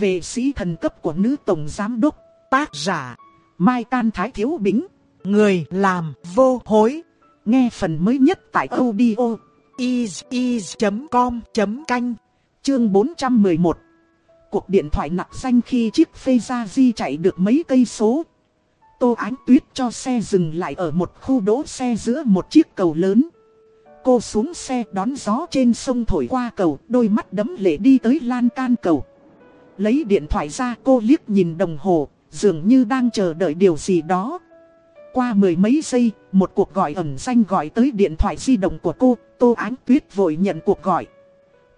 về sĩ thần cấp của nữ tổng giám đốc, tác giả, Mai Can Thái Thiếu Bính, người làm vô hối. Nghe phần mới nhất tại audio is.com.canh, chương 411. Cuộc điện thoại nặng danh khi chiếc phê ra di chạy được mấy cây số. Tô Ánh Tuyết cho xe dừng lại ở một khu đỗ xe giữa một chiếc cầu lớn. Cô xuống xe đón gió trên sông thổi qua cầu, đôi mắt đấm lệ đi tới lan can cầu. Lấy điện thoại ra cô liếc nhìn đồng hồ, dường như đang chờ đợi điều gì đó. Qua mười mấy giây, một cuộc gọi ẩn danh gọi tới điện thoại di động của cô, Tô Ánh Tuyết vội nhận cuộc gọi.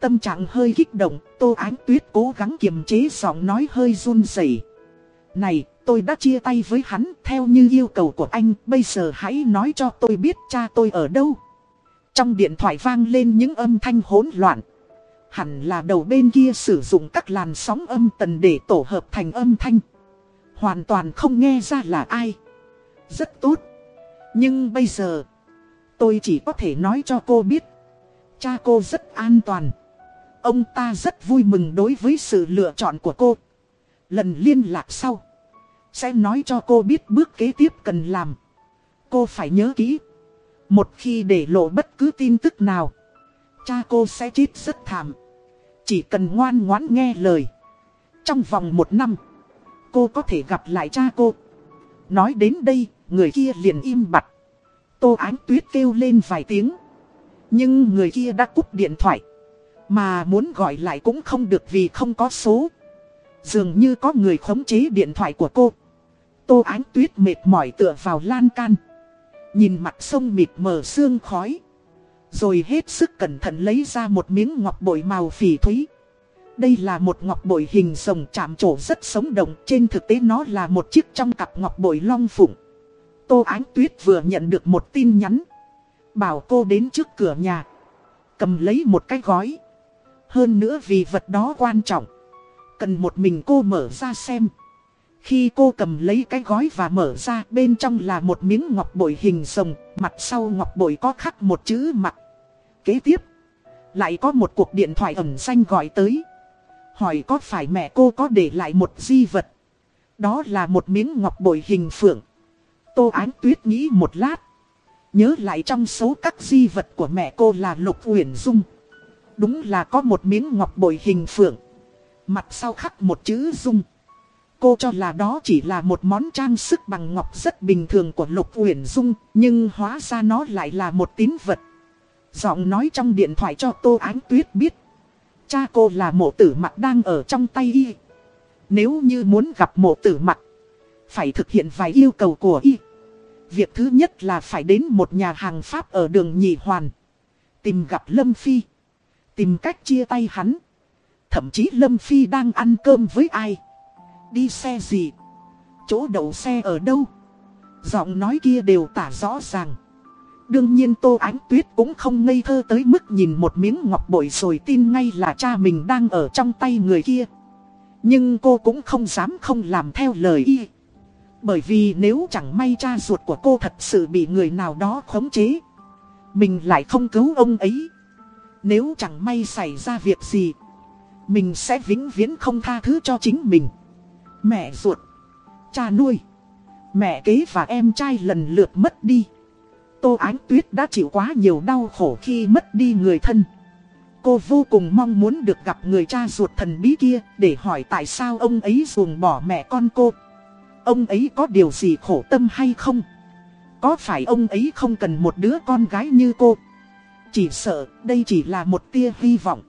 Tâm trạng hơi kích động, Tô Ánh Tuyết cố gắng kiềm chế giọng nói hơi run rẩy. Này, tôi đã chia tay với hắn theo như yêu cầu của anh, bây giờ hãy nói cho tôi biết cha tôi ở đâu. Trong điện thoại vang lên những âm thanh hỗn loạn. Hẳn là đầu bên kia sử dụng các làn sóng âm tần để tổ hợp thành âm thanh. Hoàn toàn không nghe ra là ai. Rất tốt. Nhưng bây giờ, tôi chỉ có thể nói cho cô biết. Cha cô rất an toàn. Ông ta rất vui mừng đối với sự lựa chọn của cô. Lần liên lạc sau, sẽ nói cho cô biết bước kế tiếp cần làm. Cô phải nhớ kỹ. Một khi để lộ bất cứ tin tức nào, cha cô sẽ chết rất thảm. Chỉ cần ngoan ngoãn nghe lời. Trong vòng một năm, cô có thể gặp lại cha cô. Nói đến đây, người kia liền im bặt. Tô Ánh Tuyết kêu lên vài tiếng. Nhưng người kia đã cúp điện thoại. Mà muốn gọi lại cũng không được vì không có số. Dường như có người khống chế điện thoại của cô. Tô Ánh Tuyết mệt mỏi tựa vào lan can. Nhìn mặt sông mịt mờ sương khói. Rồi hết sức cẩn thận lấy ra một miếng ngọc bội màu phỉ thúy. Đây là một ngọc bội hình rồng chạm trổ rất sống động. Trên thực tế nó là một chiếc trong cặp ngọc bội long phụng. Tô Ánh Tuyết vừa nhận được một tin nhắn. Bảo cô đến trước cửa nhà. Cầm lấy một cái gói. Hơn nữa vì vật đó quan trọng. Cần một mình cô mở ra xem. Khi cô cầm lấy cái gói và mở ra bên trong là một miếng ngọc bội hình rồng, mặt sau ngọc bội có khắc một chữ mặt. Kế tiếp, lại có một cuộc điện thoại ẩn danh gọi tới. Hỏi có phải mẹ cô có để lại một di vật. Đó là một miếng ngọc bội hình phượng. Tô Ánh Tuyết nghĩ một lát. Nhớ lại trong số các di vật của mẹ cô là Lục Uyển Dung. Đúng là có một miếng ngọc bội hình phượng. Mặt sau khắc một chữ Dung. Cô cho là đó chỉ là một món trang sức bằng ngọc rất bình thường của Lục Uyển Dung, nhưng hóa ra nó lại là một tín vật. Giọng nói trong điện thoại cho Tô Ánh Tuyết biết. Cha cô là mộ tử mặt đang ở trong tay y. Nếu như muốn gặp mộ tử mặt, phải thực hiện vài yêu cầu của y. Việc thứ nhất là phải đến một nhà hàng Pháp ở đường Nhị Hoàn. Tìm gặp Lâm Phi. Tìm cách chia tay hắn. Thậm chí Lâm Phi đang ăn cơm với ai. Đi xe gì? Chỗ đậu xe ở đâu? Giọng nói kia đều tả rõ ràng. Đương nhiên Tô Ánh Tuyết cũng không ngây thơ tới mức nhìn một miếng ngọc bội rồi tin ngay là cha mình đang ở trong tay người kia. Nhưng cô cũng không dám không làm theo lời y. Bởi vì nếu chẳng may cha ruột của cô thật sự bị người nào đó khống chế. Mình lại không cứu ông ấy. Nếu chẳng may xảy ra việc gì. Mình sẽ vĩnh viễn không tha thứ cho chính mình. Mẹ ruột, cha nuôi, mẹ kế và em trai lần lượt mất đi. Tô Ánh Tuyết đã chịu quá nhiều đau khổ khi mất đi người thân. Cô vô cùng mong muốn được gặp người cha ruột thần bí kia để hỏi tại sao ông ấy ruồng bỏ mẹ con cô. Ông ấy có điều gì khổ tâm hay không? Có phải ông ấy không cần một đứa con gái như cô? Chỉ sợ đây chỉ là một tia hy vọng.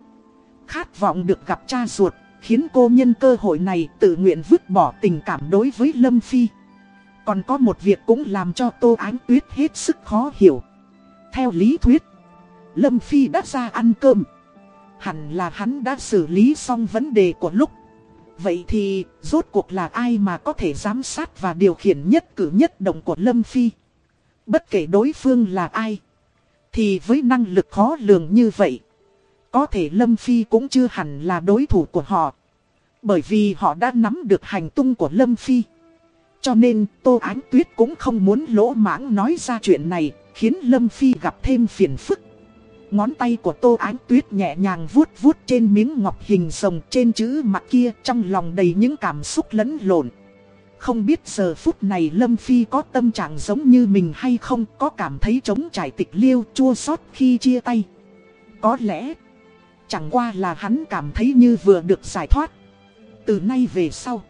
Khát vọng được gặp cha ruột Khiến cô nhân cơ hội này tự nguyện vứt bỏ tình cảm đối với Lâm Phi còn có một việc cũng làm cho Tô Ánh Tuyết hết sức khó hiểu Theo lý thuyết, Lâm Phi đã ra ăn cơm Hẳn là hắn đã xử lý xong vấn đề của lúc Vậy thì, rốt cuộc là ai mà có thể giám sát và điều khiển nhất cử nhất động của Lâm Phi Bất kể đối phương là ai, Thì với năng lực khó lường như vậy, có thể Lâm Phi cũng chưa hẳn là đối thủ của họ. Bởi vì họ đã nắm được hành tung của Lâm Phi. Cho nên Tô Ánh Tuyết cũng không muốn lỗ mãng nói ra chuyện này, khiến Lâm Phi gặp thêm phiền phức. Ngón tay của Tô Ánh Tuyết nhẹ nhàng vuốt vuốt trên miếng ngọc hình rồng trên chữ mặt kia trong lòng đầy những cảm xúc lẫn lộn. Không biết giờ phút này Lâm Phi có tâm trạng giống như mình hay không có cảm thấy trống trải tịch liêu chua xót khi chia tay. Có lẽ, chẳng qua là hắn cảm thấy như vừa được giải thoát. Từ nay về sau,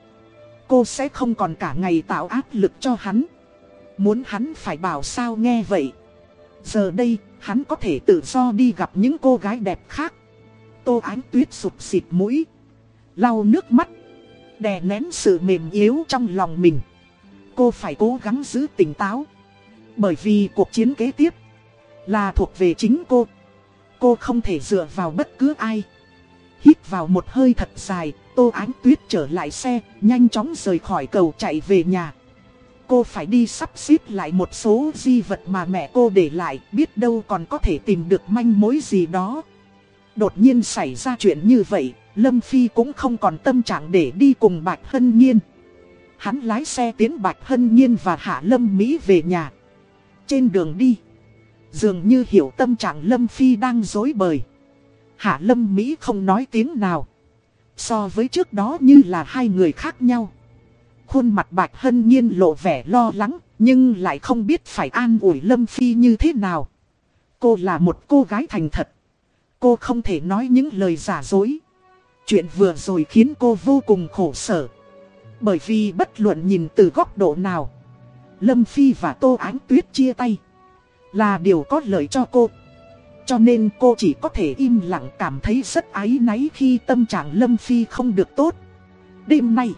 cô sẽ không còn cả ngày tạo áp lực cho hắn. Muốn hắn phải bảo sao nghe vậy. Giờ đây, hắn có thể tự do đi gặp những cô gái đẹp khác. Tô Ánh Tuyết sụp xịt mũi, lau nước mắt, đè nén sự mềm yếu trong lòng mình. Cô phải cố gắng giữ tỉnh táo, bởi vì cuộc chiến kế tiếp là thuộc về chính cô. Cô không thể dựa vào bất cứ ai. Hít vào một hơi thật dài, Tô Ánh Tuyết trở lại xe, nhanh chóng rời khỏi cầu chạy về nhà cô phải đi sắp xếp lại một số di vật mà mẹ cô để lại, biết đâu còn có thể tìm được manh mối gì đó. Đột nhiên xảy ra chuyện như vậy, Lâm Phi cũng không còn tâm trạng để đi cùng Bạch Hân Nhiên. Hắn lái xe tiến Bạch Hân Nhiên và Hạ Lâm Mỹ về nhà. Trên đường đi, dường như hiểu tâm trạng Lâm Phi đang dối bời. Hạ Lâm Mỹ không nói tiếng nào. So với trước đó như là hai người khác nhau. Khuôn mặt Bạch Hân Nhiên lộ vẻ lo lắng, nhưng lại không biết phải an ủi Lâm Phi như thế nào. Cô là một cô gái thành thật. Cô không thể nói những lời giả dối. Chuyện vừa rồi khiến cô vô cùng khổ sở. Bởi vì bất luận nhìn từ góc độ nào, Lâm Phi và Tô Ánh Tuyết chia tay. Là điều có lợi cho cô. Cho nên cô chỉ có thể im lặng cảm thấy rất áy náy khi tâm trạng Lâm Phi không được tốt. Đêm nay...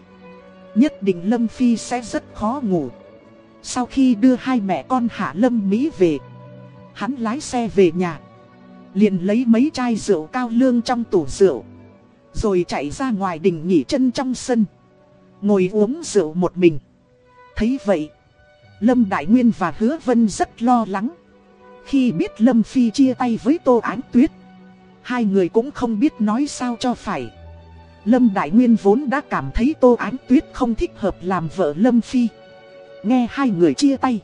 Nhất định Lâm Phi sẽ rất khó ngủ. Sau khi đưa hai mẹ con Hạ Lâm Mỹ về, Hắn lái xe về nhà, liền lấy mấy chai rượu cao lương trong tủ rượu, Rồi chạy ra ngoài đình nghỉ chân trong sân, Ngồi uống rượu một mình. Thấy vậy, Lâm Đại Nguyên và Hứa Vân rất lo lắng. Khi biết Lâm Phi chia tay với Tô Ánh Tuyết, Hai người cũng không biết nói sao cho phải Lâm Đại Nguyên vốn đã cảm thấy Tô Ánh Tuyết không thích hợp làm vợ Lâm Phi. Nghe hai người chia tay.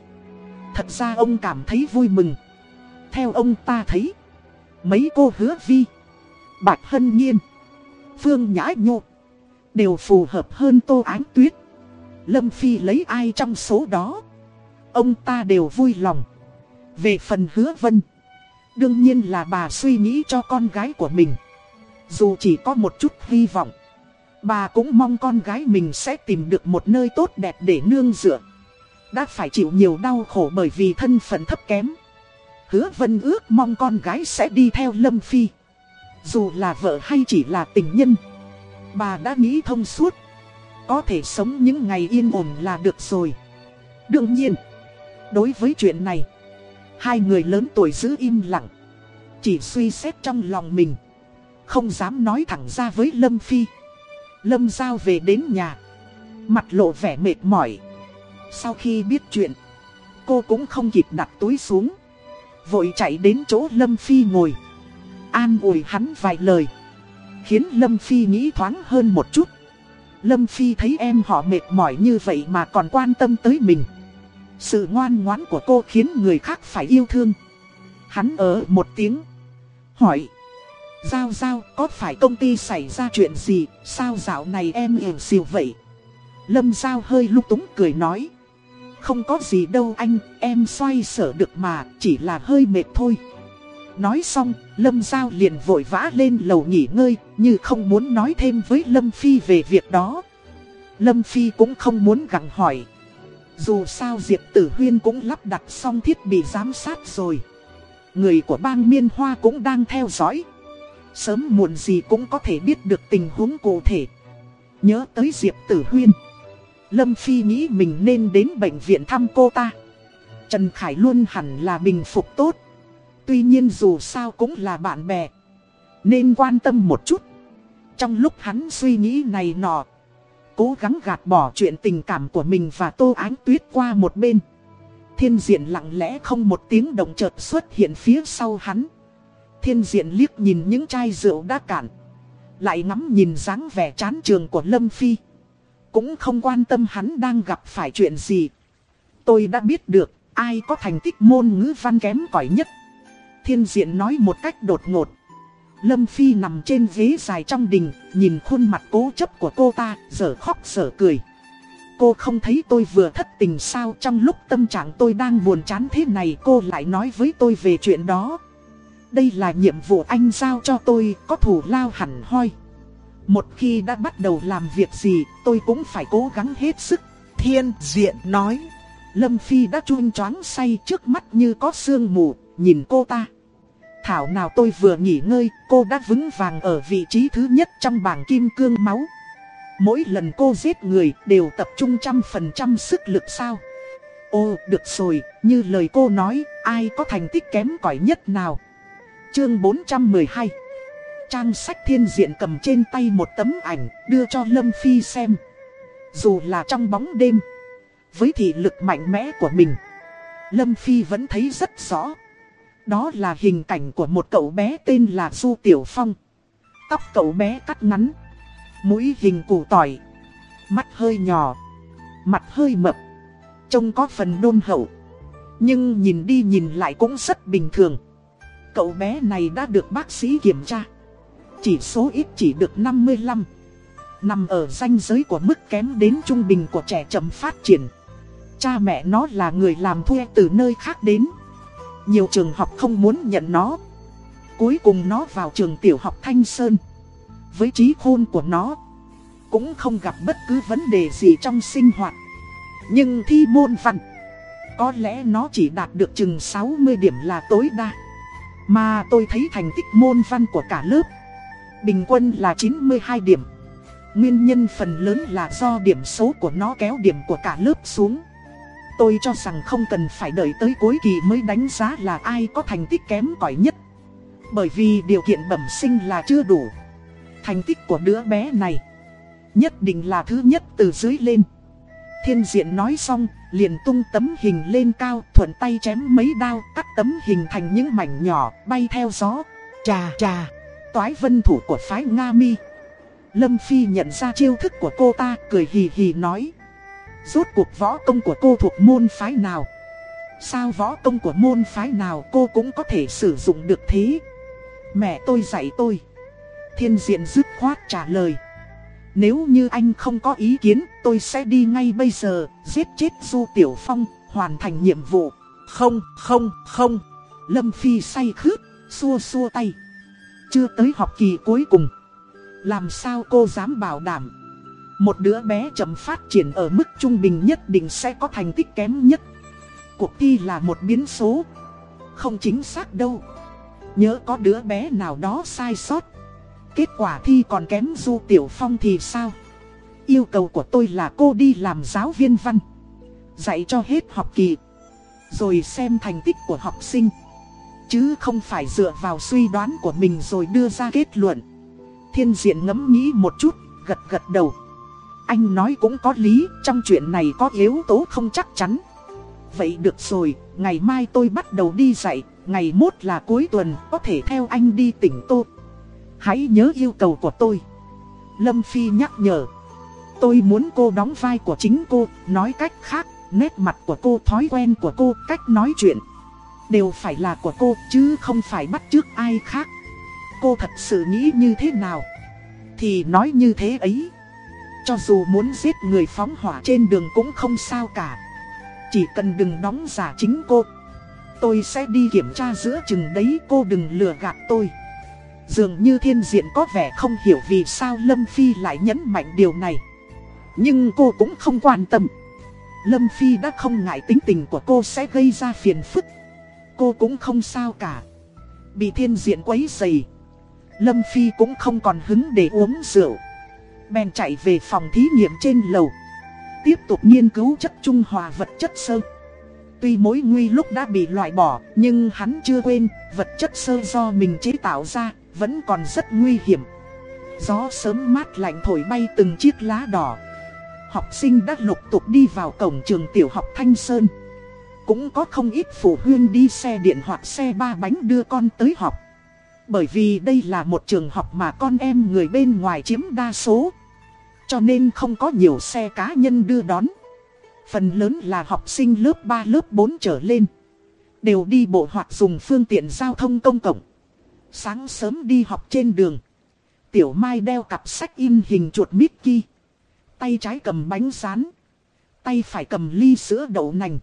Thật ra ông cảm thấy vui mừng. Theo ông ta thấy. Mấy cô hứa vi. Bạch Hân Nhiên. Phương Nhã Nhô. Đều phù hợp hơn Tô Ánh Tuyết. Lâm Phi lấy ai trong số đó. Ông ta đều vui lòng. Về phần hứa vân. Đương nhiên là bà suy nghĩ cho con gái của mình. Dù chỉ có một chút hy vọng, Bà cũng mong con gái mình sẽ tìm được một nơi tốt đẹp để nương dựa Đã phải chịu nhiều đau khổ bởi vì thân phận thấp kém Hứa vân ước mong con gái sẽ đi theo Lâm Phi Dù là vợ hay chỉ là tình nhân, Bà đã nghĩ thông suốt Có thể sống những ngày yên ổn là được rồi Đương nhiên, Đối với chuyện này Hai người lớn tuổi giữ im lặng. Chỉ suy xét trong lòng mình. Không dám nói thẳng ra với Lâm Phi. Lâm Giao về đến nhà. Mặt lộ vẻ mệt mỏi. Sau khi biết chuyện, Cô cũng không kịp đặt túi xuống. Vội chạy đến chỗ Lâm Phi ngồi. An ủi hắn vài lời. Khiến Lâm Phi nghĩ thoáng hơn một chút. Lâm Phi thấy em họ mệt mỏi như vậy mà còn quan tâm tới mình. Sự ngoan ngoãn của cô khiến người khác phải yêu thương. Hắn ở một tiếng, Hỏi, Giao giao, có phải công ty xảy ra chuyện gì? Sao dạo này em hiểu xìu vậy? Lâm Giao hơi lúc túng cười nói, Không có gì đâu anh, Em xoay sở được mà, Chỉ là hơi mệt thôi. Nói xong, Lâm Giao liền vội vã lên lầu nghỉ ngơi, Như không muốn nói thêm với Lâm Phi về việc đó. Lâm Phi cũng không muốn gặng hỏi dù sao Diệp Tử Huyên cũng lắp đặt xong thiết bị giám sát rồi. Người của bang Miên Hoa cũng đang theo dõi. Sớm muộn gì cũng có thể biết được tình huống cụ thể. Nhớ tới Diệp Tử Huyên. Lâm Phi nghĩ mình nên đến bệnh viện thăm cô ta. Trần Khải luôn hẳn là bình phục tốt. Tuy nhiên dù sao cũng là bạn bè. Nên quan tâm một chút. Trong lúc hắn suy nghĩ này nọ Cố gắng gạt bỏ chuyện tình cảm của mình và Tô Ánh Tuyết qua một bên Thiên diện lặng lẽ không một tiếng động chợt xuất hiện phía sau hắn Thiên diện liếc nhìn những chai rượu đã cạn. Lại ngắm nhìn dáng vẻ chán trường của Lâm Phi. Cũng không quan tâm hắn đang gặp phải chuyện gì. Tôi đã biết được, ai có thành tích môn ngữ văn kém cỏi nhất. Thiên diện nói một cách đột ngột. Lâm Phi nằm trên ghế dài trong đình, nhìn khuôn mặt cố chấp của cô ta, giờ khóc giờ cười. Cô không thấy tôi vừa thất tình sao trong lúc tâm trạng tôi đang buồn chán thế này cô lại nói với tôi về chuyện đó. Đây là nhiệm vụ anh giao cho tôi, có thủ lao hẳn hoi. Một khi đã bắt đầu làm việc gì, tôi cũng phải cố gắng hết sức. Thiên diện nói. Lâm Phi đã chuông choáng say trước mắt như có sương mù, nhìn cô ta. Thảo nào tôi vừa nghỉ ngơi, cô đã vững vàng ở vị trí thứ nhất trong bảng kim cương máu. Mỗi lần cô giết người đều tập trung trăm phần trăm sức lực sao. Ô, được rồi, như lời cô nói, ai có thành tích kém cỏi nhất nào. Chương 412 Trang sách thiên diện cầm trên tay một tấm ảnh, đưa cho Lâm Phi xem. Dù là trong bóng đêm, với thị lực mạnh mẽ của mình, Lâm Phi vẫn thấy rất rõ. Đó là hình cảnh của một cậu bé tên là Du Tiểu Phong. Tóc cậu bé cắt ngắn, mũi hình củ tỏi, mắt hơi nhỏ, mặt hơi mập, trông có phần đôn hậu. Nhưng nhìn đi nhìn lại cũng rất bình thường. Cậu bé này đã được bác sĩ kiểm tra. Chỉ số ít chỉ được 55. Nằm ở ranh giới của mức kém đến trung bình của trẻ chậm phát triển. Cha mẹ nó là người làm thuê từ nơi khác đến. Nhiều trường học không muốn nhận nó. Cuối cùng nó vào trường tiểu học Thanh Sơn. Với trí khôn của nó, cũng không gặp bất cứ vấn đề gì trong sinh hoạt. Nhưng thi môn văn, có lẽ nó chỉ đạt được chừng 60 điểm là tối đa. Mà tôi thấy thành tích môn văn của cả lớp, bình quân là 92 điểm. Nguyên nhân phần lớn là do điểm số của nó kéo điểm của cả lớp xuống. Tôi cho rằng không cần phải đợi tới cuối kỳ mới đánh giá là ai có thành tích kém cỏi nhất. Bởi vì điều kiện bẩm sinh là chưa đủ. Thành tích của đứa bé này nhất định là thứ nhất từ dưới lên. Thiên diện nói xong, liền tung tấm hình lên cao, thuận tay chém mấy đao, cắt tấm hình thành những mảnh nhỏ, bay theo gió. Chà chà, toái vân thủ của phái Nga Mi. Lâm Phi nhận ra chiêu thức của cô ta, cười hì hì nói. Rốt cuộc võ công của cô thuộc môn phái nào? Sao võ công của môn phái nào cô cũng có thể sử dụng được thế? Mẹ tôi dạy tôi. Thiên diện dứt khoát trả lời. Nếu như anh không có ý kiến, tôi sẽ đi ngay bây giờ, giết chết Du Tiểu Phong, hoàn thành nhiệm vụ. Không, không, không. Lâm Phi say khướt, xua xua tay. Chưa tới học kỳ cuối cùng. Làm sao cô dám bảo đảm? Một đứa bé chậm phát triển ở mức trung bình nhất định sẽ có thành tích kém nhất. Cuộc thi là một biến số. Không chính xác đâu. Nhớ có đứa bé nào đó sai sót Kết quả thi còn kém Du Tiểu Phong thì sao? Yêu cầu của tôi là cô đi làm giáo viên văn Dạy cho hết học kỳ Rồi xem thành tích của học sinh Chứ không phải dựa vào suy đoán của mình rồi đưa ra kết luận Thiên diện ngẫm nghĩ một chút, gật gật đầu anh nói cũng có lý, trong chuyện này có yếu tố không chắc chắn Vậy được rồi, ngày mai tôi bắt đầu đi dạy Ngày mốt là cuối tuần, có thể theo anh đi tỉnh Tô Hãy nhớ yêu cầu của tôi. Lâm Phi nhắc nhở. Tôi muốn cô đóng vai của chính cô, nói cách khác, nét mặt của cô, thói quen của cô, cách nói chuyện. Đều phải là của cô, chứ không phải bắt chước ai khác. Cô thật sự nghĩ như thế nào? Thì nói như thế ấy. Cho dù muốn giết người phóng hỏa trên đường cũng không sao cả. Chỉ cần đừng đóng giả chính cô. Tôi sẽ đi kiểm tra giữa chừng đấy cô đừng lừa gạt tôi. Dường như thiên diện có vẻ không hiểu vì sao Lâm Phi lại nhấn mạnh điều này. Nhưng cô cũng không quan tâm. Lâm Phi đã không ngại tính tình của cô sẽ gây ra phiền phức. Cô cũng không sao cả. Bị thiên diện quấy dày. Lâm Phi cũng không còn hứng để uống rượu. Bèn chạy về phòng thí nghiệm trên lầu. Tiếp tục nghiên cứu chất trung hòa vật chất sơ. Tuy mối nguy lúc đã bị loại bỏ, nhưng hắn chưa quên, vật chất sơ do mình chế tạo ra, vẫn còn rất nguy hiểm. Gió sớm mát lạnh thổi bay từng chiếc lá đỏ. Học sinh đã lục tục đi vào cổng trường tiểu học Thanh Sơn. Cũng có không ít phụ huynh đi xe điện hoặc xe ba bánh đưa con tới học. Bởi vì đây là một trường học mà con em người bên ngoài chiếm đa số. Cho nên không có nhiều xe cá nhân đưa đón. Phần lớn là học sinh lớp 3 lớp 4 trở lên. Đều đi bộ hoặc dùng phương tiện giao thông công cộng. Sáng sớm đi học trên đường. Tiểu Mai đeo cặp sách in hình chuột Mickey. Tay trái cầm bánh rán. Tay phải cầm ly sữa đậu nành.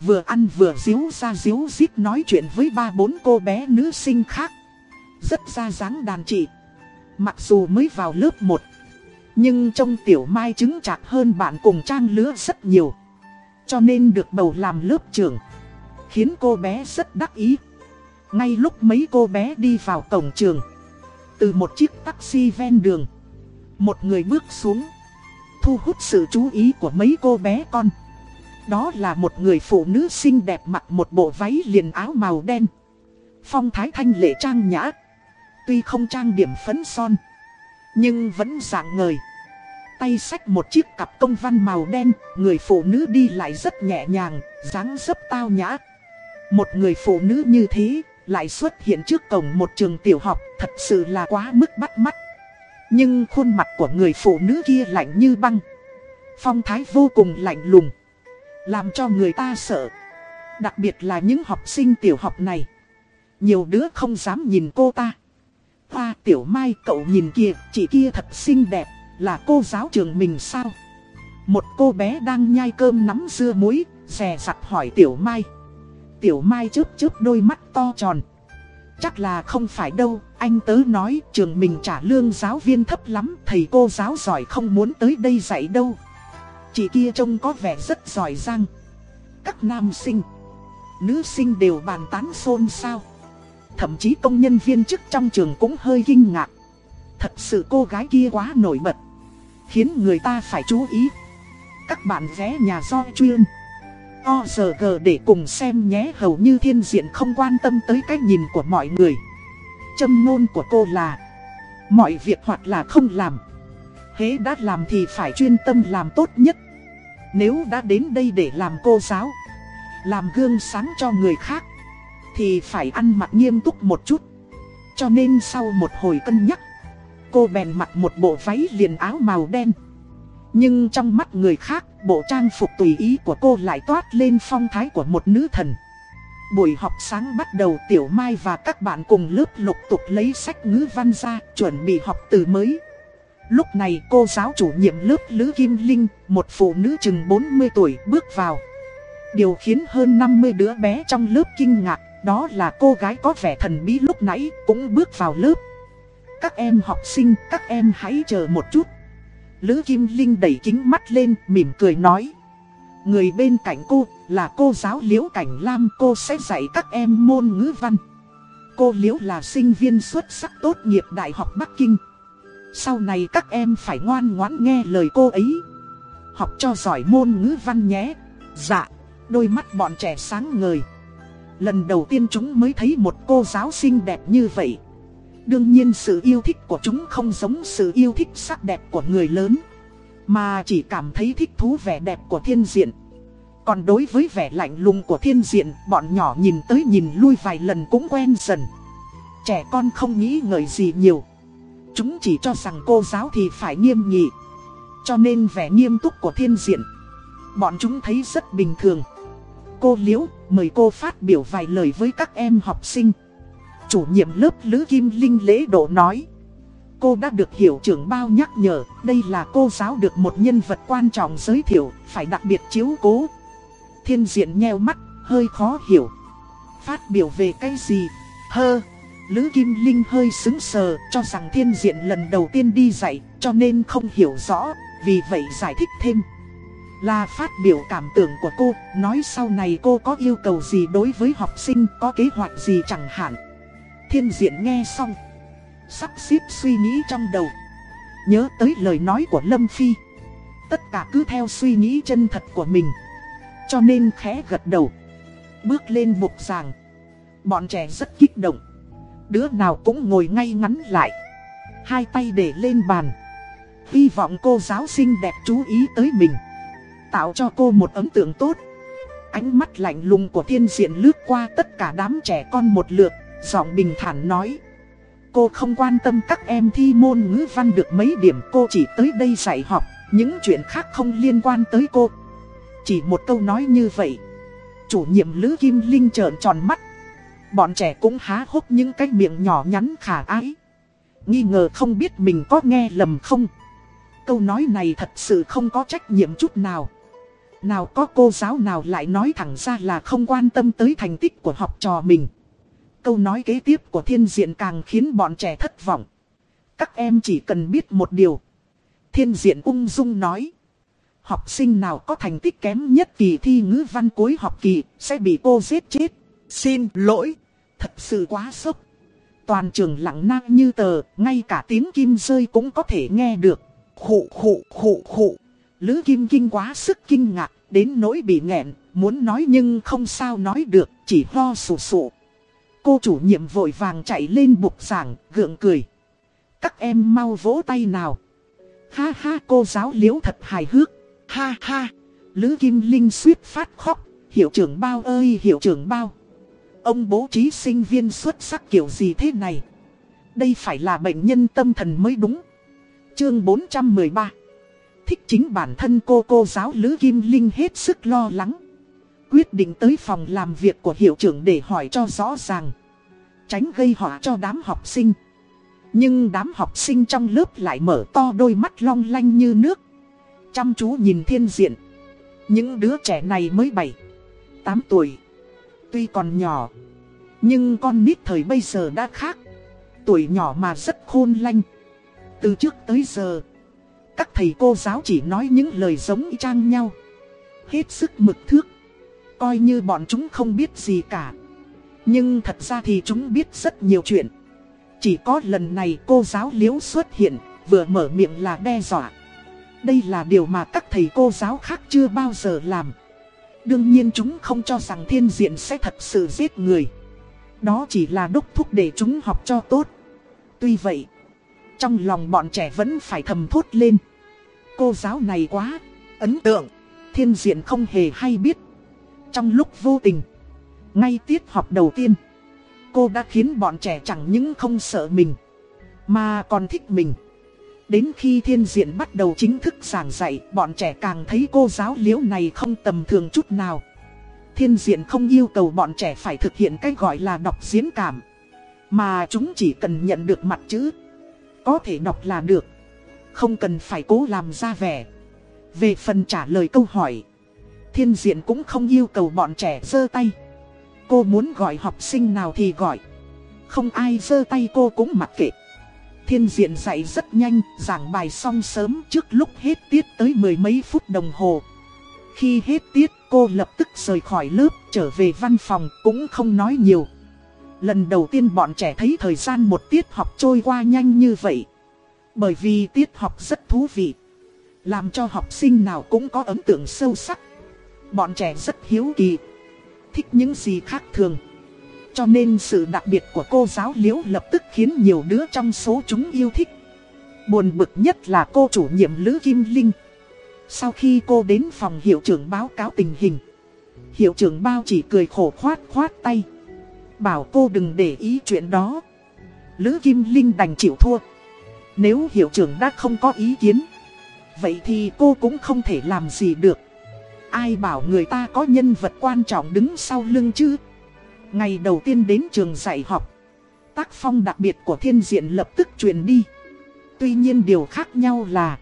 Vừa ăn vừa díu ra díu dít nói chuyện với ba bốn cô bé nữ sinh khác. Rất ra dáng đàn chị. Mặc dù mới vào lớp 1. Nhưng trong tiểu mai chứng chạc hơn bạn cùng trang lứa rất nhiều. Cho nên được bầu làm lớp trưởng. Khiến cô bé rất đắc ý. Ngay lúc mấy cô bé đi vào cổng trường. Từ một chiếc taxi ven đường. Một người bước xuống. Thu hút sự chú ý của mấy cô bé con. Đó là một người phụ nữ xinh đẹp mặc một bộ váy liền áo màu đen. Phong thái thanh lệ trang nhã. Tuy không trang điểm phấn son. Nhưng vẫn dạng ngời. Tay xách một chiếc cặp công văn màu đen. Người phụ nữ đi lại rất nhẹ nhàng, dáng dấp tao nhã. Một người phụ nữ như thế lại xuất hiện trước cổng một trường tiểu học thật sự là quá mức bắt mắt. Nhưng khuôn mặt của người phụ nữ kia lạnh như băng. Phong thái vô cùng lạnh lùng. Làm cho người ta sợ. Đặc biệt là những học sinh tiểu học này. Nhiều đứa không dám nhìn cô ta. Hoa tiểu mai cậu nhìn kìa, chị kia thật xinh đẹp, là cô giáo trường mình sao? Một cô bé đang nhai cơm nắm dưa muối, rè rặt hỏi tiểu mai. Tiểu mai chớp chớp đôi mắt to tròn. Chắc là không phải đâu, anh tớ nói trường mình trả lương giáo viên thấp lắm, thầy cô giáo giỏi không muốn tới đây dạy đâu. Chị kia trông có vẻ rất giỏi giang. Các nam sinh, nữ sinh đều bàn tán xôn xao. Thậm chí công nhân viên chức trong trường cũng hơi kinh ngạc. Thật sự cô gái kia quá nổi bật. Khiến người ta phải chú ý. Các bạn ghé nhà do chuyên. OGG để cùng xem nhé hầu như thiên diện không quan tâm tới cái nhìn của mọi người. Châm ngôn của cô là, Mọi việc hoặc là không làm Hế đã làm thì phải chuyên tâm làm tốt nhất Nếu đã đến đây để làm cô giáo, Làm gương sáng cho người khác thì phải ăn mặc nghiêm túc một chút Cho nên sau một hồi cân nhắc Cô bèn mặc một bộ váy liền áo màu đen Nhưng trong mắt người khác Bộ trang phục tùy ý của cô lại toát lên phong thái của một nữ thần Buổi học sáng bắt đầu Tiểu Mai và các bạn cùng lớp lục tục lấy sách ngữ văn ra chuẩn bị học từ mới. Lúc này cô giáo chủ nhiệm lớp Lữ Kim Linh, một phụ nữ chừng 40 tuổi bước vào. Điều khiến hơn 50 đứa bé trong lớp kinh ngạc, đó là cô gái có vẻ thần bí lúc nãy cũng bước vào lớp. Các em học sinh, các em hãy chờ một chút. Lữ Kim Linh đẩy kính mắt lên, mỉm cười nói. Người bên cạnh cô là cô giáo Liễu Cảnh Lam cô sẽ dạy các em môn ngữ văn. Cô Liễu là sinh viên xuất sắc tốt nghiệp Đại học Bắc Kinh. Sau này các em phải ngoan ngoãn nghe lời cô ấy. Học cho giỏi môn ngữ văn nhé. Dạ, đôi mắt bọn trẻ sáng ngời. Lần đầu tiên chúng mới thấy một cô giáo xinh đẹp như vậy. Đương nhiên sự yêu thích của chúng không giống sự yêu thích sắc đẹp của người lớn. Mà chỉ cảm thấy thích thú vẻ đẹp của thiên diện Còn đối với vẻ lạnh lùng của thiên diện, Bọn nhỏ nhìn tới nhìn lui vài lần cũng quen dần Trẻ con không nghĩ ngợi gì nhiều Chúng chỉ cho rằng cô giáo thì phải nghiêm nghị Cho nên vẻ nghiêm túc của thiên diện, Bọn chúng thấy rất bình thường Cô Liễu mời cô phát biểu vài lời với các em học sinh Chủ nhiệm lớp Lữ Kim Linh lễ độ nói Cô đã được hiệu trưởng bao nhắc nhở, đây là cô giáo được một nhân vật quan trọng giới thiệu, phải đặc biệt chiếu cố. Thiên diện nheo mắt, hơi khó hiểu. Phát biểu về cái gì? Hơ! Lữ Kim Linh hơi xứng sờ, cho rằng thiên diện lần đầu tiên đi dạy, cho nên không hiểu rõ, vì vậy giải thích thêm. Là phát biểu cảm tưởng của cô, nói sau này cô có yêu cầu gì đối với học sinh, có kế hoạch gì chẳng hạn. Thiên diện nghe xong sắp xếp suy nghĩ trong đầu. Nhớ tới lời nói của Lâm Phi. Tất cả cứ theo suy nghĩ chân thật của mình. Cho nên khẽ gật đầu. Bước lên bục giảng. Bọn trẻ rất kích động. Đứa nào cũng ngồi ngay ngắn lại. Hai tay để lên bàn. Hy vọng cô giáo xinh đẹp chú ý tới mình. Tạo cho cô một ấn tượng tốt. Ánh mắt lạnh lùng của thiên diện lướt qua tất cả đám trẻ con một lượt. Giọng bình thản nói. Cô không quan tâm các em thi môn ngữ văn được mấy điểm cô chỉ tới đây dạy học, những chuyện khác không liên quan tới cô. Chỉ một câu nói như vậy. chủ nhiệm Lữ Kim Linh trợn tròn mắt. Bọn trẻ cũng há hốc những cái miệng nhỏ nhắn khả ái. Nghi ngờ không biết mình có nghe lầm không. Câu nói này thật sự không có trách nhiệm chút nào. Nào có cô giáo nào lại nói thẳng ra là không quan tâm tới thành tích của học trò mình. Câu nói kế tiếp của thiên diện càng khiến bọn trẻ thất vọng. Các em chỉ cần biết một điều. Thiên diện ung dung nói. Học sinh nào có thành tích kém nhất kỳ thi ngữ văn cuối học kỳ sẽ bị cô giết chết. Xin lỗi. Thật sự quá sốc. Toàn trường lặng nang như tờ, ngay cả tiếng kim rơi cũng có thể nghe được. Khụ khụ khụ khụ. Lữ kim kinh quá sức kinh ngạc, đến nỗi bị nghẹn, muốn nói nhưng không sao nói được, chỉ ho sụ sụ. Cô chủ nhiệm vội vàng chạy lên bục giảng, gượng cười. Các em mau vỗ tay nào. Ha ha cô giáo liễu thật hài hước. Ha ha. Lữ Kim Linh suýt phát khóc. Hiệu trưởng bao ơi hiệu trưởng bao. Ông bố trí sinh viên xuất sắc kiểu gì thế này? Đây phải là bệnh nhân tâm thần mới đúng. Chương 413 Thích chính bản thân cô cô giáo Lữ Kim Linh hết sức lo lắng. Quyết định tới phòng làm việc của hiệu trưởng để hỏi cho rõ ràng. Tránh gây họa cho đám học sinh. Nhưng đám học sinh trong lớp lại mở to đôi mắt long lanh như nước. Chăm chú nhìn thiên diện. Những đứa trẻ này mới 7, 8 tuổi. Tuy còn nhỏ, nhưng con nít thời bây giờ đã khác. Tuổi nhỏ mà rất khôn lanh. Từ trước tới giờ, các thầy cô giáo chỉ nói những lời giống trang nhau. Hết sức mực thước. Coi như bọn chúng không biết gì cả. Nhưng thật ra thì chúng biết rất nhiều chuyện. Chỉ có lần này cô giáo liễu xuất hiện, vừa mở miệng là đe dọa. Đây là điều mà các thầy cô giáo khác chưa bao giờ làm. Đương nhiên chúng không cho rằng thiên diện sẽ thật sự giết người. Đó chỉ là đúc thúc để chúng học cho tốt. Tuy vậy, trong lòng bọn trẻ vẫn phải thầm thốt lên. Cô giáo này quá, ấn tượng, thiên diện không hề hay biết. Trong lúc vô tình, ngay tiết học đầu tiên, cô đã khiến bọn trẻ chẳng những không sợ mình, mà còn thích mình. Đến khi thiên diện bắt đầu chính thức giảng dạy, bọn trẻ càng thấy cô giáo liễu này không tầm thường chút nào. Thiên diện không yêu cầu bọn trẻ phải thực hiện cái gọi là đọc diễn cảm, mà chúng chỉ cần nhận được mặt chữ. Có thể đọc là được, không cần phải cố làm ra vẻ. Về phần trả lời câu hỏi, thiên diện cũng không yêu cầu bọn trẻ giơ tay. Cô muốn gọi học sinh nào thì gọi, không ai giơ tay cô cũng mặc kệ. Thiên diện dạy rất nhanh, giảng bài xong sớm trước lúc hết tiết tới mười mấy phút đồng hồ. Khi hết tiết, cô lập tức rời khỏi lớp, trở về văn phòng, cũng không nói nhiều. Lần đầu tiên bọn trẻ thấy thời gian một tiết học trôi qua nhanh như vậy. Bởi vì tiết học rất thú vị. Làm cho học sinh nào cũng có ấn tượng sâu sắc. Bọn trẻ rất hiếu kỳ. Thích những gì khác thường. Cho nên sự đặc biệt của cô giáo liễu lập tức khiến nhiều đứa trong số chúng yêu thích. Buồn bực nhất là cô chủ nhiệm Lữ Kim Linh. Sau khi cô đến phòng hiệu trưởng báo cáo tình hình, hiệu trưởng bao chỉ cười khổ khoát khoát tay. Bảo cô đừng để ý chuyện đó. Lữ Kim Linh đành chịu thua. Nếu hiệu trưởng đã không có ý kiến, vậy thì cô cũng không thể làm gì được. Ai bảo người ta có nhân vật quan trọng đứng sau lưng chứ? Ngày đầu tiên đến trường dạy học, tác phong đặc biệt của thiên diện lập tức truyền đi. Tuy nhiên điều khác nhau là,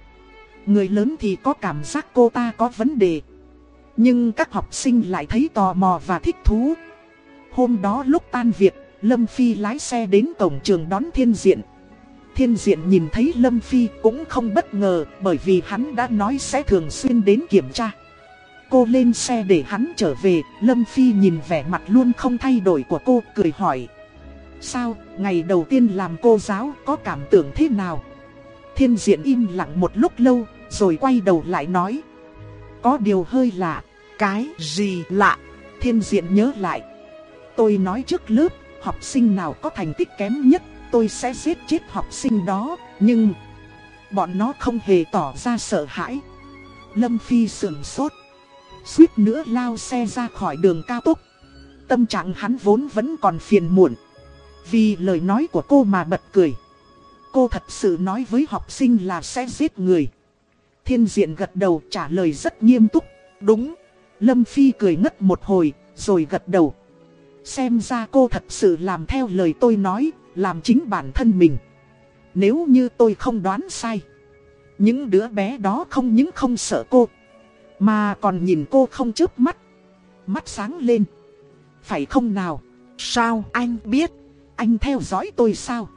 người lớn thì có cảm giác cô ta có vấn đề. Nhưng các học sinh lại thấy tò mò và thích thú. Hôm đó lúc tan việc, Lâm Phi lái xe đến cổng trường đón thiên diện. Thiên diện nhìn thấy Lâm Phi cũng không bất ngờ bởi vì hắn đã nói sẽ thường xuyên đến kiểm tra cô lên xe để hắn trở về, Lâm Phi nhìn vẻ mặt luôn không thay đổi của cô, cười hỏi. Sao, ngày đầu tiên làm cô giáo có cảm tưởng thế nào? Thiên diện im lặng một lúc lâu, rồi quay đầu lại nói. Có điều hơi lạ, cái gì lạ? Thiên diện nhớ lại. Tôi nói trước lớp, học sinh nào có thành tích kém nhất, tôi sẽ giết chết học sinh đó, nhưng... Bọn nó không hề tỏ ra sợ hãi. Lâm Phi sườn sốt suýt nữa lao xe ra khỏi đường cao tốc. Tâm trạng hắn vốn vẫn còn phiền muộn. Vì lời nói của cô mà bật cười. Cô thật sự nói với học sinh là sẽ giết người. Thiên diện gật đầu trả lời rất nghiêm túc. Đúng. Lâm Phi cười ngất một hồi, rồi gật đầu. Xem ra cô thật sự làm theo lời tôi nói, làm chính bản thân mình. Nếu như tôi không đoán sai, những đứa bé đó không những không sợ cô, mà còn nhìn cô không chớp mắt. Mắt sáng lên. Phải không nào? Sao anh biết? Anh theo dõi tôi sao?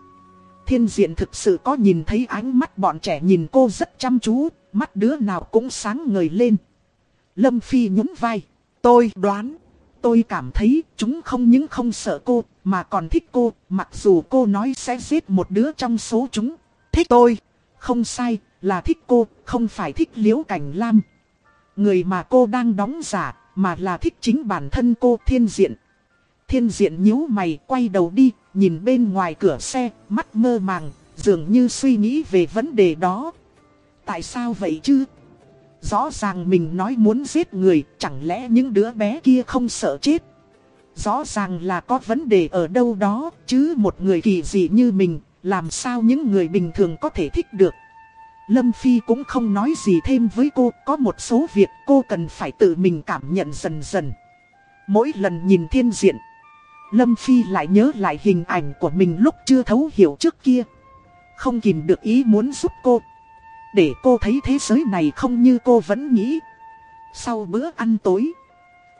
Thiên diện thực sự có nhìn thấy ánh mắt bọn trẻ nhìn cô rất chăm chú, mắt đứa nào cũng sáng ngời lên. Lâm Phi nhún vai. Tôi đoán, tôi cảm thấy chúng không những không sợ cô, mà còn thích cô, mặc dù cô nói sẽ giết một đứa trong số chúng. Thích tôi, không sai, là thích cô, không phải thích liễu cảnh lam. Người mà cô đang đóng giả, mà là thích chính bản thân cô thiên diện. Thiên diện nhíu mày quay đầu đi, nhìn bên ngoài cửa xe, mắt mơ màng, dường như suy nghĩ về vấn đề đó. Tại sao vậy chứ? Rõ ràng mình nói muốn giết người, chẳng lẽ những đứa bé kia không sợ chết? Rõ ràng là có vấn đề ở đâu đó, chứ một người kỳ dị như mình, làm sao những người bình thường có thể thích được? Lâm Phi cũng không nói gì thêm với cô, có một số việc cô cần phải tự mình cảm nhận dần dần. Mỗi lần nhìn thiên diện, Lâm Phi lại nhớ lại hình ảnh của mình lúc chưa thấu hiểu trước kia. Không kìm được ý muốn giúp cô. Để cô thấy thế giới này không như cô vẫn nghĩ. Sau bữa ăn tối,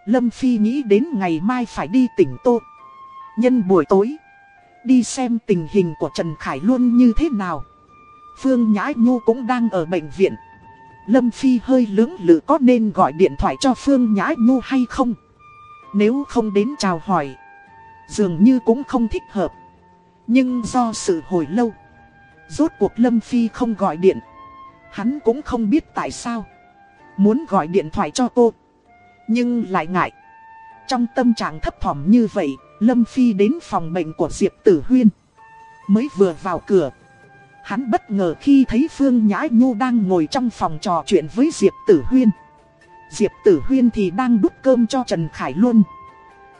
Lâm Phi nghĩ đến ngày mai phải đi tỉnh Tô. Nhân buổi tối, đi xem tình hình của Trần Khải luôn như thế nào. Phương Nhã Nhu cũng đang ở bệnh viện. Lâm Phi hơi lưỡng lự có nên gọi điện thoại cho Phương Nhã Nhu hay không? Nếu không đến chào hỏi, dường như cũng không thích hợp. Nhưng do sự hồi lâu, rốt cuộc Lâm Phi không gọi điện. Hắn cũng không biết tại sao. Muốn gọi điện thoại cho cô, nhưng lại ngại. Trong tâm trạng thấp thỏm như vậy, Lâm Phi đến phòng bệnh của Diệp Tử Huyên. Mới vừa vào cửa Hắn bất ngờ khi thấy Phương Nhã Nhu đang ngồi trong phòng trò chuyện với Diệp Tử Huyên. Diệp Tử Huyên thì đang đút cơm cho Trần Khải Luân.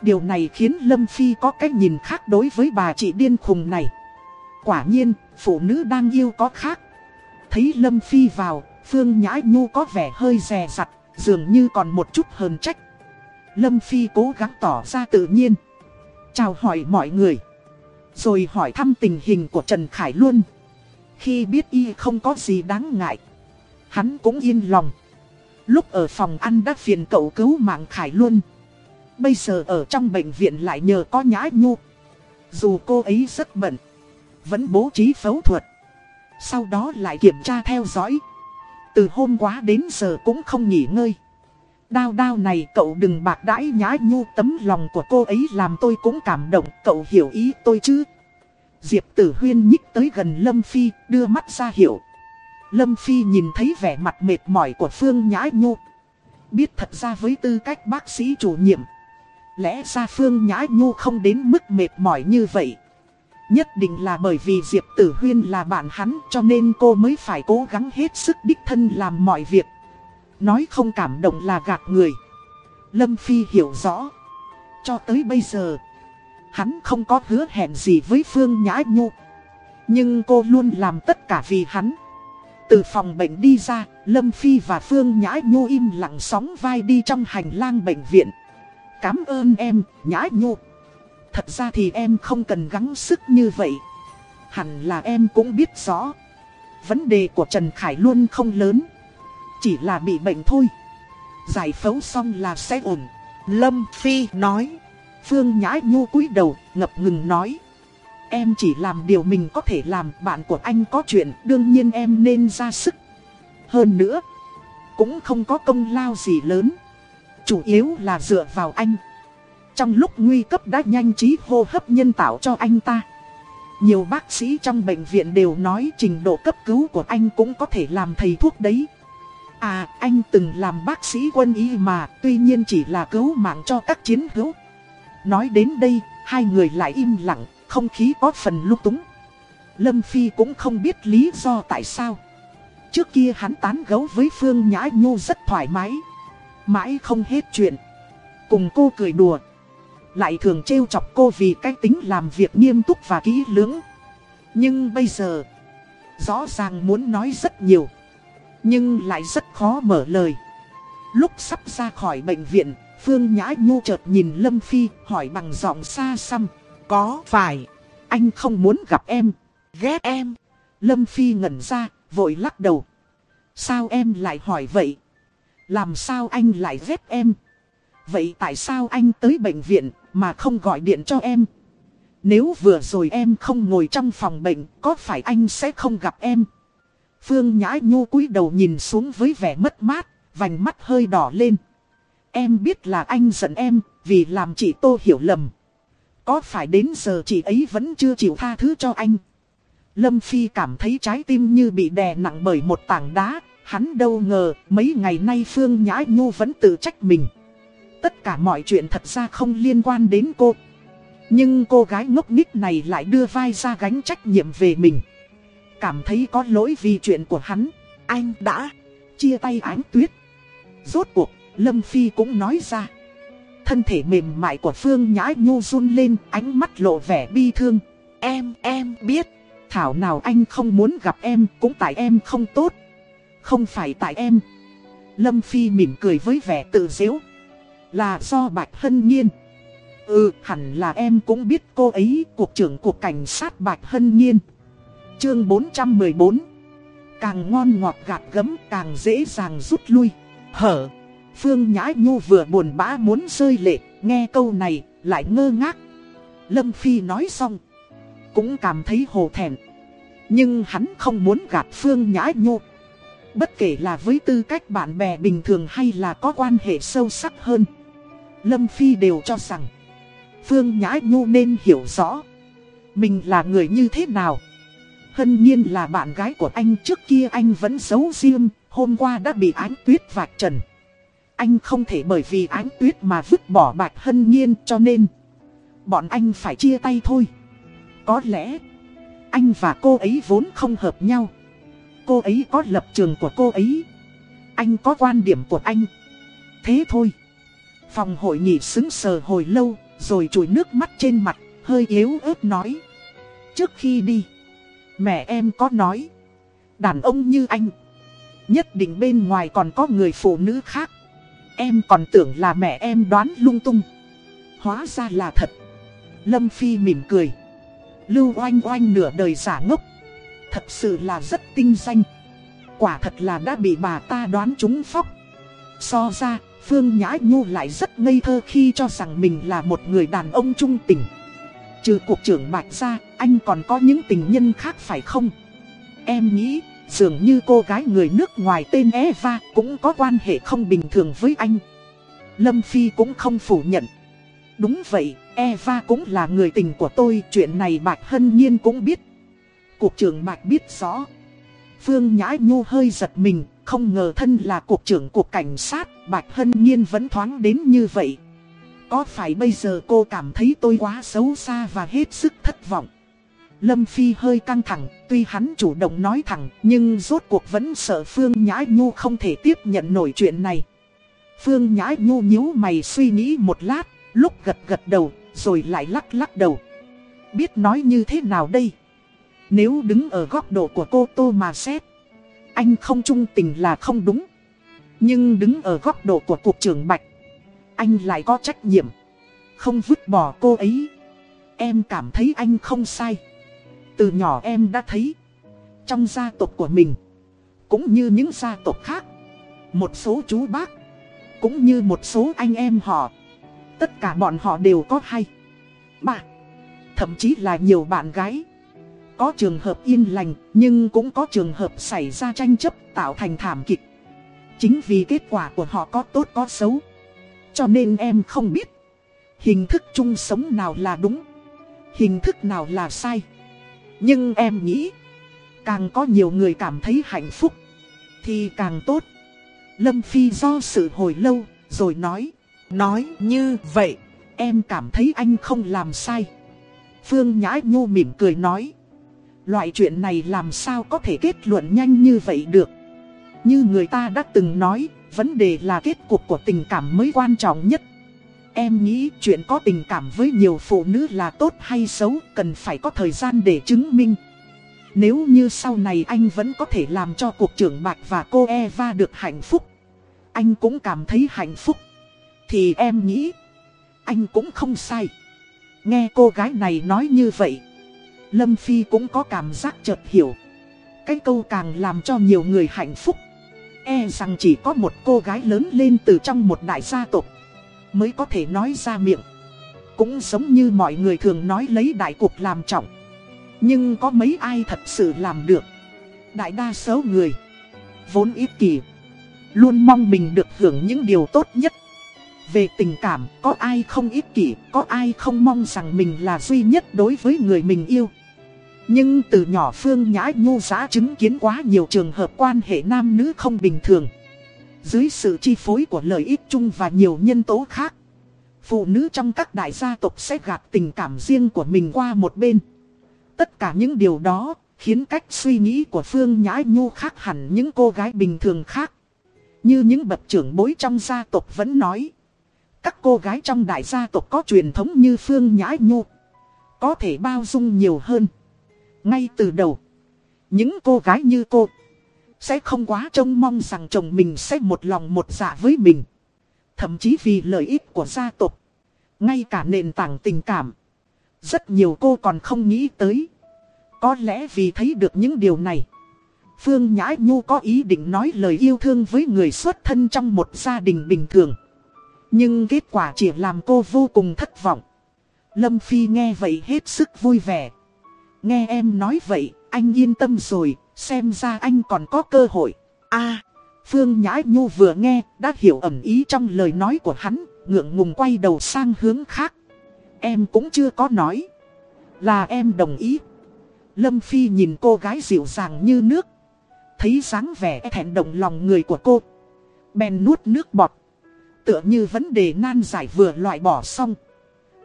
Điều này khiến Lâm Phi có cách nhìn khác đối với bà chị điên khùng này. Quả nhiên, phụ nữ đang yêu có khác. Thấy Lâm Phi vào, Phương Nhã Nhu có vẻ hơi rè rặt, dường như còn một chút hờn trách. Lâm Phi cố gắng tỏ ra tự nhiên. Chào hỏi mọi người. Rồi hỏi thăm tình hình của Trần Khải Luân. Khi biết y không có gì đáng ngại, hắn cũng yên lòng. Lúc ở phòng ăn đã phiền cậu cứu mạng Khải luôn. Bây giờ ở trong bệnh viện lại nhờ có nhã nhu. Dù cô ấy rất bận, vẫn bố trí phẫu thuật. Sau đó lại kiểm tra theo dõi. Từ hôm qua đến giờ cũng không nghỉ ngơi. Đao đao này cậu đừng bạc đãi nhã nhu tấm lòng của cô ấy làm tôi cũng cảm động. Cậu hiểu ý tôi chứ? Diệp Tử Huyên nhích tới gần Lâm Phi, đưa mắt ra hiểu Lâm Phi nhìn thấy vẻ mặt mệt mỏi của Phương Nhã Nhu. Biết thật ra với tư cách bác sĩ chủ nhiệm, lẽ ra Phương Nhã Nhu không đến mức mệt mỏi như vậy. Nhất định là bởi vì Diệp Tử Huyên là bạn hắn cho nên cô mới phải cố gắng hết sức đích thân làm mọi việc. Nói không cảm động là gạt người. Lâm Phi hiểu rõ. Cho tới bây giờ... Hắn không có hứa hẹn gì với Phương Nhã Nhu Nhưng cô luôn làm tất cả vì hắn Từ phòng bệnh đi ra Lâm Phi và Phương Nhã Nhu im lặng sóng vai đi trong hành lang bệnh viện Cảm ơn em, Nhã Nhu Thật ra thì em không cần gắng sức như vậy Hẳn là em cũng biết rõ Vấn đề của Trần Khải luôn không lớn Chỉ là bị bệnh thôi Giải phẫu xong là sẽ ổn Lâm Phi nói Phương Nhã Nhu cúi đầu, ngập ngừng nói. Em chỉ làm điều mình có thể làm, bạn của anh có chuyện, đương nhiên em nên ra sức. Hơn nữa, cũng không có công lao gì lớn. Chủ yếu là dựa vào anh. Trong lúc nguy cấp đã nhanh trí hô hấp nhân tạo cho anh ta. Nhiều bác sĩ trong bệnh viện đều nói trình độ cấp cứu của anh cũng có thể làm thầy thuốc đấy. À, anh từng làm bác sĩ quân y mà, tuy nhiên chỉ là cứu mạng cho các chiến hữu. Nói đến đây, hai người lại im lặng, không khí có phần lúc túng. Lâm Phi cũng không biết lý do tại sao. Trước kia hắn tán gấu với Phương Nhã Nhu rất thoải mái. Mãi không hết chuyện. Cùng cô cười đùa. Lại thường trêu chọc cô vì cái tính làm việc nghiêm túc và kỹ lưỡng. Nhưng bây giờ, rõ ràng muốn nói rất nhiều. Nhưng lại rất khó mở lời. Lúc sắp ra khỏi bệnh viện, Phương Nhã Nhu chợt nhìn Lâm Phi hỏi bằng giọng xa xăm. Có phải anh không muốn gặp em? Ghét em. Lâm Phi ngẩn ra, vội lắc đầu. Sao em lại hỏi vậy? Làm sao anh lại ghét em? Vậy tại sao anh tới bệnh viện mà không gọi điện cho em? Nếu vừa rồi em không ngồi trong phòng bệnh, có phải anh sẽ không gặp em? Phương Nhã Nhu cúi đầu nhìn xuống với vẻ mất mát, vành mắt hơi đỏ lên. Em biết là anh giận em, vì làm chị Tô hiểu lầm. Có phải đến giờ chị ấy vẫn chưa chịu tha thứ cho anh? Lâm Phi cảm thấy trái tim như bị đè nặng bởi một tảng đá. Hắn đâu ngờ mấy ngày nay Phương Nhã Nhu vẫn tự trách mình. Tất cả mọi chuyện thật ra không liên quan đến cô. Nhưng cô gái ngốc nghích này lại đưa vai ra gánh trách nhiệm về mình. Cảm thấy có lỗi vì chuyện của hắn. Anh đã chia tay ánh tuyết. Rốt cuộc, Lâm Phi cũng nói ra. Thân thể mềm mại của Phương Nhã Nhu run lên, ánh mắt lộ vẻ bi thương. Em, em biết. Thảo nào anh không muốn gặp em, cũng tại em không tốt. Không phải tại em. Lâm Phi mỉm cười với vẻ tự dễu. Là do Bạch Hân Nhiên. Ừ, hẳn là em cũng biết cô ấy, Cục trưởng Cục Cảnh sát Bạch Hân Nhiên. Chương 414 Càng ngon ngọt gạt gấm càng dễ dàng rút lui. Hở. Phương Nhã Nhu vừa buồn bã muốn rơi lệ, nghe câu này, lại ngơ ngác. Lâm Phi nói xong. Cũng cảm thấy hồ thẹn. Nhưng hắn không muốn gạt Phương Nhã Nhu. Bất kể là với tư cách bạn bè bình thường hay là có quan hệ sâu sắc hơn. Lâm Phi đều cho rằng, Phương Nhã Nhu nên hiểu rõ, Mình là người như thế nào. Hân nhiên là bạn gái của anh, trước kia anh vẫn giấu riêng Hôm qua đã bị ánh tuyết vạch trần. Anh không thể bởi vì ánh tuyết mà vứt bỏ bạch hân nhiên, cho nên, Bọn anh phải chia tay thôi. Có lẽ, Anh và cô ấy vốn không hợp nhau. Cô ấy có lập trường của cô ấy. Anh có quan điểm của anh. Thế thôi. Phòng hội nghị xứng sờ hồi lâu, Rồi chùi nước mắt trên mặt, Hơi yếu ớt nói. Trước khi đi, Mẹ em có nói, Đàn ông như anh, Nhất định bên ngoài còn có người phụ nữ khác. Em còn tưởng là mẹ em đoán lung tung. Hóa ra là thật. Lâm Phi mỉm cười. Lưu oanh oanh nửa đời giả ngốc. Thật sự là rất tinh danh. Quả thật là đã bị bà ta đoán trúng phóc. So ra Phương Nhã Nhu lại rất ngây thơ khi cho rằng mình là một người đàn ông trung tình. Trừ cục trưởng Bạch ra, anh còn có những tình nhân khác phải không? Em nghĩ, dường như cô gái người nước ngoài tên Eva cũng có quan hệ không bình thường với anh. Lâm Phi cũng không phủ nhận. Đúng vậy, Eva cũng là người tình của tôi, chuyện này Bạch Hân Nhiên cũng biết. Cục trưởng Bạch biết rõ. Phương Nhã Nhu hơi giật mình, không ngờ thân là cục trưởng cục cảnh sát, Bạch Hân Nhiên vẫn thoáng đến như vậy. Có phải bây giờ cô cảm thấy tôi quá xấu xa và hết sức thất vọng? Lâm Phi hơi căng thẳng, tuy hắn chủ động nói thẳng, nhưng rốt cuộc vẫn sợ Phương Nhã Nhu không thể tiếp nhận nổi chuyện này. Phương Nhã Nhu nhíu mày suy nghĩ một lát, lúc gật gật đầu, rồi lại lắc lắc đầu. Biết nói như thế nào đây? Nếu đứng ở góc độ của cô Tô mà xét, anh không trung tình là không đúng. Nhưng đứng ở góc độ của Cục trưởng Bạch, anh lại có trách nhiệm. Không vứt bỏ cô ấy. Em cảm thấy anh không sai. Từ nhỏ em đã thấy, trong gia tộc của mình, cũng như những gia tộc khác, một số chú bác, cũng như một số anh em họ, tất cả bọn họ đều có hay. Bà, thậm chí là nhiều bạn gái. Có trường hợp yên lành, nhưng cũng có trường hợp xảy ra tranh chấp tạo thành thảm kịch. Chính vì kết quả của họ có tốt có xấu. Cho nên em không biết, hình thức chung sống nào là đúng, hình thức nào là sai. Nhưng em nghĩ, càng có nhiều người cảm thấy hạnh phúc, thì càng tốt. Lâm Phi do sự hồi lâu, rồi nói, nói như vậy, em cảm thấy anh không làm sai. Phương Nhã Nhu mỉm cười nói, Loại chuyện này làm sao có thể kết luận nhanh như vậy được? Như người ta đã từng nói Vấn đề là kết cục của tình cảm mới quan trọng nhất. Em nghĩ chuyện có tình cảm với nhiều phụ nữ là tốt hay xấu Cần phải có thời gian để chứng minh. Nếu như sau này anh vẫn có thể làm cho cuộc trưởng Bạch và cô Eva được hạnh phúc Anh cũng cảm thấy hạnh phúc. Thì em nghĩ, anh cũng không sai. Nghe cô gái này nói như vậy, Lâm Phi cũng có cảm giác chợt hiểu. Cái câu càng làm cho nhiều người hạnh phúc. E rằng chỉ có một cô gái lớn lên từ trong một đại gia tộc mới có thể nói ra miệng. Cũng giống như mọi người thường nói lấy đại cục làm trọng. Nhưng có mấy ai thật sự làm được. Đại đa số người, vốn ít kỳ Luôn mong mình được hưởng những điều tốt nhất Về tình cảm, có ai không ích kỷ, Có ai không mong rằng mình là duy nhất đối với người mình yêu nhưng từ nhỏ Phương Nhã Nhu giá chứng kiến quá nhiều trường hợp quan hệ nam nữ không bình thường Dưới sự chi phối của lợi ích chung và nhiều nhân tố khác, Phụ nữ trong các đại gia tộc sẽ gạt tình cảm riêng của mình qua một bên Tất cả những điều đó khiến cách suy nghĩ của Phương Nhã Nhu khác hẳn những cô gái bình thường khác. Như những bậc trưởng bối trong gia tộc vẫn nói. Các cô gái trong đại gia tộc có truyền thống như Phương Nhã Nhu. Có thể bao dung nhiều hơn. Ngay từ đầu. Những cô gái như cô. Sẽ không quá trông mong rằng chồng mình sẽ một lòng một dạ với mình. Thậm chí vì lợi ích của gia tộc. Ngay cả nền tảng tình cảm. Rất nhiều cô còn không nghĩ tới. Có lẽ vì thấy được những điều này. Phương Nhã Nhu có ý định nói lời yêu thương với người xuất thân trong một gia đình bình thường. Nhưng kết quả chỉ làm cô vô cùng thất vọng. Lâm Phi nghe vậy hết sức vui vẻ. Nghe em nói vậy, anh yên tâm rồi, xem ra anh còn có cơ hội. a Phương Nhã Nhu vừa nghe, đã hiểu ẩn ý trong lời nói của hắn, ngượng ngùng quay đầu sang hướng khác. Em cũng chưa có nói. Là em đồng ý. Lâm Phi nhìn cô gái dịu dàng như nước. Thấy dáng vẻ e thẹn động lòng người của cô. Bèn nuốt nước bọt. Tựa như vấn đề nan giải vừa loại bỏ xong.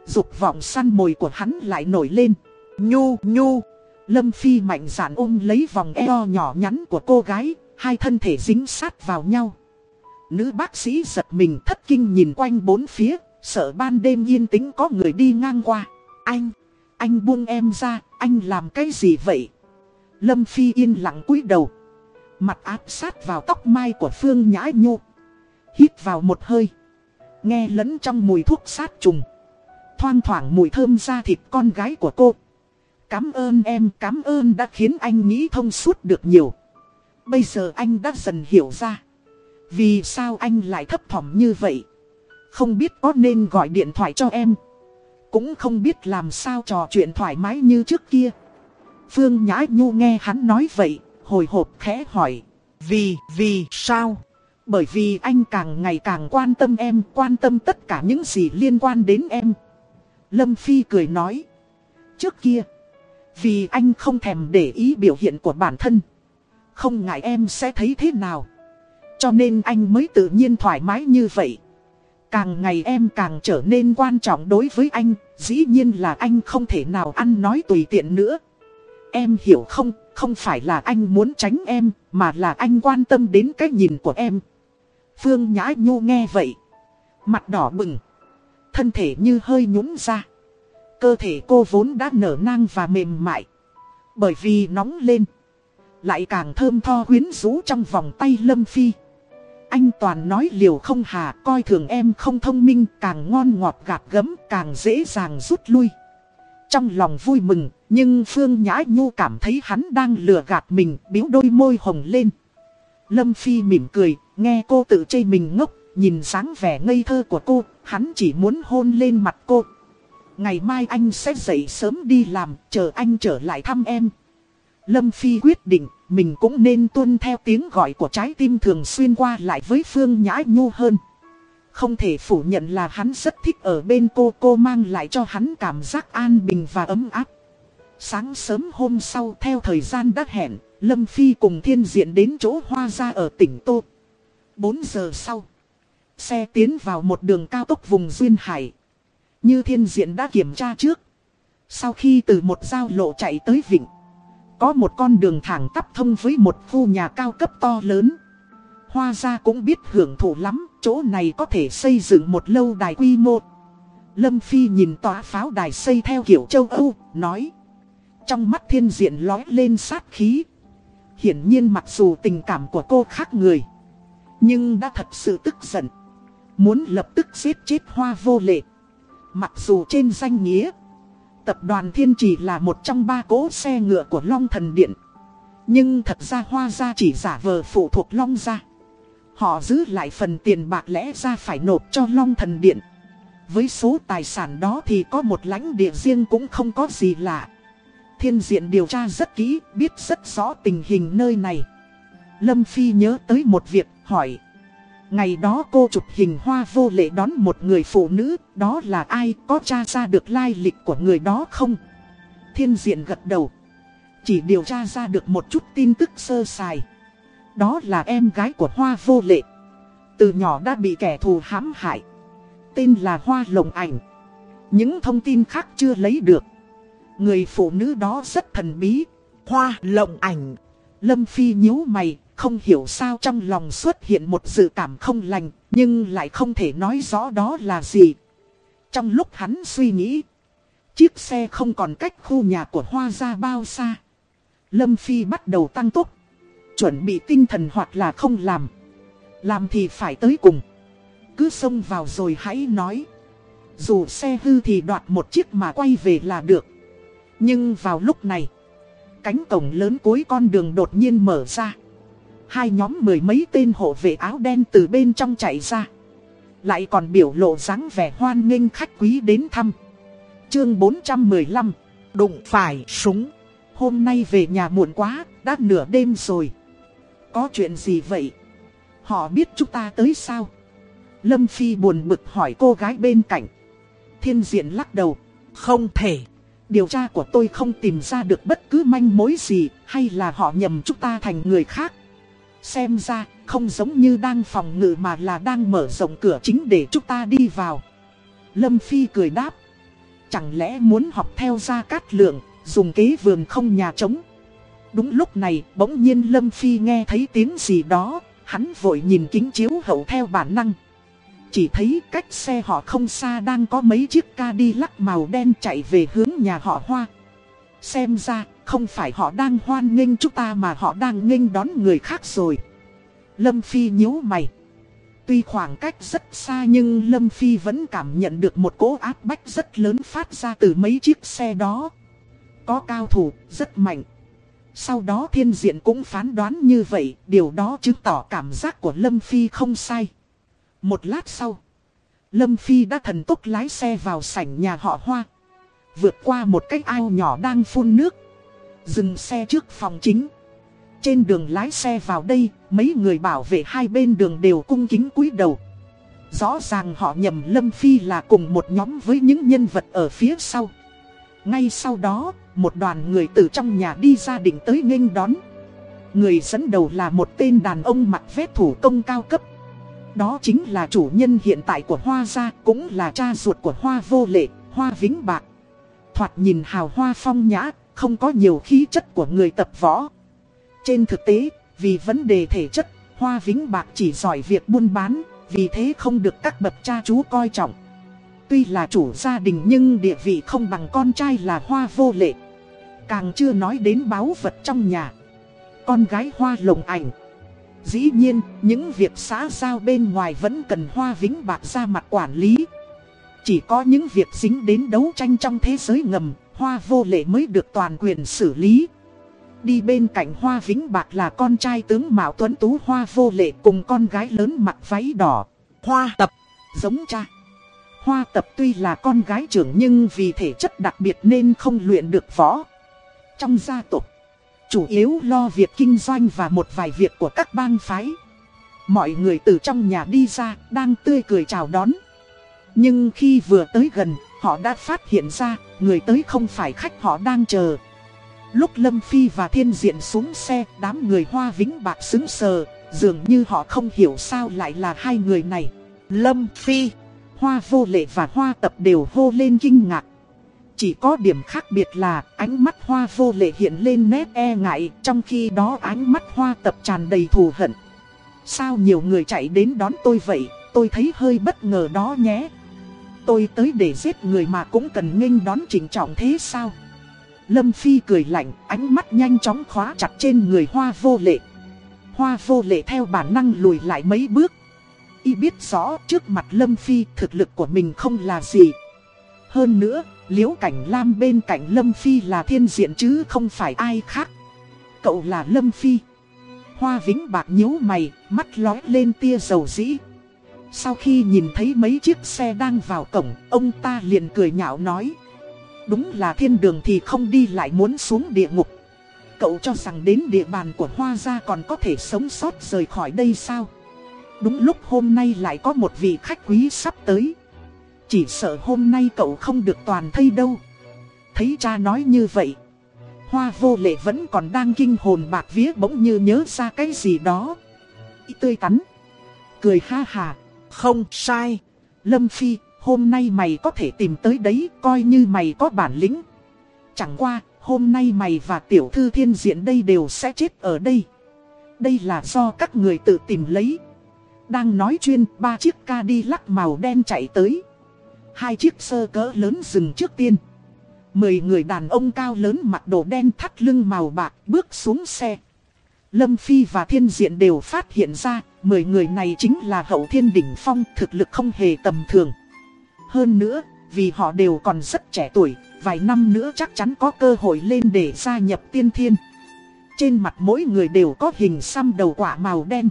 Dục vọng săn mồi của hắn lại nổi lên. Nhu, nhu. Lâm Phi mạnh dạn ôm lấy vòng eo nhỏ nhắn của cô gái. Hai thân thể dính sát vào nhau. Nữ bác sĩ giật mình thất kinh nhìn quanh bốn phía. Sợ ban đêm yên tĩnh có người đi ngang qua. Anh, anh buông em ra, anh làm cái gì vậy? Lâm Phi yên lặng cúi đầu. Mặt áp sát vào tóc mai của Phương Nhã Nhu. Hít vào một hơi. Nghe lẫn trong mùi thuốc sát trùng. Thoang thoảng mùi thơm da thịt con gái của cô. Cám ơn em, cám ơn đã khiến anh nghĩ thông suốt được nhiều. Bây giờ anh đã dần hiểu ra. Vì sao anh lại thấp thỏm như vậy? Không biết có nên gọi điện thoại cho em. Cũng không biết làm sao trò chuyện thoải mái như trước kia Phương Nhã Nhu nghe hắn nói vậy Hồi hộp khẽ hỏi Vì, vì sao? Bởi vì anh càng ngày càng quan tâm em Quan tâm tất cả những gì liên quan đến em Lâm Phi cười nói Trước kia vì anh không thèm để ý biểu hiện của bản thân Không ngại em sẽ thấy thế nào Cho nên anh mới tự nhiên thoải mái như vậy Càng ngày em càng trở nên quan trọng đối với anh, dĩ nhiên là anh không thể nào ăn nói tùy tiện nữa. Em hiểu không, không phải là anh muốn tránh em, mà là anh quan tâm đến cái nhìn của em. Phương Nhã Nhu nghe vậy. Mặt đỏ bừng. Thân thể như hơi nhũng ra. Cơ thể cô vốn đã nở nang và mềm mại. Bởi vì nóng lên. Lại càng thơm tho quyến rũ trong vòng tay Lâm Phi. Anh toàn nói liều không hà coi thường em không thông minh càng ngon ngọt gạt gấm càng dễ dàng rút lui. Trong lòng vui mừng, nhưng Phương Nhã Nhu cảm thấy hắn đang lừa gạt mình, biếu đôi môi hồng lên. Lâm Phi mỉm cười, nghe cô tự chê mình ngốc, nhìn dáng vẻ ngây thơ của cô, hắn chỉ muốn hôn lên mặt cô. Ngày mai anh sẽ dậy sớm đi làm, chờ anh trở lại thăm em. Lâm Phi quyết định mình cũng nên tuân theo tiếng gọi của trái tim thường xuyên qua lại với Phương Nhã Nhu hơn. Không thể phủ nhận là hắn rất thích ở bên cô, cô mang lại cho hắn cảm giác an bình và ấm áp. Sáng sớm hôm sau theo thời gian đã hẹn, Lâm Phi cùng thiên diện đến chỗ hoa ra ở tỉnh Tô. 4 giờ sau, xe tiến vào một đường cao tốc vùng Duyên Hải. Như thiên diện đã kiểm tra trước. Sau khi từ một giao lộ chạy tới Vịnh. Có một con đường thẳng tắp thông với một khu nhà cao cấp to lớn. Hoa gia cũng biết hưởng thụ lắm, chỗ này có thể xây dựng một lâu đài quy mô. Lâm Phi nhìn tòa pháo đài xây theo kiểu châu Âu, nói. Trong mắt thiên diện lói lên sát khí. Hiển nhiên mặc dù tình cảm của cô khác người. Nhưng đã thật sự tức giận. Muốn lập tức giết chết hoa vô lệ Mặc dù trên danh nghĩa Tập đoàn Thiên Trì là một trong ba cỗ xe ngựa của Long Thần Điện. Nhưng thật ra hoa gia chỉ giả vờ phụ thuộc Long gia. Họ giữ lại phần tiền bạc lẽ ra phải nộp cho Long Thần Điện. Với số tài sản đó thì có một lãnh địa riêng cũng không có gì lạ. Thiên diện điều tra rất kỹ, biết rất rõ tình hình nơi này. Lâm Phi nhớ tới một việc, hỏi Ngày đó cô chụp hình hoa vô lệ đón một người phụ nữ, đó là ai, có tra ra được lai lịch của người đó không? Thiên diện gật đầu. Chỉ điều tra ra được một chút tin tức sơ sài. Đó là em gái của hoa vô lệ. Từ nhỏ đã bị kẻ thù hãm hại. Tên là Hoa Lồng Ảnh. Những thông tin khác chưa lấy được. Người phụ nữ đó rất thần bí. Hoa lộng Ảnh. Lâm Phi nhíu mày, không hiểu sao trong lòng xuất hiện một dự cảm không lành, nhưng lại không thể nói rõ đó là gì. Trong lúc hắn suy nghĩ, chiếc xe không còn cách khu nhà của Hoa ra bao xa. Lâm Phi bắt đầu tăng tốc, chuẩn bị tinh thần hoặc là không làm. Làm thì phải tới cùng. Cứ xông vào rồi hãy nói. Dù xe hư thì đoạt một chiếc mà quay về là được. Nhưng vào lúc này, cánh cổng lớn cuối con đường đột nhiên mở ra. Hai nhóm mười mấy tên hộ vệ áo đen từ bên trong chạy ra. Lại còn biểu lộ dáng vẻ hoan nghênh khách quý đến thăm. Chương 415 Đụng phải súng. Hôm nay về nhà muộn quá, đã nửa đêm rồi. Có chuyện gì vậy? Họ biết chúng ta tới sao? Lâm Phi buồn bực hỏi cô gái bên cạnh. Thiên diện lắc đầu. Không thể. Điều tra của tôi không tìm ra được bất cứ manh mối gì, hay là họ nhầm chúng ta thành người khác. Xem ra, không giống như đang phòng ngự mà là đang mở rộng cửa chính để chúng ta đi vào. Lâm Phi cười đáp. Chẳng lẽ muốn học theo ra cát lượng, dùng kế vườn không nhà trống. Đúng lúc này, bỗng nhiên Lâm Phi nghe thấy tiếng gì đó, hắn vội nhìn kính chiếu hậu theo bản năng. Chỉ thấy cách xe họ không xa đang có mấy chiếc ca đi lắc màu đen chạy về hướng nhà họ Hoa. Xem ra, không phải họ đang hoan nghênh chúng ta mà họ đang nghênh đón người khác rồi. Lâm Phi nhíu mày. Tuy khoảng cách rất xa nhưng Lâm Phi vẫn cảm nhận được một cỗ áp bách rất lớn phát ra từ mấy chiếc xe đó. Có cao thủ, rất mạnh. Sau đó thiên diện cũng phán đoán như vậy, điều đó chứng tỏ cảm giác của Lâm Phi không sai. Một lát sau, Lâm Phi đã thần tốc lái xe vào sảnh nhà họ Hoa. Vượt qua một cái ao nhỏ đang phun nước. Dừng xe trước phòng chính. Trên đường lái xe vào đây, mấy người bảo vệ hai bên đường đều cung kính cúi đầu. Rõ ràng họ nhầm Lâm Phi là cùng một nhóm với những nhân vật ở phía sau. Ngay sau đó, một đoàn người từ trong nhà đi ra định tới nghênh đón. Người dẫn đầu là một tên đàn ông mặc vét thủ công cao cấp. Đó chính là chủ nhân hiện tại của Hoa Gia, cũng là cha ruột của Hoa Vô Lệ, Hoa Vĩnh Bạc. Thoạt nhìn hào hoa phong nhã, không có nhiều khí chất của người tập võ. Trên thực tế, vì vấn đề thể chất, Hoa Vĩnh Bạc chỉ giỏi việc buôn bán, vì thế không được các bậc cha chú coi trọng. Tuy là chủ gia đình nhưng địa vị không bằng con trai là Hoa Vô Lệ. Càng chưa nói đến báu vật trong nhà. Con gái Hoa Lồng Ảnh. Dĩ nhiên, những việc xã giao bên ngoài vẫn cần Hoa Vĩnh Bạc ra mặt quản lý. Chỉ có những việc dính đến đấu tranh trong thế giới ngầm, Hoa Vô Lệ mới được toàn quyền xử lý. Đi bên cạnh Hoa Vĩnh Bạc là con trai tướng Mạo Tuấn Tú Hoa Vô Lệ cùng con gái lớn mặc váy đỏ. Hoa Tập, giống cha. Hoa Tập tuy là con gái trưởng nhưng vì thể chất đặc biệt nên không luyện được võ. Trong gia tộc, chủ yếu lo việc kinh doanh và một vài việc của các bang phái. Mọi người từ trong nhà đi ra, đang tươi cười chào đón. Nhưng khi vừa tới gần, họ đã phát hiện ra, người tới không phải khách họ đang chờ. Lúc Lâm Phi và Thiên Diện xuống xe, đám người Hoa Vĩnh Bạc xứng sờ, dường như họ không hiểu sao lại là hai người này. Lâm Phi, Hoa Vô Lệ và Hoa Tập đều hô lên kinh ngạc. Chỉ có điểm khác biệt là ánh mắt Hoa Vô Lệ hiện lên nét e ngại, trong khi đó ánh mắt Hoa Tập tràn đầy thù hận. Sao nhiều người chạy đến đón tôi vậy, tôi thấy hơi bất ngờ đó nhé. Tôi tới để giết người mà cũng cần nghênh đón chỉnh trọng thế sao? Lâm Phi cười lạnh, ánh mắt nhanh chóng khóa chặt trên người hoa vô lệ. Hoa vô lệ theo bản năng lùi lại mấy bước. y biết rõ trước mặt Lâm Phi thực lực của mình không là gì. Hơn nữa, Liễu Cảnh Lam bên cạnh Lâm Phi là thiên diện chứ không phải ai khác. Cậu là Lâm Phi. Hoa Vĩnh Bạc nhíu mày, mắt lói lên tia dầu dĩ. Sau khi nhìn thấy mấy chiếc xe đang vào cổng, ông ta liền cười nhạo nói. Đúng là thiên đường thì không đi lại muốn xuống địa ngục. Cậu cho rằng đến địa bàn của Hoa gia còn có thể sống sót rời khỏi đây sao? Đúng lúc hôm nay lại có một vị khách quý sắp tới. Chỉ sợ hôm nay cậu không được toàn thây đâu. Thấy cha nói như vậy. Hoa vô lệ vẫn còn đang kinh hồn bạc vía bỗng như nhớ ra cái gì đó. Ý tươi tắn. Cười ha hà. Không sai. Lâm Phi, hôm nay mày có thể tìm tới đấy coi như mày có bản lĩnh. Chẳng qua, hôm nay mày và tiểu thư thiên diện đây đều sẽ chết ở đây. Đây là do các người tự tìm lấy. Đang nói chuyên, ba chiếc ca đi lắc màu đen chạy tới. Hai chiếc sơ cỡ lớn dừng trước tiên. Mười người đàn ông cao lớn mặc đồ đen thắt lưng màu bạc bước xuống xe. Lâm Phi và Thiên Diện đều phát hiện ra, mười người này chính là hậu thiên đỉnh phong thực lực không hề tầm thường. Hơn nữa, vì họ đều còn rất trẻ tuổi, vài năm nữa chắc chắn có cơ hội lên để gia nhập tiên thiên. Trên mặt mỗi người đều có hình xăm đầu quả màu đen.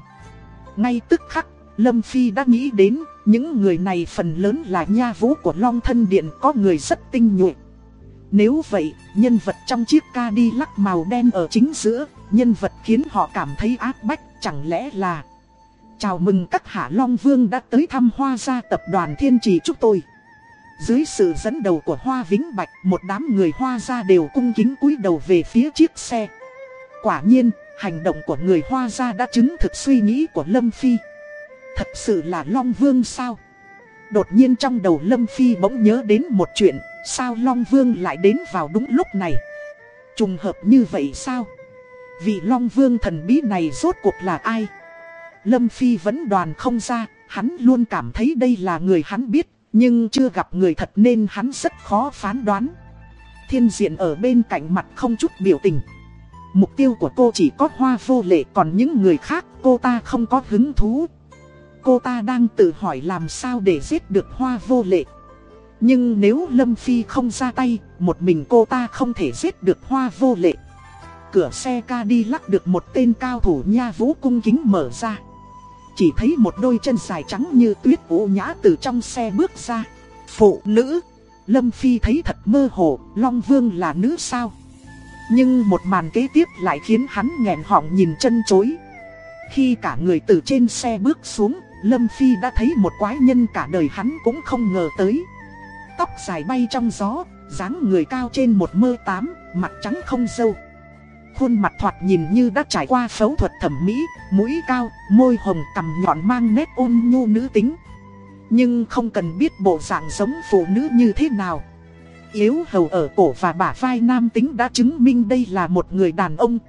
Ngay tức khắc, Lâm Phi đã nghĩ đến, những người này phần lớn là nha vũ của Long Thân Điện có người rất tinh nhuệ. Nếu vậy, nhân vật trong chiếc ca đi lắc màu đen ở chính giữa, nhân vật khiến họ cảm thấy ác bách, chẳng lẽ là... Chào mừng các hạ Long Vương đã tới thăm Hoa gia tập đoàn Thiên Trì chúc tôi. Dưới sự dẫn đầu của Hoa Vĩnh Bạch, một đám người Hoa gia đều cung kính cúi đầu về phía chiếc xe. Quả nhiên, hành động của người Hoa gia đã chứng thực suy nghĩ của Lâm Phi. Thật sự là Long Vương sao? Đột nhiên trong đầu Lâm Phi bỗng nhớ đến một chuyện, sao Long Vương lại đến vào đúng lúc này? Trùng hợp như vậy sao? Vị Long Vương thần bí này rốt cuộc là ai? Lâm Phi vẫn đoàn không ra, hắn luôn cảm thấy đây là người hắn biết, nhưng chưa gặp người thật nên hắn rất khó phán đoán. Thiên diện ở bên cạnh mặt không chút biểu tình. Mục tiêu của cô chỉ có hoa vô lệ còn những người khác cô ta không có hứng thú. Cô ta đang tự hỏi làm sao để giết được hoa vô lệ. Nhưng nếu Lâm Phi không ra tay, một mình cô ta không thể giết được hoa vô lệ. Cửa xe ca đi lắc được một tên cao thủ nha vũ cung kính mở ra. Chỉ thấy một đôi chân dài trắng như tuyết vũ nhã từ trong xe bước ra. Phụ nữ. Lâm Phi thấy thật mơ hồ, Long Vương là nữ sao? Nhưng một màn kế tiếp lại khiến hắn nghẹn họng nhìn chân chối. Khi cả người từ trên xe bước xuống, Lâm Phi đã thấy một quái nhân cả đời hắn cũng không ngờ tới. Tóc dài bay trong gió, dáng người cao trên một mơ tám, mặt trắng không dâu. Khuôn mặt thoạt nhìn như đã trải qua phẫu thuật thẩm mỹ, mũi cao, môi hồng cằm nhọn mang nét ôn nhu nữ tính. Nhưng không cần biết bộ dạng giống phụ nữ như thế nào. Yếu hầu ở cổ và bả vai nam tính đã chứng minh đây là một người đàn ông.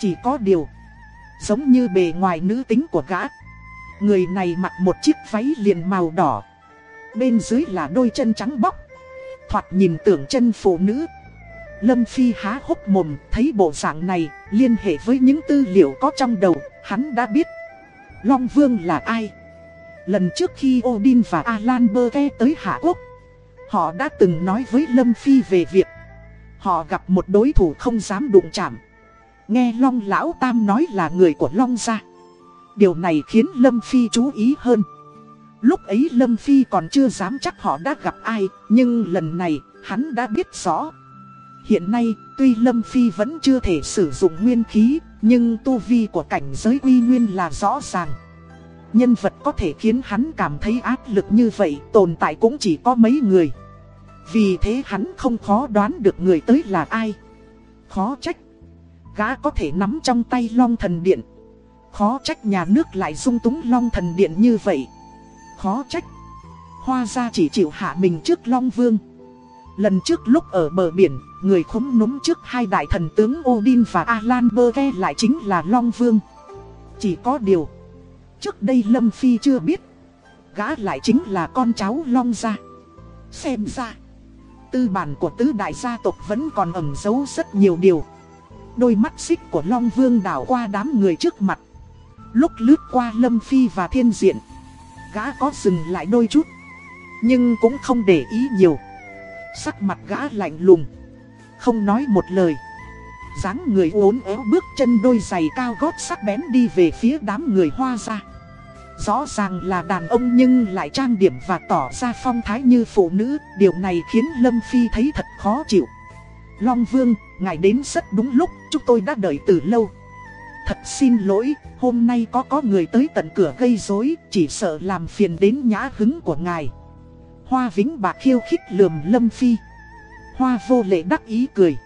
Chỉ có điều, giống như bề ngoài nữ tính của gã. Người này mặc một chiếc váy liền màu đỏ. Bên dưới là đôi chân trắng bóc. Thoạt nhìn tưởng chân phụ nữ. Lâm Phi há hốc mồm, thấy bộ dạng này, liên hệ với những tư liệu có trong đầu, hắn đã biết. Long Vương là ai? Lần trước khi Odin và Alan Burke tới Hạ Quốc, họ đã từng nói với Lâm Phi về việc họ gặp một đối thủ không dám đụng chạm. Nghe Long Lão Tam nói là người của Long gia. Điều này khiến Lâm Phi chú ý hơn. Lúc ấy Lâm Phi còn chưa dám chắc họ đã gặp ai, nhưng lần này hắn đã biết rõ. Hiện nay, tuy Lâm Phi vẫn chưa thể sử dụng nguyên khí, nhưng tu vi của cảnh giới uy nguyên là rõ ràng. Nhân vật có thể khiến hắn cảm thấy áp lực như vậy tồn tại cũng chỉ có mấy người. Vì thế hắn không khó đoán được người tới là ai. Khó trách. Gã có thể nắm trong tay long thần điện. Khó trách nhà nước lại dung túng long thần điện như vậy. Khó trách. Hoa ra chỉ chịu hạ mình trước long vương. Lần trước lúc ở bờ biển, người khống núm trước hai đại thần tướng Odin và Alan Burke lại chính là Long Vương. Chỉ có điều, trước đây Lâm Phi chưa biết, gã lại chính là con cháu Long gia. Xem ra, tư bản của tứ đại gia tộc vẫn còn ẩn giấu rất nhiều điều. Đôi mắt xích của Long Vương đảo qua đám người trước mặt. Lúc lướt qua Lâm Phi và Thiên Diện, Gã có dừng lại đôi chút Nhưng cũng không để ý nhiều Sắc mặt gã lạnh lùng. Không nói một lời. Dáng người uốn éo bước chân đôi giày cao gót sắc bén đi về phía đám người hoa ra. Rõ ràng là đàn ông nhưng lại trang điểm và tỏ ra phong thái như phụ nữ. Điều này khiến Lâm Phi thấy thật khó chịu. Long Vương, ngài đến rất đúng lúc, chúng tôi đã đợi từ lâu. Thật xin lỗi, hôm nay có có người tới tận cửa gây rối, chỉ sợ làm phiền đến nhã hứng của ngài. Hoa Vĩnh Bạc khiêu khích lườm Lâm Phi. Hoa vô lệ đắc ý cười.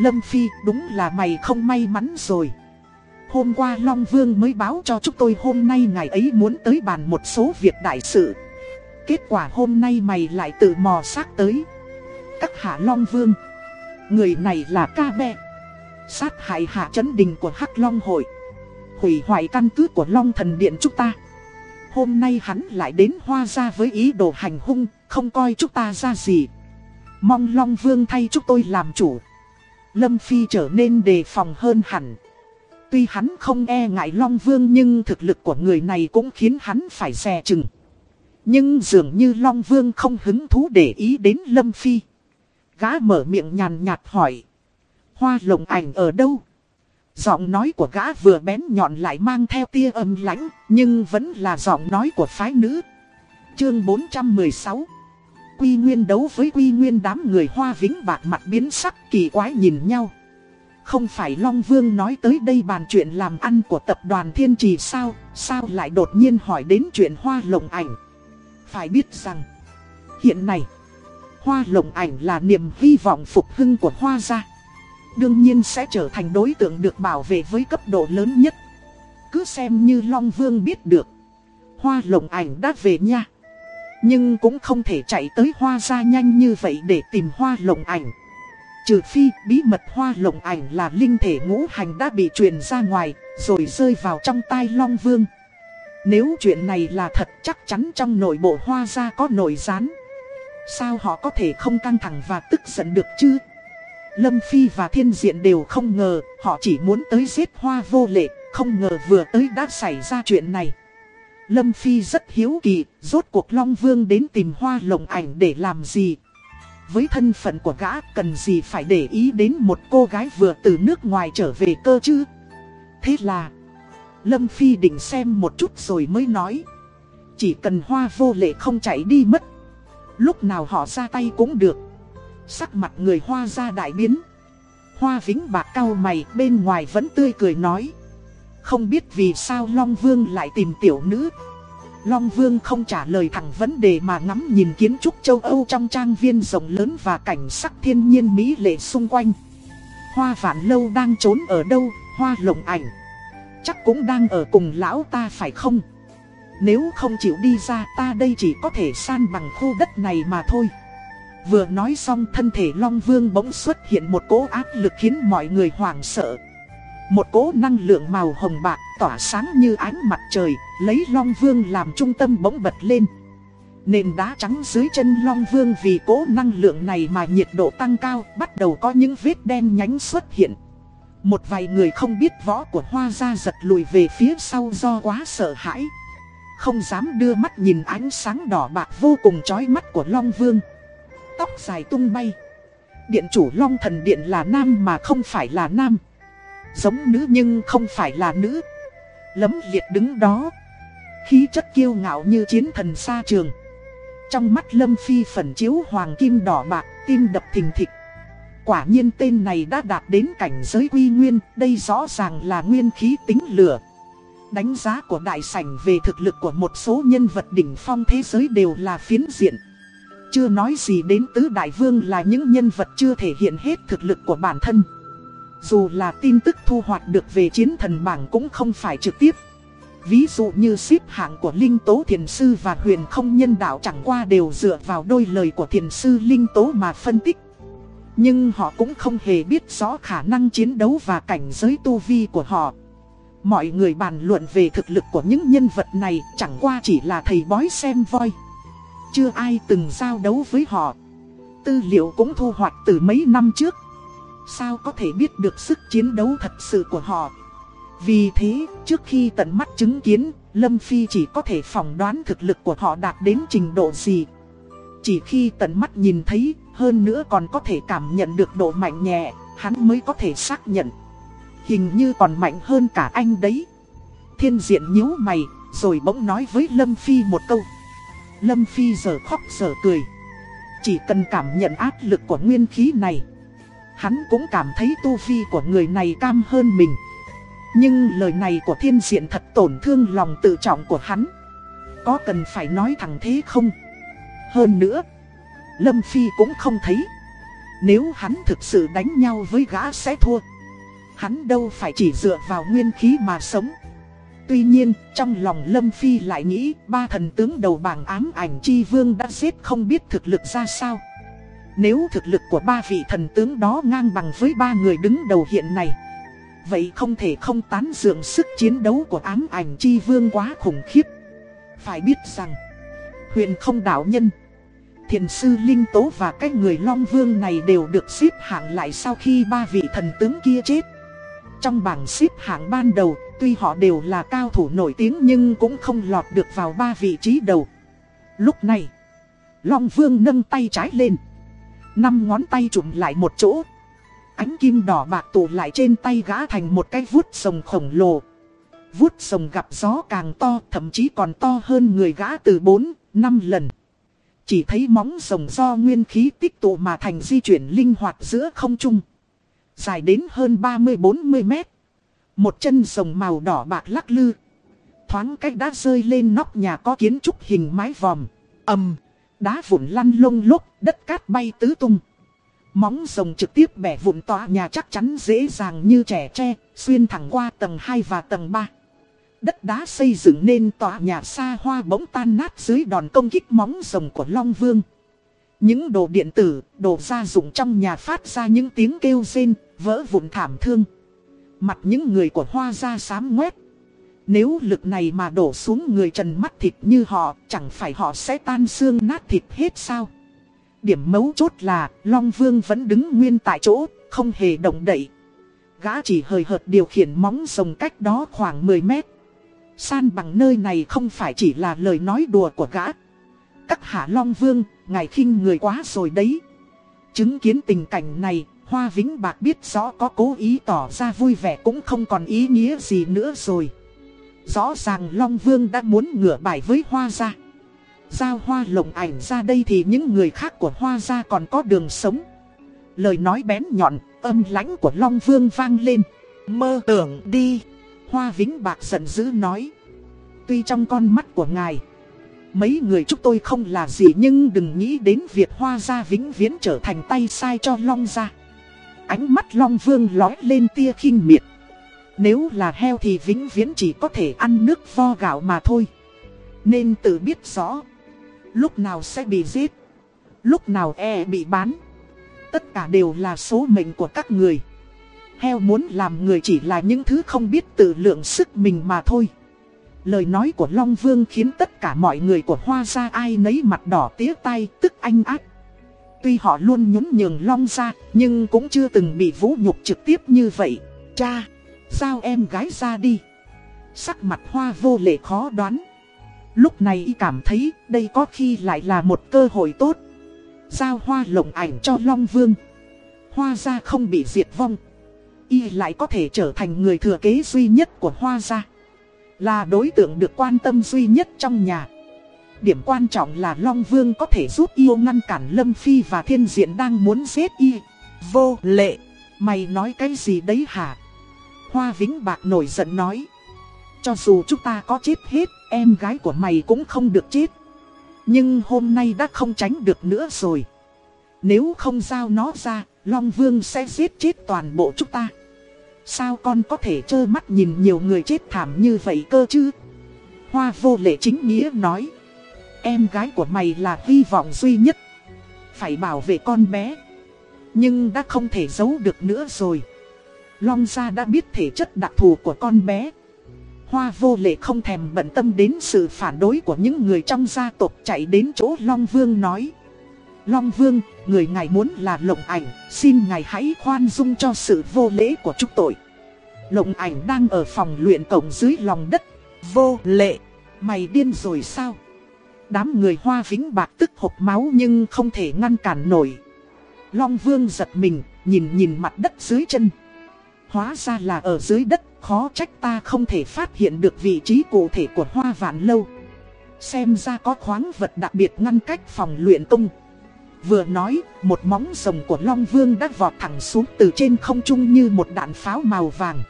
Lâm Phi, đúng là mày không may mắn rồi. Hôm qua Long Vương mới báo cho chúng tôi hôm nay ngài ấy muốn tới bàn một số việc đại sự. Kết quả hôm nay mày lại tự mò xác tới. Các hạ Long Vương, Người này là ca bè Sát hại hạ chấn đình của Hắc Long hội. Hủy hoại căn cứ của Long thần điện chúng ta. Hôm nay hắn lại đến hoa ra với ý đồ hành hung, Không coi chúng ta ra gì Mong Long Vương thay chúng tôi làm chủ Lâm Phi trở nên đề phòng hơn hẳn Tuy hắn không e ngại Long Vương nhưng thực lực của người này cũng khiến hắn phải dè chừng. Nhưng dường như Long Vương không hứng thú để ý đến Lâm Phi. Gã mở miệng nhàn nhạt hỏi. Hoa lồng ảnh ở đâu? Giọng nói của gã vừa bén nhọn lại mang theo tia âm lãnh, nhưng vẫn là giọng nói của phái nữ. Chương 416 Quy Nguyên đấu với Quy Nguyên đám người hoa vĩnh bạc mặt biến sắc kỳ quái nhìn nhau. Không phải Long Vương nói tới đây bàn chuyện làm ăn của tập đoàn Thiên Trì sao, sao lại đột nhiên hỏi đến chuyện hoa lồng ảnh. Phải biết rằng, hiện nay, hoa lồng ảnh là niềm hy vọng phục hưng của hoa gia. Đương nhiên sẽ trở thành đối tượng được bảo vệ với cấp độ lớn nhất. Cứ xem như Long Vương biết được. Hoa lồng ảnh đã về nha. Nhưng cũng không thể chạy tới hoa gia nhanh như vậy để tìm hoa lồng ảnh. Trừ phi bí mật hoa lồng ảnh là linh thể ngũ hành đã bị truyền ra ngoài, rồi rơi vào trong tai Long Vương. Nếu chuyện này là thật chắc chắn trong nội bộ hoa gia có nội gián. Sao họ có thể không căng thẳng và tức giận được chứ? Lâm Phi và Thiên Diện đều không ngờ, họ chỉ muốn tới giết hoa vô lệ, không ngờ vừa tới đã xảy ra chuyện này. Lâm Phi rất hiếu kỳ, rốt cuộc Long Vương đến tìm hoa lồng ảnh để làm gì, với thân phận của gã cần gì phải để ý đến một cô gái vừa từ nước ngoài trở về cơ chứ? Thế là Lâm Phi định xem một chút rồi mới nói Chỉ cần hoa vô lệ không chạy đi mất Lúc nào họ ra tay cũng được. Sắc mặt người hoa ra đại biến Hoa vĩnh bạc cao mày bên ngoài vẫn tươi cười nói Không biết vì sao Long Vương lại tìm tiểu nữ Long Vương không trả lời thẳng vấn đề mà ngắm nhìn kiến trúc châu Âu trong trang viên rộng lớn và cảnh sắc thiên nhiên mỹ lệ xung quanh. Hoa vạn lâu đang trốn ở đâu, hoa lồng ảnh. Chắc cũng đang ở cùng lão ta phải không? Nếu không chịu đi ra ta đây chỉ có thể san bằng khu đất này mà thôi. Vừa nói xong thân thể Long Vương bỗng xuất hiện một cỗ áp lực khiến mọi người hoảng sợ. Một cỗ năng lượng màu hồng bạc tỏa sáng như ánh mặt trời, lấy Long Vương làm trung tâm bỗng bật lên. Nền đá trắng dưới chân Long Vương vì cỗ năng lượng này mà nhiệt độ tăng cao, bắt đầu có những vết đen nhánh xuất hiện. Một vài người không biết võ của hoa gia giật lùi về phía sau do quá sợ hãi. Không dám đưa mắt nhìn ánh sáng đỏ bạc vô cùng chói mắt của Long Vương. Tóc dài tung bay. Điện chủ Long Thần Điện là nam mà không phải là nam. Giống nữ nhưng không phải là nữ. Lấm liệt đứng đó. Khí chất kiêu ngạo như chiến thần xa trường. Trong mắt Lâm Phi phần chiếu hoàng kim đỏ bạc, Tim đập thình thịch. Quả nhiên tên này đã đạt đến cảnh giới quy nguyên, Đây rõ ràng là nguyên khí tính lửa. Đánh giá của đại sảnh về thực lực của một số nhân vật đỉnh phong thế giới đều là phiến diện. Chưa nói gì đến tứ đại vương là những nhân vật chưa thể hiện hết thực lực của bản thân. Dù là tin tức thu hoạch được về chiến thần bảng cũng không phải trực tiếp. Ví dụ như xếp hạng của Linh Tố Thiền Sư và huyền không nhân đạo chẳng qua đều dựa vào đôi lời của Thiền Sư Linh Tố mà phân tích. Nhưng họ cũng không hề biết rõ khả năng chiến đấu và cảnh giới tu vi của họ. Mọi người bàn luận về thực lực của những nhân vật này chẳng qua chỉ là thầy bói xem voi. Chưa ai từng giao đấu với họ Tư liệu cũng thu hoạch từ mấy năm trước Sao có thể biết được sức chiến đấu thật sự của họ Vì thế, trước khi tận mắt chứng kiến, Lâm Phi chỉ có thể phỏng đoán thực lực của họ đạt đến trình độ gì. Chỉ khi tận mắt nhìn thấy, hơn nữa còn có thể cảm nhận được độ mạnh nhẹ, hắn mới có thể xác nhận. Hình như còn mạnh hơn cả anh đấy. Thiên diện nhíu mày, rồi bỗng nói với Lâm Phi một câu. Lâm Phi giờ khóc giờ cười. Chỉ cần cảm nhận áp lực của nguyên khí này. Hắn cũng cảm thấy tu vi của người này cam hơn mình. Nhưng lời này của thiên diện thật tổn thương lòng tự trọng của hắn. Có cần phải nói thẳng thế không? Hơn nữa, Lâm Phi cũng không thấy. Nếu hắn thực sự đánh nhau với gã sẽ thua. Hắn đâu phải chỉ dựa vào nguyên khí mà sống. Tuy nhiên, trong lòng Lâm Phi lại nghĩ ba thần tướng đầu bảng ám ảnh chi vương đã giết không biết thực lực ra sao. Nếu thực lực của ba vị thần tướng đó ngang bằng với ba người đứng đầu hiện này Vậy không thể không tán dưỡng sức chiến đấu của ám ảnh chi vương quá khủng khiếp Phải biết rằng Huyền không đạo nhân Thiền sư Linh Tố và cái người Long Vương này đều được xếp hạng lại sau khi ba vị thần tướng kia chết Trong bảng xếp hạng ban đầu Tuy họ đều là cao thủ nổi tiếng nhưng cũng không lọt được vào ba vị trí đầu. Lúc này Long Vương nâng tay trái lên. Năm ngón tay trụm lại một chỗ. Ánh kim đỏ bạc tụ lại trên tay gã thành một cái vuốt sồng khổng lồ. Vuốt sồng gặp gió càng to thậm chí còn to hơn người gã từ 4, 5 lần. Chỉ thấy móng rồng do nguyên khí tích tụ mà thành di chuyển linh hoạt giữa không trung. Dài đến hơn 30-40 mét. Một chân rồng màu đỏ bạc lắc lư Thoáng cách đã rơi lên nóc nhà có kiến trúc hình mái vòm ầm Đá vụn lăn lông lốp, đất cát bay tứ tung. Móng rồng trực tiếp bẻ vụn tòa nhà chắc chắn dễ dàng như trẻ tre, xuyên thẳng qua tầng 2 và tầng 3. Đất đá xây dựng nên tòa nhà xa hoa bỗng tan nát dưới đòn công kích móng rồng của Long Vương. Những đồ điện tử, đồ gia dụng trong nhà phát ra những tiếng kêu rên, vỡ vụn thảm thương. Mặt những người của hoa ra xám ngoét, nếu lực này mà đổ xuống người trần mắt thịt như họ, chẳng phải họ sẽ tan xương nát thịt hết sao? Điểm mấu chốt là, Long Vương vẫn đứng nguyên tại chỗ, không hề động đậy. Gã chỉ hời hợt điều khiển móng rồng cách đó khoảng 10 mét. San bằng nơi này không phải chỉ là lời nói đùa của gã. Các hạ Long Vương, ngài khinh người quá rồi đấy. Chứng kiến tình cảnh này, Hoa Vĩnh Bạc biết rõ có cố ý tỏ ra vui vẻ cũng không còn ý nghĩa gì nữa rồi. Rõ ràng Long Vương đã muốn ngửa bài với Hoa gia. Giao Hoa lộng ảnh ra đây thì những người khác của Hoa gia còn có đường sống. Lời nói bén nhọn, âm lãnh của Long Vương vang lên. Mơ tưởng đi. Hoa Vĩnh Bạc giận dữ nói. Tuy trong con mắt của ngài, mấy người chúng tôi không là gì nhưng đừng nghĩ đến việc Hoa gia vĩnh viễn trở thành tay sai cho Long gia. Ánh mắt Long Vương lói lên tia khinh miệt. Nếu là heo thì vĩnh viễn chỉ có thể ăn nước vo gạo mà thôi. Nên tự biết rõ. Lúc nào sẽ bị giết. Lúc nào e bị bán. Tất cả đều là số mệnh của các người. Heo muốn làm người chỉ là những thứ không biết tự lượng sức mình mà thôi. Lời nói của Long Vương khiến tất cả mọi người của Hoa gia ai nấy mặt đỏ tía tay tức anh ác. Tuy họ luôn nhún nhường Long ra, nhưng cũng chưa từng bị vũ nhục trực tiếp như vậy. Cha! Giao em gái ra đi. Sắc mặt hoa vô lệ khó đoán. Lúc này y cảm thấy đây có khi lại là một cơ hội tốt. Giao hoa lộng ảnh cho Long Vương. Hoa gia không bị diệt vong. Y lại có thể trở thành người thừa kế duy nhất của hoa gia. Là đối tượng được quan tâm duy nhất trong nhà. Điểm quan trọng là Long Vương có thể giúp yêu ngăn cản Lâm Phi và Thiên Diện đang muốn giết y. Vô lệ, mày nói cái gì đấy hả? Hoa Vĩnh Bạc nổi giận nói. Cho dù chúng ta có chết hết, em gái của mày cũng không được chết. Nhưng hôm nay đã không tránh được nữa rồi. Nếu không giao nó ra, Long Vương sẽ giết chết toàn bộ chúng ta. Sao con có thể trơ mắt nhìn nhiều người chết thảm như vậy cơ chứ? Hoa vô lệ chính nghĩa nói. Em gái của mày là hy vọng duy nhất. Phải bảo vệ con bé. Nhưng đã không thể giấu được nữa rồi. Long gia đã biết thể chất đặc thù của con bé. Hoa vô lệ không thèm bận tâm đến sự phản đối của những người trong gia tộc chạy đến chỗ Long Vương nói. Long Vương, người ngài muốn là lộng ảnh, xin ngài hãy khoan dung cho sự vô lễ của chúng tội. Lộng ảnh đang ở phòng luyện cổng dưới lòng đất. Vô lệ, mày điên rồi sao? Đám người hoa vĩnh bạc tức hộp máu nhưng không thể ngăn cản nổi. Long Vương giật mình, nhìn nhìn mặt đất dưới chân. Hóa ra là ở dưới đất, khó trách ta không thể phát hiện được vị trí cụ thể của hoa vạn lâu. Xem ra có khoáng vật đặc biệt ngăn cách phòng luyện tung. Vừa nói, một móng rồng của Long Vương đã vọt thẳng xuống từ trên không trung như một đạn pháo màu vàng.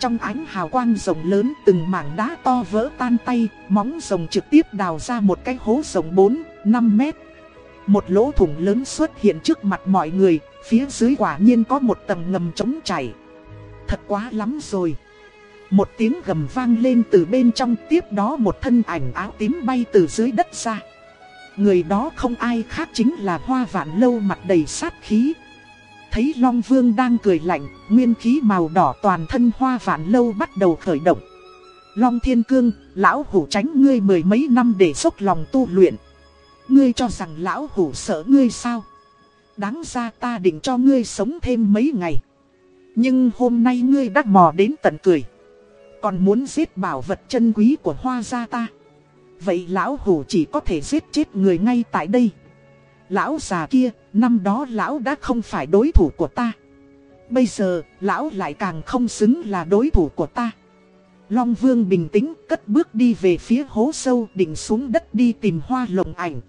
Trong ánh hào quang rồng lớn từng mảng đá to vỡ tan tay, móng rồng trực tiếp đào ra một cái hố rồng 4, 5 mét. Một lỗ thủng lớn xuất hiện trước mặt mọi người, phía dưới quả nhiên có một tầng ngầm trống chảy. Thật quá lắm rồi. Một tiếng gầm vang lên từ bên trong tiếp đó một thân ảnh áo tím bay từ dưới đất ra. Người đó không ai khác chính là hoa vạn lâu mặt đầy sát khí. Thấy Long Vương đang cười lạnh, nguyên khí màu đỏ toàn thân hoa vạn lâu bắt đầu khởi động. Long Thiên Cương, lão hủ tránh ngươi mười mấy năm để dốc lòng tu luyện. Ngươi cho rằng lão hủ sợ ngươi sao? Đáng ra ta định cho ngươi sống thêm mấy ngày. Nhưng hôm nay ngươi đã mò đến tận cười. Còn muốn giết bảo vật chân quý của hoa gia ta. Vậy lão hủ chỉ có thể giết chết người ngay tại đây. Lão già kia, năm đó lão đã không phải đối thủ của ta. Bây giờ, lão lại càng không xứng là đối thủ của ta. Long Vương bình tĩnh cất bước đi về phía hố sâu định xuống đất đi tìm hoa lồng ảnh.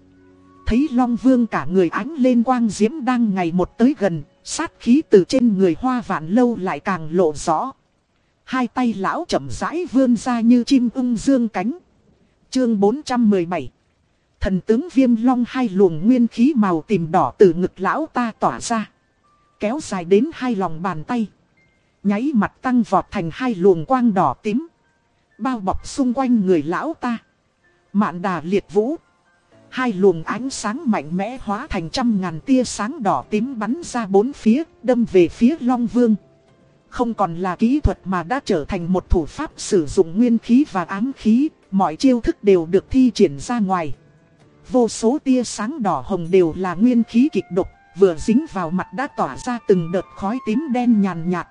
Thấy Long Vương cả người ánh lên quang diễm đang ngày một tới gần, sát khí từ trên người hoa vạn lâu lại càng lộ rõ. Hai tay lão chậm rãi vươn ra như chim ung dương cánh. Chương 417 Thần tướng viêm long hai luồng nguyên khí màu tìm đỏ từ ngực lão ta tỏa ra. Kéo dài đến hai lòng bàn tay. Nháy mặt tăng vọt thành hai luồng quang đỏ tím. Bao bọc xung quanh người lão ta. Mạn đà liệt vũ. Hai luồng ánh sáng mạnh mẽ hóa thành trăm ngàn tia sáng đỏ tím bắn ra bốn phía, đâm về phía Long Vương. Không còn là kỹ thuật mà đã trở thành một thủ pháp sử dụng nguyên khí và ám khí, mọi chiêu thức đều được thi triển ra ngoài. Vô số tia sáng đỏ hồng đều là nguyên khí kịch độc, vừa dính vào mặt đã tỏa ra từng đợt khói tím đen nhàn nhạt.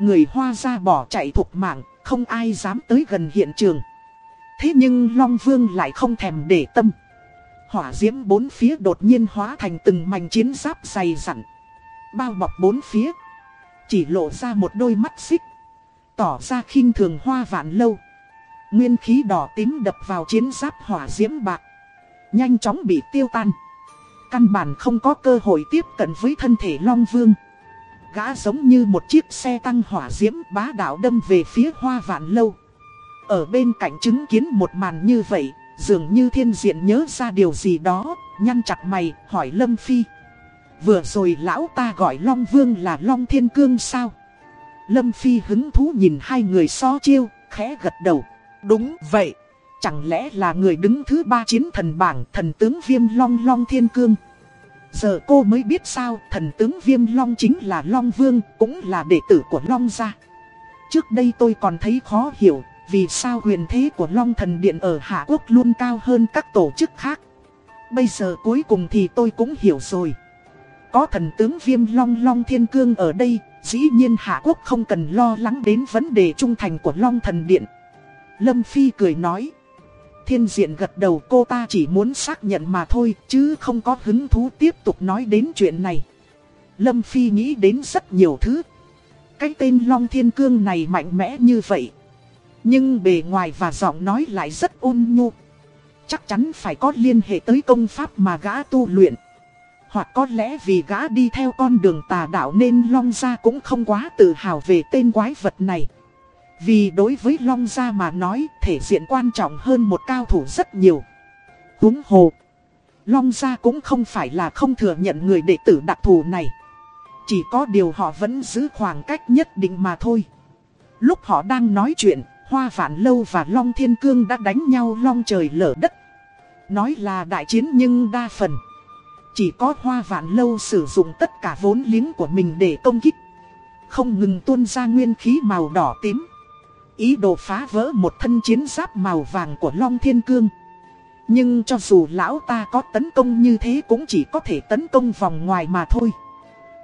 Người hoa ra bỏ chạy thục mạng, không ai dám tới gần hiện trường. Thế nhưng Long Vương lại không thèm để tâm. Hỏa diễm bốn phía đột nhiên hóa thành từng mảnh chiến giáp dày dặn. Bao bọc bốn phía. Chỉ lộ ra một đôi mắt xích. Tỏ ra khinh thường hoa vạn lâu. Nguyên khí đỏ tím đập vào chiến giáp hỏa diễm bạc. Nhanh chóng bị tiêu tan. Căn bản không có cơ hội tiếp cận với thân thể Long Vương. Gã giống như một chiếc xe tăng hỏa diễm bá đạo đâm về phía hoa vạn lâu. Ở bên cạnh chứng kiến một màn như vậy, dường như thiên diện nhớ ra điều gì đó, nhăn chặt mày, hỏi Lâm Phi. Vừa rồi lão ta gọi Long Vương là Long Thiên Cương sao? Lâm Phi hứng thú nhìn hai người so chiêu, khẽ gật đầu. Đúng vậy, chẳng lẽ là người đứng thứ ba chiến thần bảng thần tướng Viêm Long Long Thiên Cương? Giờ cô mới biết sao thần tướng Viêm Long chính là Long Vương, cũng là đệ tử của Long gia. Trước đây tôi còn thấy khó hiểu, vì sao huyền thế của Long Thần Điện ở Hạ Quốc luôn cao hơn các tổ chức khác. Bây giờ cuối cùng thì tôi cũng hiểu rồi. Có thần tướng Viêm Long Long Thiên Cương ở đây, dĩ nhiên Hạ Quốc không cần lo lắng đến vấn đề trung thành của Long Thần Điện. Lâm Phi cười nói. Thiên diện gật đầu, cô ta chỉ muốn xác nhận mà thôi, chứ không có hứng thú tiếp tục nói đến chuyện này. Lâm Phi nghĩ đến rất nhiều thứ. Cái tên Long Thiên Cương này mạnh mẽ như vậy. Nhưng bề ngoài và giọng nói lại rất ôn nhu. Chắc chắn phải có liên hệ tới công pháp mà gã tu luyện. Hoặc có lẽ vì gã đi theo con đường tà đạo nên Long Gia cũng không quá tự hào về tên quái vật này. Vì đối với Long Gia mà nói thể diện quan trọng hơn một cao thủ rất nhiều. Húng hồ. Long Gia cũng không phải là không thừa nhận người đệ tử đặc thù này. Chỉ có điều họ vẫn giữ khoảng cách nhất định mà thôi. Lúc họ đang nói chuyện, Hoa Vạn Lâu và Long Thiên Cương đã đánh nhau long trời lở đất. Nói là đại chiến nhưng đa phần. Chỉ có Hoa Vạn Lâu sử dụng tất cả vốn liếng của mình để công kích. Không ngừng tuôn ra nguyên khí màu đỏ tím. Ý đồ phá vỡ một thân chiến giáp màu vàng của Long Thiên Cương. Nhưng cho dù lão ta có tấn công như thế cũng chỉ có thể tấn công vòng ngoài mà thôi.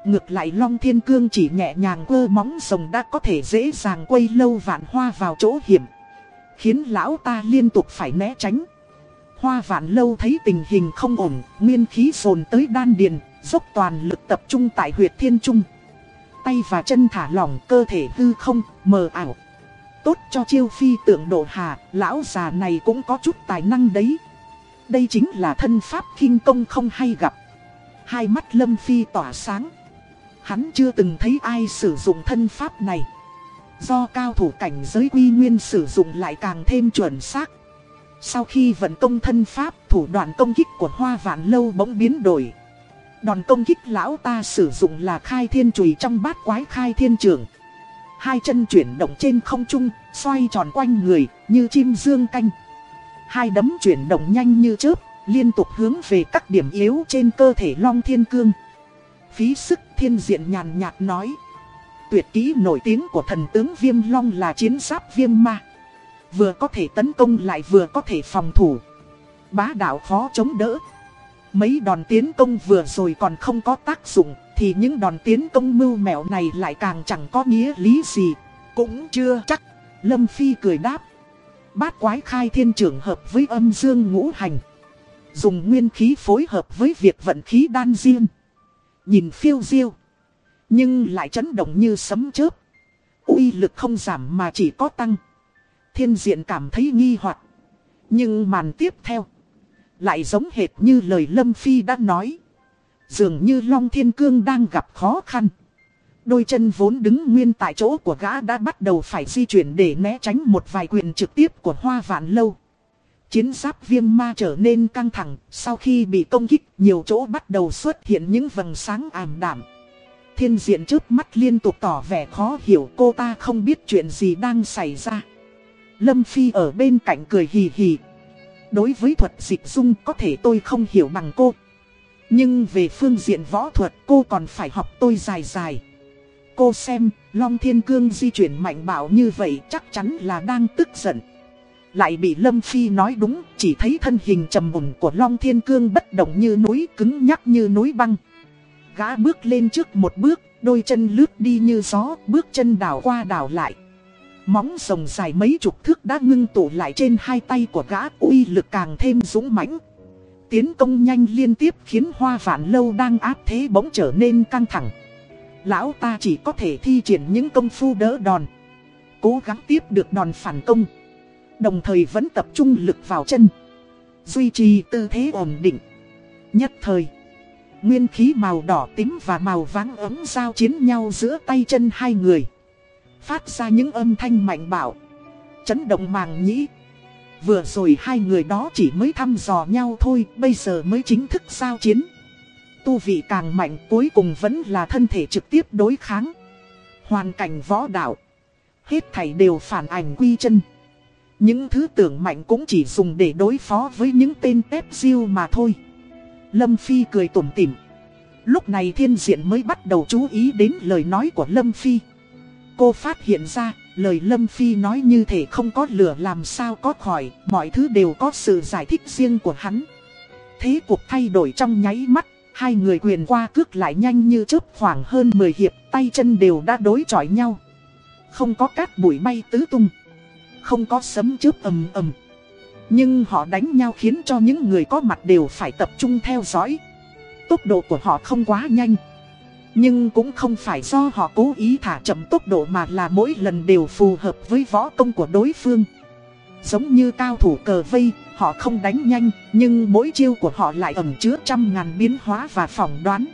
Ngược lại Long Thiên Cương chỉ nhẹ nhàng quơ móng rồng đã có thể dễ dàng quay lâu vạn hoa vào chỗ hiểm. Khiến lão ta liên tục phải né tránh Hoa vạn lâu thấy tình hình không ổn Nguyên khí dồn tới đan điền Dốc toàn lực tập trung tại huyệt thiên trung Tay và chân thả lỏng cơ thể hư không, mờ ảo Tốt cho chiêu phi tượng độ hà, Lão già này cũng có chút tài năng đấy. Đây chính là thân pháp khinh công không hay gặp. Hai mắt lâm phi tỏa sáng. Hắn chưa từng thấy ai sử dụng thân pháp này. Do cao thủ cảnh giới quy nguyên sử dụng lại càng thêm chuẩn xác. Sau khi vận công thân pháp, thủ đoạn công kích của hoa vạn lâu bỗng biến đổi. Đòn công kích lão ta sử dụng là khai thiên chùy trong bát quái khai thiên trường. Hai chân chuyển động trên không trung, xoay tròn quanh người như chim dương canh. Hai đấm chuyển động nhanh như chớp, liên tục hướng về các điểm yếu trên cơ thể Long Thiên Cương. Phí sức thiên diện nhàn nhạt nói. Tuyệt kỹ nổi tiếng của thần tướng Viêm Long là chiến giáp Viêm Ma. Vừa có thể tấn công lại vừa có thể phòng thủ. Bá đạo khó chống đỡ. Mấy đòn tiến công vừa rồi còn không có tác dụng. Thì những đòn tiến công mưu mẹo này lại càng chẳng có nghĩa lý gì. Cũng chưa chắc, Lâm Phi cười đáp. Bát quái khai thiên trường hợp với âm dương ngũ hành. Dùng nguyên khí phối hợp với việc vận khí đan riêng Nhìn phiêu diêu. Nhưng lại chấn động như sấm chớp. Uy lực không giảm mà chỉ có tăng. Thiên diện cảm thấy nghi hoặc. Nhưng màn tiếp theo. Lại giống hệt như lời Lâm Phi đã nói. Dường như Long Thiên Cương đang gặp khó khăn. Đôi chân vốn đứng nguyên tại chỗ của gã đã bắt đầu phải di chuyển để né tránh một vài quyền trực tiếp của Hoa Vạn Lâu. Chiến giáp viêm ma trở nên căng thẳng, sau khi bị công kích, nhiều chỗ bắt đầu xuất hiện những vầng sáng ảm đạm. Thiên diện trước mắt liên tục tỏ vẻ khó hiểu cô ta không biết chuyện gì đang xảy ra. Lâm Phi ở bên cạnh cười hì hì, Đối với thuật dịch dung có thể tôi không hiểu bằng cô. Nhưng về phương diện võ thuật cô còn phải học tôi dài dài. Cô xem, Long Thiên Cương di chuyển mạnh bạo như vậy chắc chắn là đang tức giận. Lại bị Lâm Phi nói đúng, chỉ thấy thân hình trầm mùn của Long Thiên Cương bất động như núi cứng nhắc như núi băng. Gã bước lên trước một bước, đôi chân lướt đi như gió, bước chân đảo qua đảo lại. Móng rồng dài mấy chục thước đã ngưng tụ lại trên hai tay của gã uy lực càng thêm dũng mãnh. Tiến công nhanh liên tiếp khiến hoa vạn lâu đang áp thế bỗng trở nên căng thẳng. Lão ta chỉ có thể thi triển những công phu đỡ đòn. Cố gắng tiếp được đòn phản công. Đồng thời vẫn tập trung lực vào chân. Duy trì tư thế ổn định. Nhất thời. Nguyên khí màu đỏ tím và màu váng ấm giao chiến nhau giữa tay chân hai người. Phát ra những âm thanh mạnh bạo, Chấn động màng nhĩ Vừa rồi hai người đó chỉ mới thăm dò nhau thôi Bây giờ mới chính thức giao chiến. Tu vị càng mạnh cuối cùng vẫn là thân thể trực tiếp đối kháng. Hoàn cảnh võ đạo Hết thảy đều phản ảnh quy chân. Những thứ tưởng mạnh cũng chỉ dùng để đối phó với những tên tép diêu mà thôi. Lâm Phi cười tủm tỉm. Lúc này thiên diện mới bắt đầu chú ý đến lời nói của Lâm Phi. Cô phát hiện ra, lời Lâm Phi nói như thể không có lửa làm sao có khỏi, mọi thứ đều có sự giải thích riêng của hắn. Thế cuộc thay đổi trong nháy mắt, hai người quyền qua cước lại nhanh như chớp khoảng hơn 10 hiệp, tay chân đều đã đối chọi nhau. Không có cát bụi bay tứ tung, không có sấm chớp ầm ầm. Nhưng họ đánh nhau khiến cho những người có mặt đều phải tập trung theo dõi. Tốc độ của họ không quá nhanh. Nhưng cũng không phải do họ cố ý thả chậm tốc độ mà là mỗi lần đều phù hợp với võ công của đối phương. Giống như cao thủ cờ vây, họ không đánh nhanh, nhưng mỗi chiêu của họ lại ẩn chứa trăm ngàn biến hóa và phỏng đoán.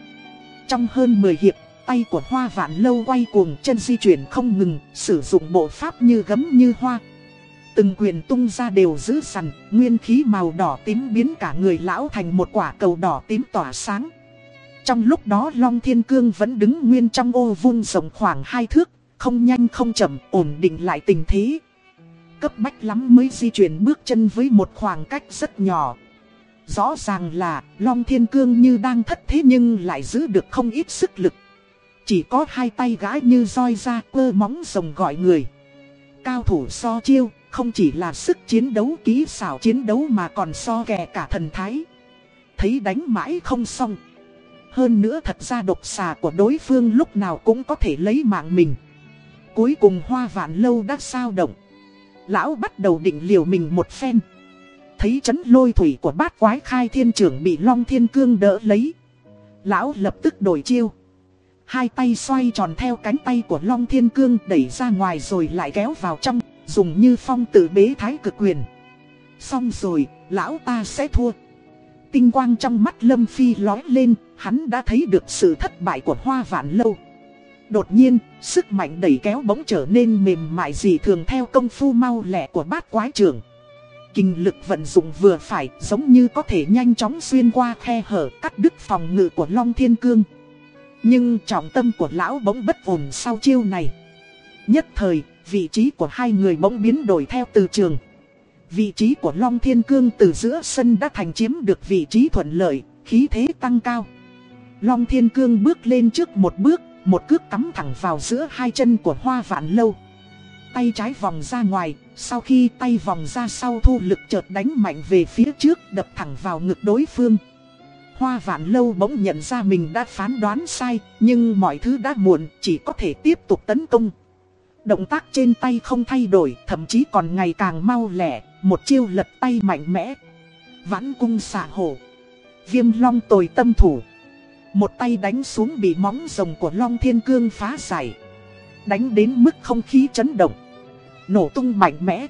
Trong hơn 10 hiệp, tay của hoa vạn lâu quay cuồng chân di chuyển không ngừng, sử dụng bộ pháp như gấm như hoa. Từng quyền tung ra đều giữ sẵn, nguyên khí màu đỏ tím biến cả người lão thành một quả cầu đỏ tím tỏa sáng. Trong lúc đó Long Thiên Cương vẫn đứng nguyên trong ô vuông rộng khoảng hai thước, không nhanh không chậm, ổn định lại tình thế. Cấp bách lắm mới di chuyển bước chân với một khoảng cách rất nhỏ. Rõ ràng là Long Thiên Cương như đang thất thế nhưng lại giữ được không ít sức lực. Chỉ có hai tay gái như roi ra cơ móng rồng gọi người. Cao thủ so chiêu, không chỉ là sức chiến đấu kỹ xảo chiến đấu mà còn so kè cả thần thái. Thấy đánh mãi không xong. Hơn nữa thật ra độc xà của đối phương lúc nào cũng có thể lấy mạng mình. Cuối cùng hoa vạn lâu đã sao động. Lão bắt đầu định liều mình một phen. Thấy chấn lôi thủy của bát quái khai thiên trưởng bị Long Thiên Cương đỡ lấy. Lão lập tức đổi chiêu. Hai tay xoay tròn theo cánh tay của Long Thiên Cương đẩy ra ngoài rồi lại kéo vào trong Dùng như phong tự bế thái cực quyền. Xong rồi, lão ta sẽ thua. Tinh quang trong mắt Lâm Phi lói lên Hắn đã thấy được sự thất bại của hoa vạn lâu Đột nhiên, sức mạnh đẩy kéo bỗng trở nên mềm mại dị thường theo công phu mau lẹ của bát quái trưởng. Kinh lực vận dụng vừa phải giống như có thể nhanh chóng xuyên qua khe hở cắt đứt phòng ngự của Long Thiên Cương. Nhưng trọng tâm của lão bỗng bất ổn sau chiêu này. Nhất thời, vị trí của hai người bỗng biến đổi theo từ trường. Vị trí của Long Thiên Cương từ giữa sân đã thành chiếm được vị trí thuận lợi, khí thế tăng cao. Long Thiên Cương bước lên trước một bước, một cước cắm thẳng vào giữa hai chân của hoa vạn lâu. Tay trái vòng ra ngoài Sau khi tay vòng ra sau thu lực chợt đánh mạnh về phía trước Đập thẳng vào ngực đối phương. Hoa vạn lâu bỗng nhận ra mình đã phán đoán sai Nhưng mọi thứ đã muộn Chỉ có thể tiếp tục tấn công. Động tác trên tay không thay đổi Thậm chí còn ngày càng mau lẻ Một chiêu lật tay mạnh mẽ Vãn cung xạ hổ Viêm long tồi tâm thủ một tay đánh xuống bị móng rồng của Long Thiên Cương phá giải. Đánh đến mức không khí chấn động. Nổ tung mạnh mẽ.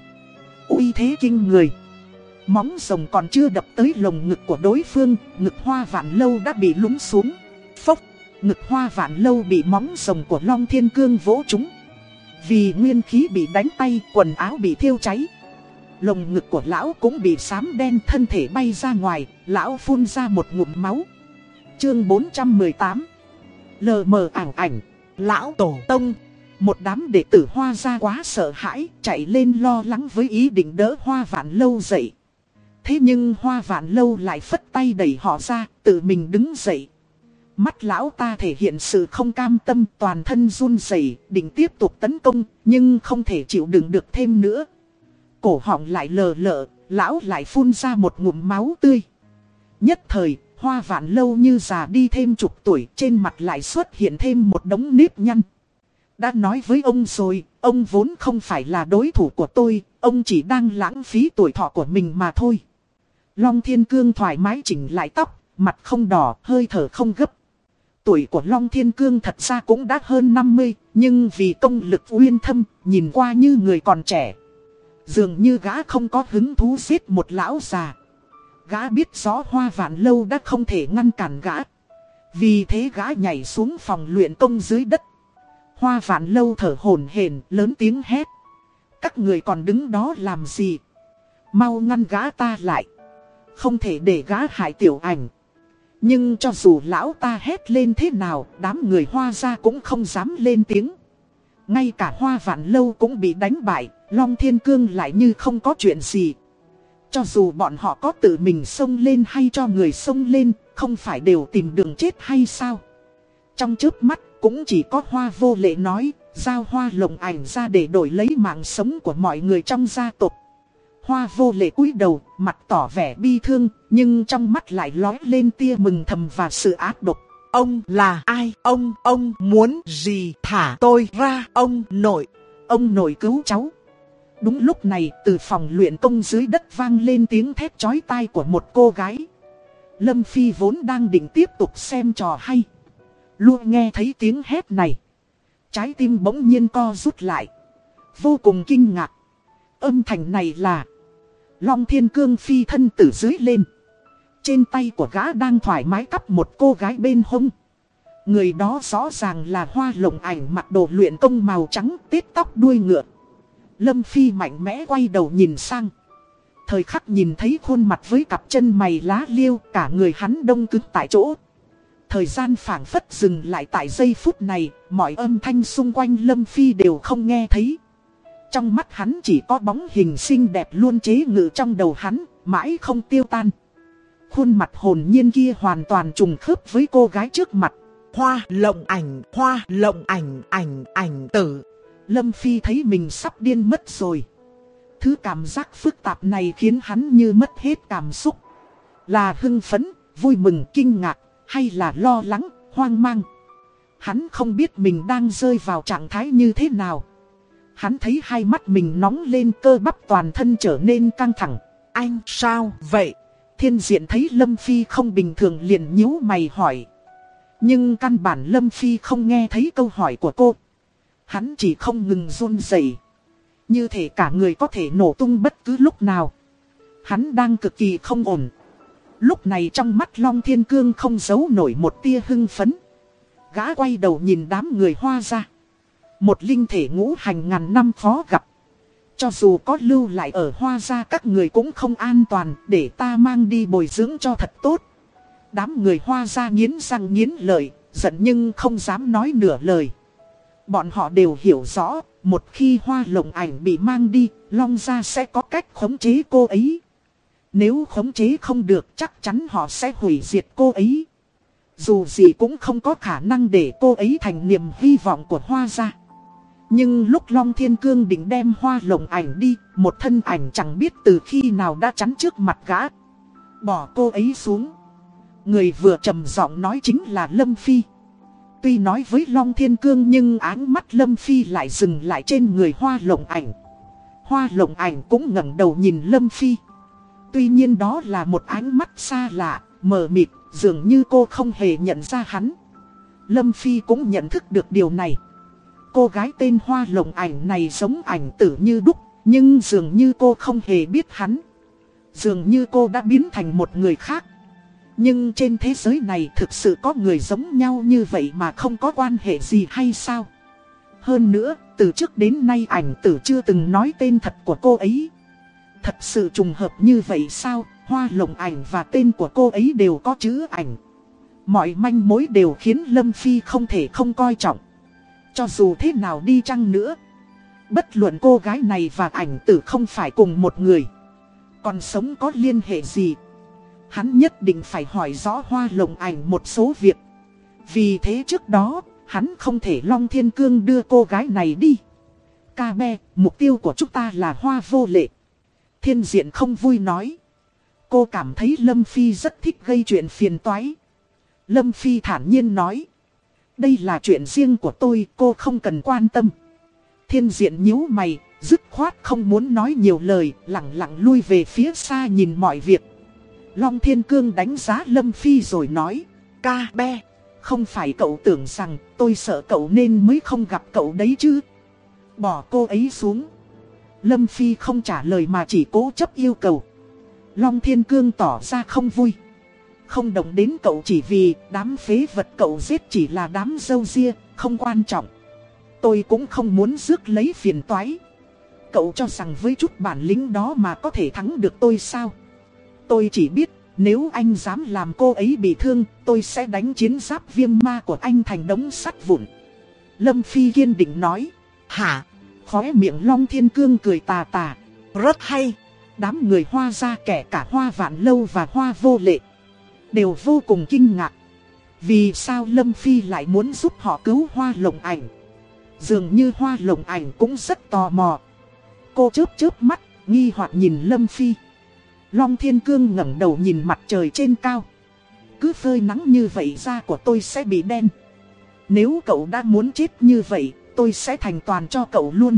uy thế kinh người. Móng rồng còn chưa đập tới lồng ngực của đối phương, ngực hoa vạn lâu đã bị lún xuống. Phốc, ngực hoa vạn lâu bị móng rồng của Long Thiên Cương vỗ trúng. Vì nguyên khí bị đánh tay, quần áo bị thiêu cháy. Lồng ngực của lão cũng bị sám đen thân thể bay ra ngoài, lão phun ra một ngụm máu. Chương 418 Lờ mờ ảng ảnh Lão Tổ Tông Một đám đệ tử hoa ra quá sợ hãi Chạy lên lo lắng với ý định đỡ hoa vạn lâu dậy Thế nhưng hoa vạn lâu lại phất tay đẩy họ ra Tự mình đứng dậy Mắt lão ta thể hiện sự không cam tâm toàn thân run rẩy định tiếp tục tấn công nhưng không thể chịu đựng được thêm nữa. Cổ họng lại lờ lợ, lão lại phun ra một ngụm máu tươi. Nhất thời, Hoa vạn lâu như già đi thêm chục tuổi trên mặt lại xuất hiện thêm một đống nếp nhăn. Đã nói với ông rồi, ông vốn không phải là đối thủ của tôi, ông chỉ đang lãng phí tuổi thọ của mình mà thôi. Long Thiên Cương thoải mái chỉnh lại tóc, mặt không đỏ, hơi thở không gấp. Tuổi của Long Thiên Cương thật ra cũng đã hơn 50, nhưng vì công lực uyên thâm, nhìn qua như người còn trẻ. Dường như gã không có hứng thú giết một lão già. Gã biết rõ hoa vạn lâu đã không thể ngăn cản gã. Vì thế gã nhảy xuống phòng luyện công dưới đất. Hoa vạn lâu thở hổn hển lớn tiếng hét. Các người còn đứng đó làm gì? Mau ngăn gã ta lại. Không thể để gã hại tiểu ảnh. Nhưng cho dù lão ta hét lên thế nào, đám người hoa ra cũng không dám lên tiếng. Ngay cả hoa vạn lâu cũng bị đánh bại, Long Thiên Cương lại như không có chuyện gì. Cho dù bọn họ có tự mình xông lên hay cho người xông lên, không phải đều tìm đường chết hay sao? Trong trước mắt cũng chỉ có hoa vô lệ nói, giao hoa lồng ảnh ra để đổi lấy mạng sống của mọi người trong gia tộc. Hoa vô lệ cúi đầu, mặt tỏ vẻ bi thương, nhưng trong mắt lại lói lên tia mừng thầm và sự ác độc. Ông là ai? Ông, ông muốn gì? Thả tôi ra, ông nội. Ông nội cứu cháu. Đúng lúc này từ phòng luyện công dưới đất vang lên tiếng thét chói tai của một cô gái Lâm Phi vốn đang định tiếp tục xem trò hay Luôn nghe thấy tiếng hét này Trái tim bỗng nhiên co rút lại Vô cùng kinh ngạc Âm thanh này là Long Thiên Cương phi thân từ dưới lên Trên tay của gã đang thoải mái cắp một cô gái bên hông Người đó rõ ràng là hoa lồng ảnh mặc đồ luyện công màu trắng tết tóc đuôi ngựa Lâm Phi mạnh mẽ quay đầu nhìn sang. Thời khắc nhìn thấy khuôn mặt với cặp chân mày lá liêu cả người hắn đông cứng tại chỗ. Thời gian phảng phất dừng lại tại giây phút này, mọi âm thanh xung quanh Lâm Phi đều không nghe thấy. Trong mắt hắn chỉ có bóng hình xinh đẹp luôn chế ngự trong đầu hắn, mãi không tiêu tan. Khuôn mặt hồn nhiên kia hoàn toàn trùng khớp với cô gái trước mặt. Hoa lộng ảnh, hoa lộng ảnh, ảnh, ảnh tử. Lâm Phi thấy mình sắp điên mất rồi. Thứ cảm giác phức tạp này khiến hắn như mất hết cảm xúc. Là hưng phấn, vui mừng, kinh ngạc, hay là lo lắng, hoang mang. Hắn không biết mình đang rơi vào trạng thái như thế nào. Hắn thấy hai mắt mình nóng lên cơ bắp toàn thân trở nên căng thẳng. Anh, sao vậy? Thiên diện thấy Lâm Phi không bình thường liền nhíu mày hỏi. Nhưng căn bản Lâm Phi không nghe thấy câu hỏi của cô. Hắn chỉ không ngừng run rẩy Như thể cả người có thể nổ tung bất cứ lúc nào. Hắn đang cực kỳ không ổn. Lúc này trong mắt Long Thiên Cương không giấu nổi một tia hưng phấn. Gã quay đầu nhìn đám người hoa ra. Một linh thể ngũ hành ngàn năm khó gặp. Cho dù có lưu lại ở hoa gia các người cũng không an toàn để ta mang đi bồi dưỡng cho thật tốt. Đám người hoa gia nghiến răng nghiến lợi, giận nhưng không dám nói nửa lời. Bọn họ đều hiểu rõ, một khi hoa lồng ảnh bị mang đi, Long gia sẽ có cách khống chế cô ấy. Nếu khống chế không được chắc chắn họ sẽ hủy diệt cô ấy. Dù gì cũng không có khả năng để cô ấy thành niềm hy vọng của hoa gia. Nhưng lúc Long Thiên Cương định đem hoa lồng ảnh đi, một thân ảnh chẳng biết từ khi nào đã chắn trước mặt gã. Bỏ cô ấy xuống. Người vừa trầm giọng nói chính là Lâm Phi. Tuy nói với Long Thiên Cương nhưng áng mắt Lâm Phi lại dừng lại trên người hoa lồng ảnh. Hoa lồng ảnh cũng ngẩng đầu nhìn Lâm Phi. Tuy nhiên đó là một ánh mắt xa lạ, mờ mịt, dường như cô không hề nhận ra hắn. Lâm Phi cũng nhận thức được điều này. Cô gái tên Hoa Lồng ảnh này giống ảnh tử như đúc, nhưng dường như cô không hề biết hắn. Dường như cô đã biến thành một người khác. Nhưng trên thế giới này thực sự có người giống nhau như vậy mà không có quan hệ gì hay sao? Hơn nữa, từ trước đến nay ảnh tử chưa từng nói tên thật của cô ấy. Thật sự trùng hợp như vậy sao? Hoa lồng ảnh và tên của cô ấy đều có chữ ảnh. Mọi manh mối đều khiến Lâm Phi không thể không coi trọng. Cho dù thế nào đi chăng nữa. Bất luận cô gái này và ảnh tử không phải cùng một người. Còn sống có liên hệ gì? Hắn nhất định phải hỏi rõ hoa lồng ảnh một số việc. Vì thế trước đó, Hắn không thể Long Thiên Cương đưa cô gái này đi. Ca be Mục tiêu của chúng ta là hoa vô lệ. Thiên diện không vui nói. Cô cảm thấy Lâm Phi rất thích gây chuyện phiền toái. Lâm Phi thản nhiên nói đây là chuyện riêng của tôi, cô không cần quan tâm. Thiên diện nhíu mày, dứt khoát không muốn nói nhiều lời, lặng lặng lui về phía xa nhìn mọi việc. Long Thiên Cương đánh giá Lâm Phi rồi nói, ca be, không phải cậu tưởng rằng tôi sợ cậu nên mới không gặp cậu đấy chứ. Bỏ cô ấy xuống. Lâm Phi không trả lời mà chỉ cố chấp yêu cầu. Long Thiên Cương tỏ ra không vui. Không động đến cậu chỉ vì đám phế vật cậu giết chỉ là đám dâu ria, không quan trọng. Tôi cũng không muốn rước lấy phiền toái. Cậu cho rằng với chút bản lĩnh đó mà có thể thắng được tôi sao? Tôi chỉ biết nếu anh dám làm cô ấy bị thương, tôi sẽ đánh chiến giáp viêm ma của anh thành đống sắt vụn. Lâm Phi kiên định nói. Hả? Khóe miệng Long Thiên Cương cười tà tà. Rất hay. Đám người hoa ra kẻ cả hoa vạn lâu và hoa vô lệ đều vô cùng kinh ngạc. Vì sao Lâm Phi lại muốn giúp họ cứu hoa lồng ảnh? Dường như hoa lồng ảnh cũng rất tò mò. Cô chớp chớp mắt, nghi hoặc nhìn Lâm Phi. Long Thiên Cương ngẩng đầu nhìn mặt trời trên cao. Cứ phơi nắng như vậy da của tôi sẽ bị đen. Nếu cậu đã muốn chết như vậy, tôi sẽ thành toàn cho cậu luôn.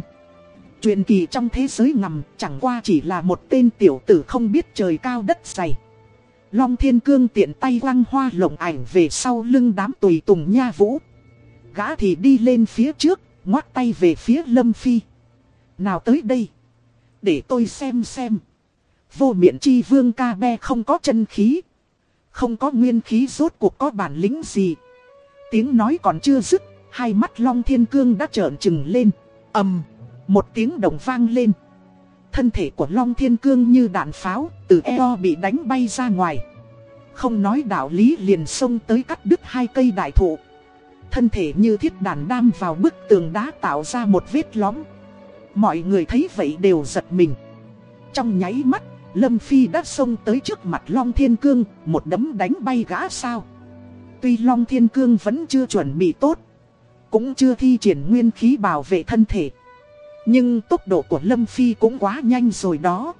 Chuyện kỳ trong thế giới ngầm chẳng qua chỉ là một tên tiểu tử không biết trời cao đất dày. Long Thiên Cương tiện tay quăng hoa lồng ảnh về sau lưng đám tùy tùng nha vũ. Gã thì đi lên phía trước, ngoắt tay về phía Lâm Phi. Nào tới đây. Để tôi xem xem. Vô miệng chi vương ca be không có chân khí. Không có nguyên khí rốt cuộc có bản lĩnh gì. Tiếng nói còn chưa dứt, hai mắt Long Thiên Cương đã trợn trừng lên. ầm, một tiếng đồng vang lên. Thân thể của Long Thiên Cương như đạn pháo, từ eo bị đánh bay ra ngoài. Không nói đạo lý liền xông tới cắt đứt hai cây đại thụ. Thân thể như thiết đàn đam vào bức tường đá tạo ra một vết lõm. Mọi người thấy vậy đều giật mình. Trong nháy mắt, Lâm Phi đã xông tới trước mặt Long Thiên Cương, một đấm đánh bay gã sao. Tuy Long Thiên Cương vẫn chưa chuẩn bị tốt, cũng chưa thi triển nguyên khí bảo vệ thân thể. Nhưng tốc độ của Lâm Phi cũng quá nhanh rồi đó.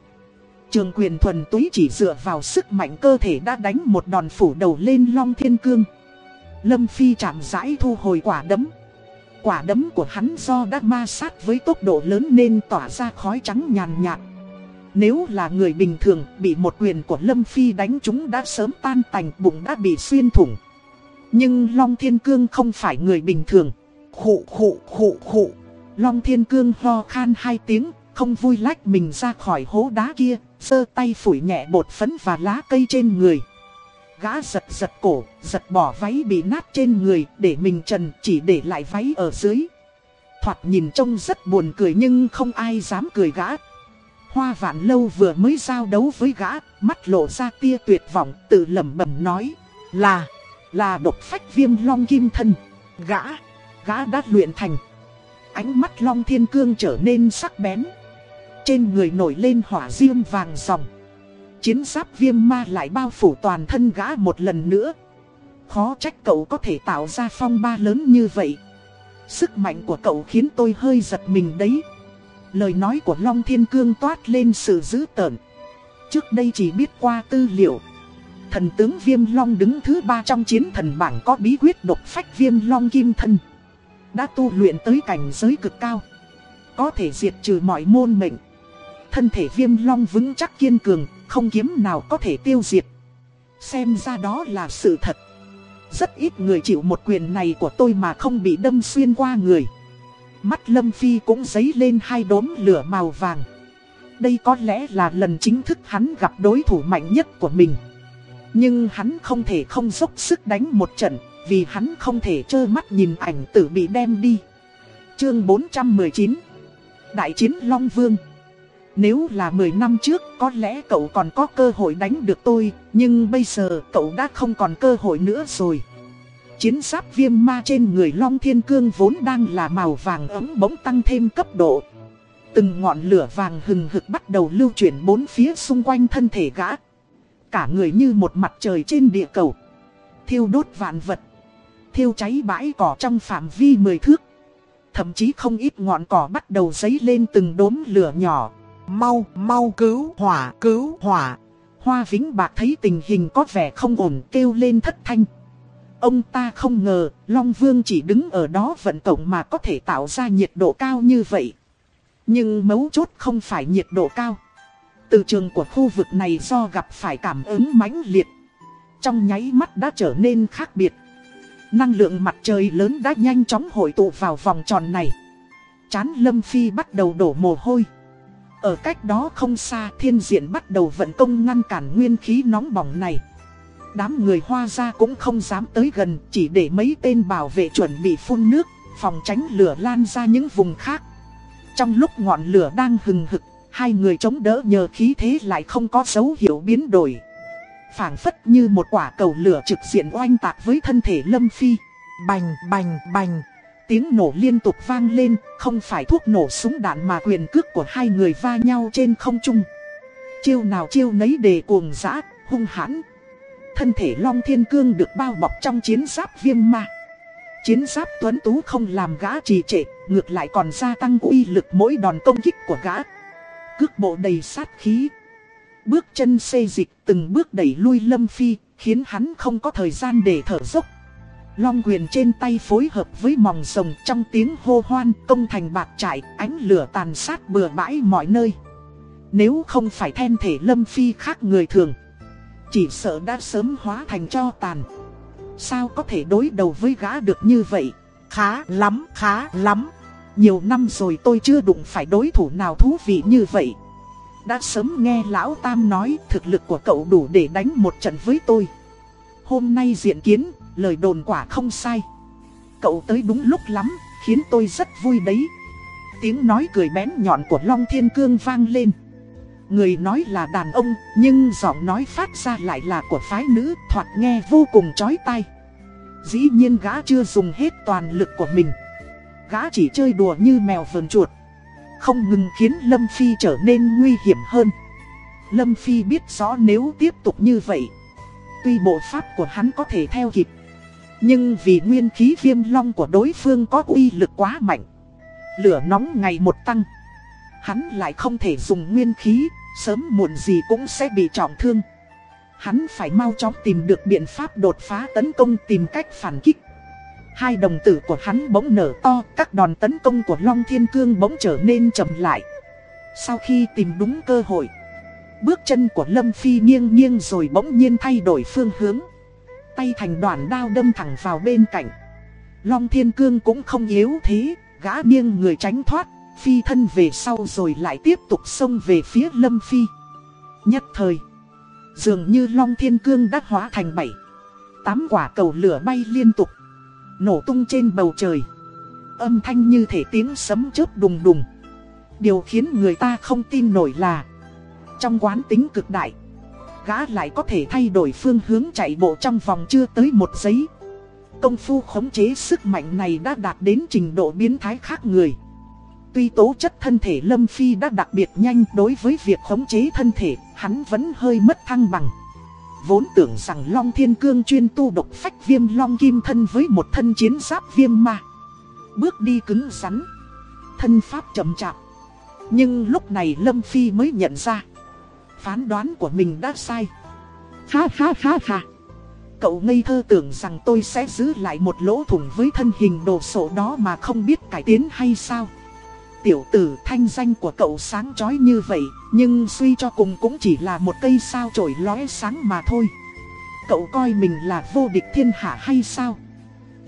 Trường quyền thuần túy chỉ dựa vào sức mạnh cơ thể đã đánh một đòn phủ đầu lên Long Thiên Cương. Lâm Phi chạm rãi thu hồi quả đấm. quả đấm của hắn do đã ma sát với tốc độ lớn nên tỏa ra khói trắng nhàn nhạt. Nếu là người bình thường, bị một quyền của Lâm Phi đánh chúng đã sớm tan tành, bụng đã bị xuyên thủng. Nhưng Long Thiên Cương không phải người bình thường. Khụ khụ khụ khụ. Long Thiên Cương ho khan hai tiếng, không vui lách mình ra khỏi hố đá kia, sơ tay phủi nhẹ bột phấn và lá cây trên người. Gã giật giật cổ, giật bỏ váy bị nát trên người để mình trần chỉ để lại váy ở dưới. Thoạt nhìn trông rất buồn cười nhưng không ai dám cười gã. Hoa vạn lâu vừa mới giao đấu với gã, mắt lộ ra tia tuyệt vọng, tự lẩm bẩm nói là, là độc phách viêm long kim thân. Gã, gã đã luyện thành. Ánh mắt long thiên cương trở nên sắc bén. Trên người nổi lên hỏa diêm vàng ròng. Chiến giáp viêm ma lại bao phủ toàn thân gã một lần nữa. Khó trách cậu có thể tạo ra phong ba lớn như vậy. Sức mạnh của cậu khiến tôi hơi giật mình đấy. Lời nói của Long Thiên Cương toát lên sự dữ tợn. Trước đây chỉ biết qua tư liệu. Thần tướng Viêm Long đứng thứ ba trong chiến thần bảng có bí quyết độc phách Viêm Long Kim Thân. Đã tu luyện tới cảnh giới cực cao. Có thể diệt trừ mọi môn mệnh. Thân thể Viêm Long vững chắc kiên cường, không kiếm nào có thể tiêu diệt. Xem ra đó là sự thật. Rất ít người chịu một quyền này của tôi mà không bị đâm xuyên qua người. Mắt Lâm Phi cũng dấy lên hai đốm lửa màu vàng. Đây có lẽ là lần chính thức hắn gặp đối thủ mạnh nhất của mình. Nhưng hắn không thể không dốc sức đánh một trận, vì hắn không thể trơ mắt nhìn ảnh tử bị đem đi. Chương 419 Đại chiến Long Vương Nếu là 10 năm trước, có lẽ cậu còn có cơ hội đánh được tôi, nhưng bây giờ cậu đã không còn cơ hội nữa rồi. Chiến giáp viêm ma trên người Long Thiên Cương vốn đang là màu vàng ấm bỗng tăng thêm cấp độ. Từng ngọn lửa vàng hừng hực bắt đầu lưu chuyển bốn phía xung quanh thân thể gã. Cả người như một mặt trời trên địa cầu. Thiêu đốt vạn vật. Thiêu cháy bãi cỏ trong phạm vi mười thước. Thậm chí không ít ngọn cỏ bắt đầu dấy lên từng đốm lửa nhỏ. Mau, mau cứu hỏa, cứu hỏa. Hoa Vĩnh Bạc thấy tình hình có vẻ không ổn kêu lên thất thanh. Ông ta không ngờ Long Vương chỉ đứng ở đó vận tổng mà có thể tạo ra nhiệt độ cao như vậy. Nhưng mấu chốt không phải nhiệt độ cao. Từ trường của khu vực này do gặp phải cảm ứng mãnh liệt. Trong nháy mắt đã trở nên khác biệt. Năng lượng mặt trời lớn đã nhanh chóng hội tụ vào vòng tròn này. Chán Lâm Phi bắt đầu đổ mồ hôi. Ở cách đó không xa thiên diện bắt đầu vận công ngăn cản nguyên khí nóng bỏng này. Đám người hoa ra cũng không dám tới gần chỉ để mấy tên bảo vệ chuẩn bị phun nước, phòng tránh lửa lan ra những vùng khác. Trong lúc ngọn lửa đang hừng hực, hai người chống đỡ nhờ khí thế lại không có dấu hiệu biến đổi phảng phất như một quả cầu lửa trực diện oanh tạc với thân thể Lâm Phi. Bành, bành, bành. Tiếng nổ liên tục vang lên, không phải thuốc nổ súng đạn mà quyền cước của hai người va nhau trên không trung. Chiêu nào chiêu nấy đề cuồng dã, hung hãn, Thân thể Long Thiên Cương được bao bọc trong chiến giáp viêm ma. Chiến giáp tuấn tú không làm gã trì trệ, ngược lại còn gia tăng uy lực mỗi đòn công kích của gã. Cước bộ đầy sát khí. Bước chân xê dịch từng bước đẩy lui Lâm Phi, khiến hắn không có thời gian để thở dốc. Long quyền trên tay phối hợp với mòng rồng trong tiếng hô hoan công thành bạc trải ánh lửa tàn sát bừa bãi mọi nơi. Nếu không phải then thể Lâm Phi khác người thường chỉ sợ đã sớm hóa thành cho tàn Sao có thể đối đầu với gã được như vậy Khá lắm, khá lắm Nhiều năm rồi tôi chưa đụng phải đối thủ nào thú vị như vậy đã sớm nghe Lão Tam nói thực lực của cậu đủ để đánh một trận với tôi Hôm nay diện kiến, lời đồn quả không sai Cậu tới đúng lúc lắm, khiến tôi rất vui đấy Tiếng nói cười bén nhọn của Long Thiên Cương vang lên Người nói là đàn ông, nhưng giọng nói phát ra lại là của phái nữ, thoạt nghe vô cùng chói tai. Dĩ nhiên gã chưa dùng hết toàn lực của mình. Gã chỉ chơi đùa như mèo vờn chuột. Không ngừng khiến Lâm Phi trở nên nguy hiểm hơn. Lâm Phi biết rõ nếu tiếp tục như vậy. Tuy bộ pháp của hắn có thể theo kịp. Nhưng vì nguyên khí viêm long của đối phương có uy lực quá mạnh. Lửa nóng ngày một tăng. Hắn lại không thể dùng nguyên khí, sớm muộn gì cũng sẽ bị trọng thương. Hắn phải mau chóng tìm được biện pháp đột phá tấn công tìm cách phản kích. Hai đồng tử của hắn bỗng nở to, các đòn tấn công của Long Thiên Cương bỗng trở nên chậm lại. Sau khi tìm đúng cơ hội, bước chân của Lâm Phi nghiêng nghiêng rồi bỗng nhiên thay đổi phương hướng. Tay thành đoạn đao đâm thẳng vào bên cạnh. Long Thiên Cương cũng không yếu thế, gã nghiêng người tránh thoát, phi thân về sau rồi lại tiếp tục xông về phía Lâm Phi. Nhất thời, dường như Long Thiên Cương đã hóa thành bảy. Tám quả cầu lửa bay liên tục, nổ tung trên bầu trời. Âm thanh như thể tiếng sấm chớp đùng đùng. Điều khiến người ta không tin nổi là Trong quán tính cực đại Gã lại có thể thay đổi phương hướng chạy bộ trong vòng chưa tới một giây Công phu khống chế sức mạnh này đã đạt đến trình độ biến thái khác người Tuy tố chất thân thể Lâm Phi đã đặc biệt nhanh đối với việc khống chế thân thể, hắn vẫn hơi mất thăng bằng. Vốn tưởng rằng Long Thiên Cương chuyên tu độc phách viêm Long Kim thân với một thân chiến giáp viêm ma. Bước đi cứng rắn, thân pháp chậm chạp. Nhưng lúc này Lâm Phi mới nhận ra, phán đoán của mình đã sai. Ha ha ha ha. Cậu ngây thơ tưởng rằng tôi sẽ giữ lại một lỗ thủng với thân hình đồ sộ đó mà không biết cải tiến hay sao tiểu tử thanh danh của cậu sáng chói như vậy, nhưng suy cho cùng cũng chỉ là một cây sao trổi lóe sáng mà thôi. Cậu coi mình là vô địch thiên hạ hay sao?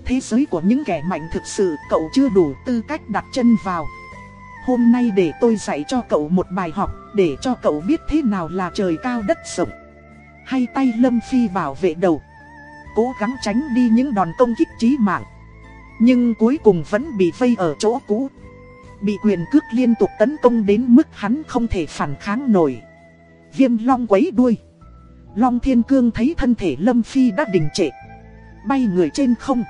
Thế giới của những kẻ mạnh thực sự cậu chưa đủ tư cách đặt chân vào. Hôm nay để tôi dạy cho cậu một bài học, để cho cậu biết thế nào là trời cao đất rộng. Hay tay Lâm Phi bảo vệ đầu. Cố gắng tránh đi những đòn công kích chí mạng. Nhưng cuối cùng vẫn bị vây ở chỗ cũ. Bị quyền cước liên tục tấn công đến mức hắn không thể phản kháng nổi. Viêm long quấy đuôi. Long thiên cương thấy thân thể lâm phi đã đình trệ. Bay người trên không.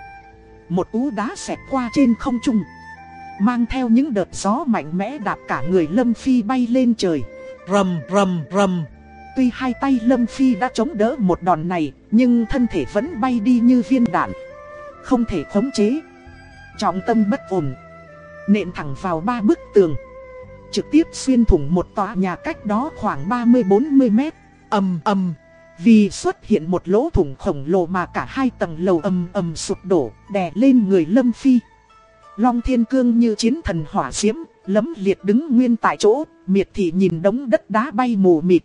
Một ú đá xẹt qua trên không trung. Mang theo những đợt gió mạnh mẽ đạp cả người lâm phi bay lên trời. Rầm rầm rầm. Tuy hai tay lâm phi đã chống đỡ một đòn này, Nhưng thân thể vẫn bay đi như viên đạn. Không thể khống chế. Trọng tâm bất ổn nện thẳng vào ba bức tường. Trực tiếp xuyên thủng một tòa nhà cách đó khoảng 30-40 mét. ầm ầm Vì xuất hiện một lỗ thủng khổng lồ mà cả hai tầng lầu ầm ầm sụp đổ, đè lên người Lâm Phi. Long Thiên Cương như chiến thần hỏa diễm, lấm liệt đứng nguyên tại chỗ, miệt thị nhìn đống đất đá bay mù mịt.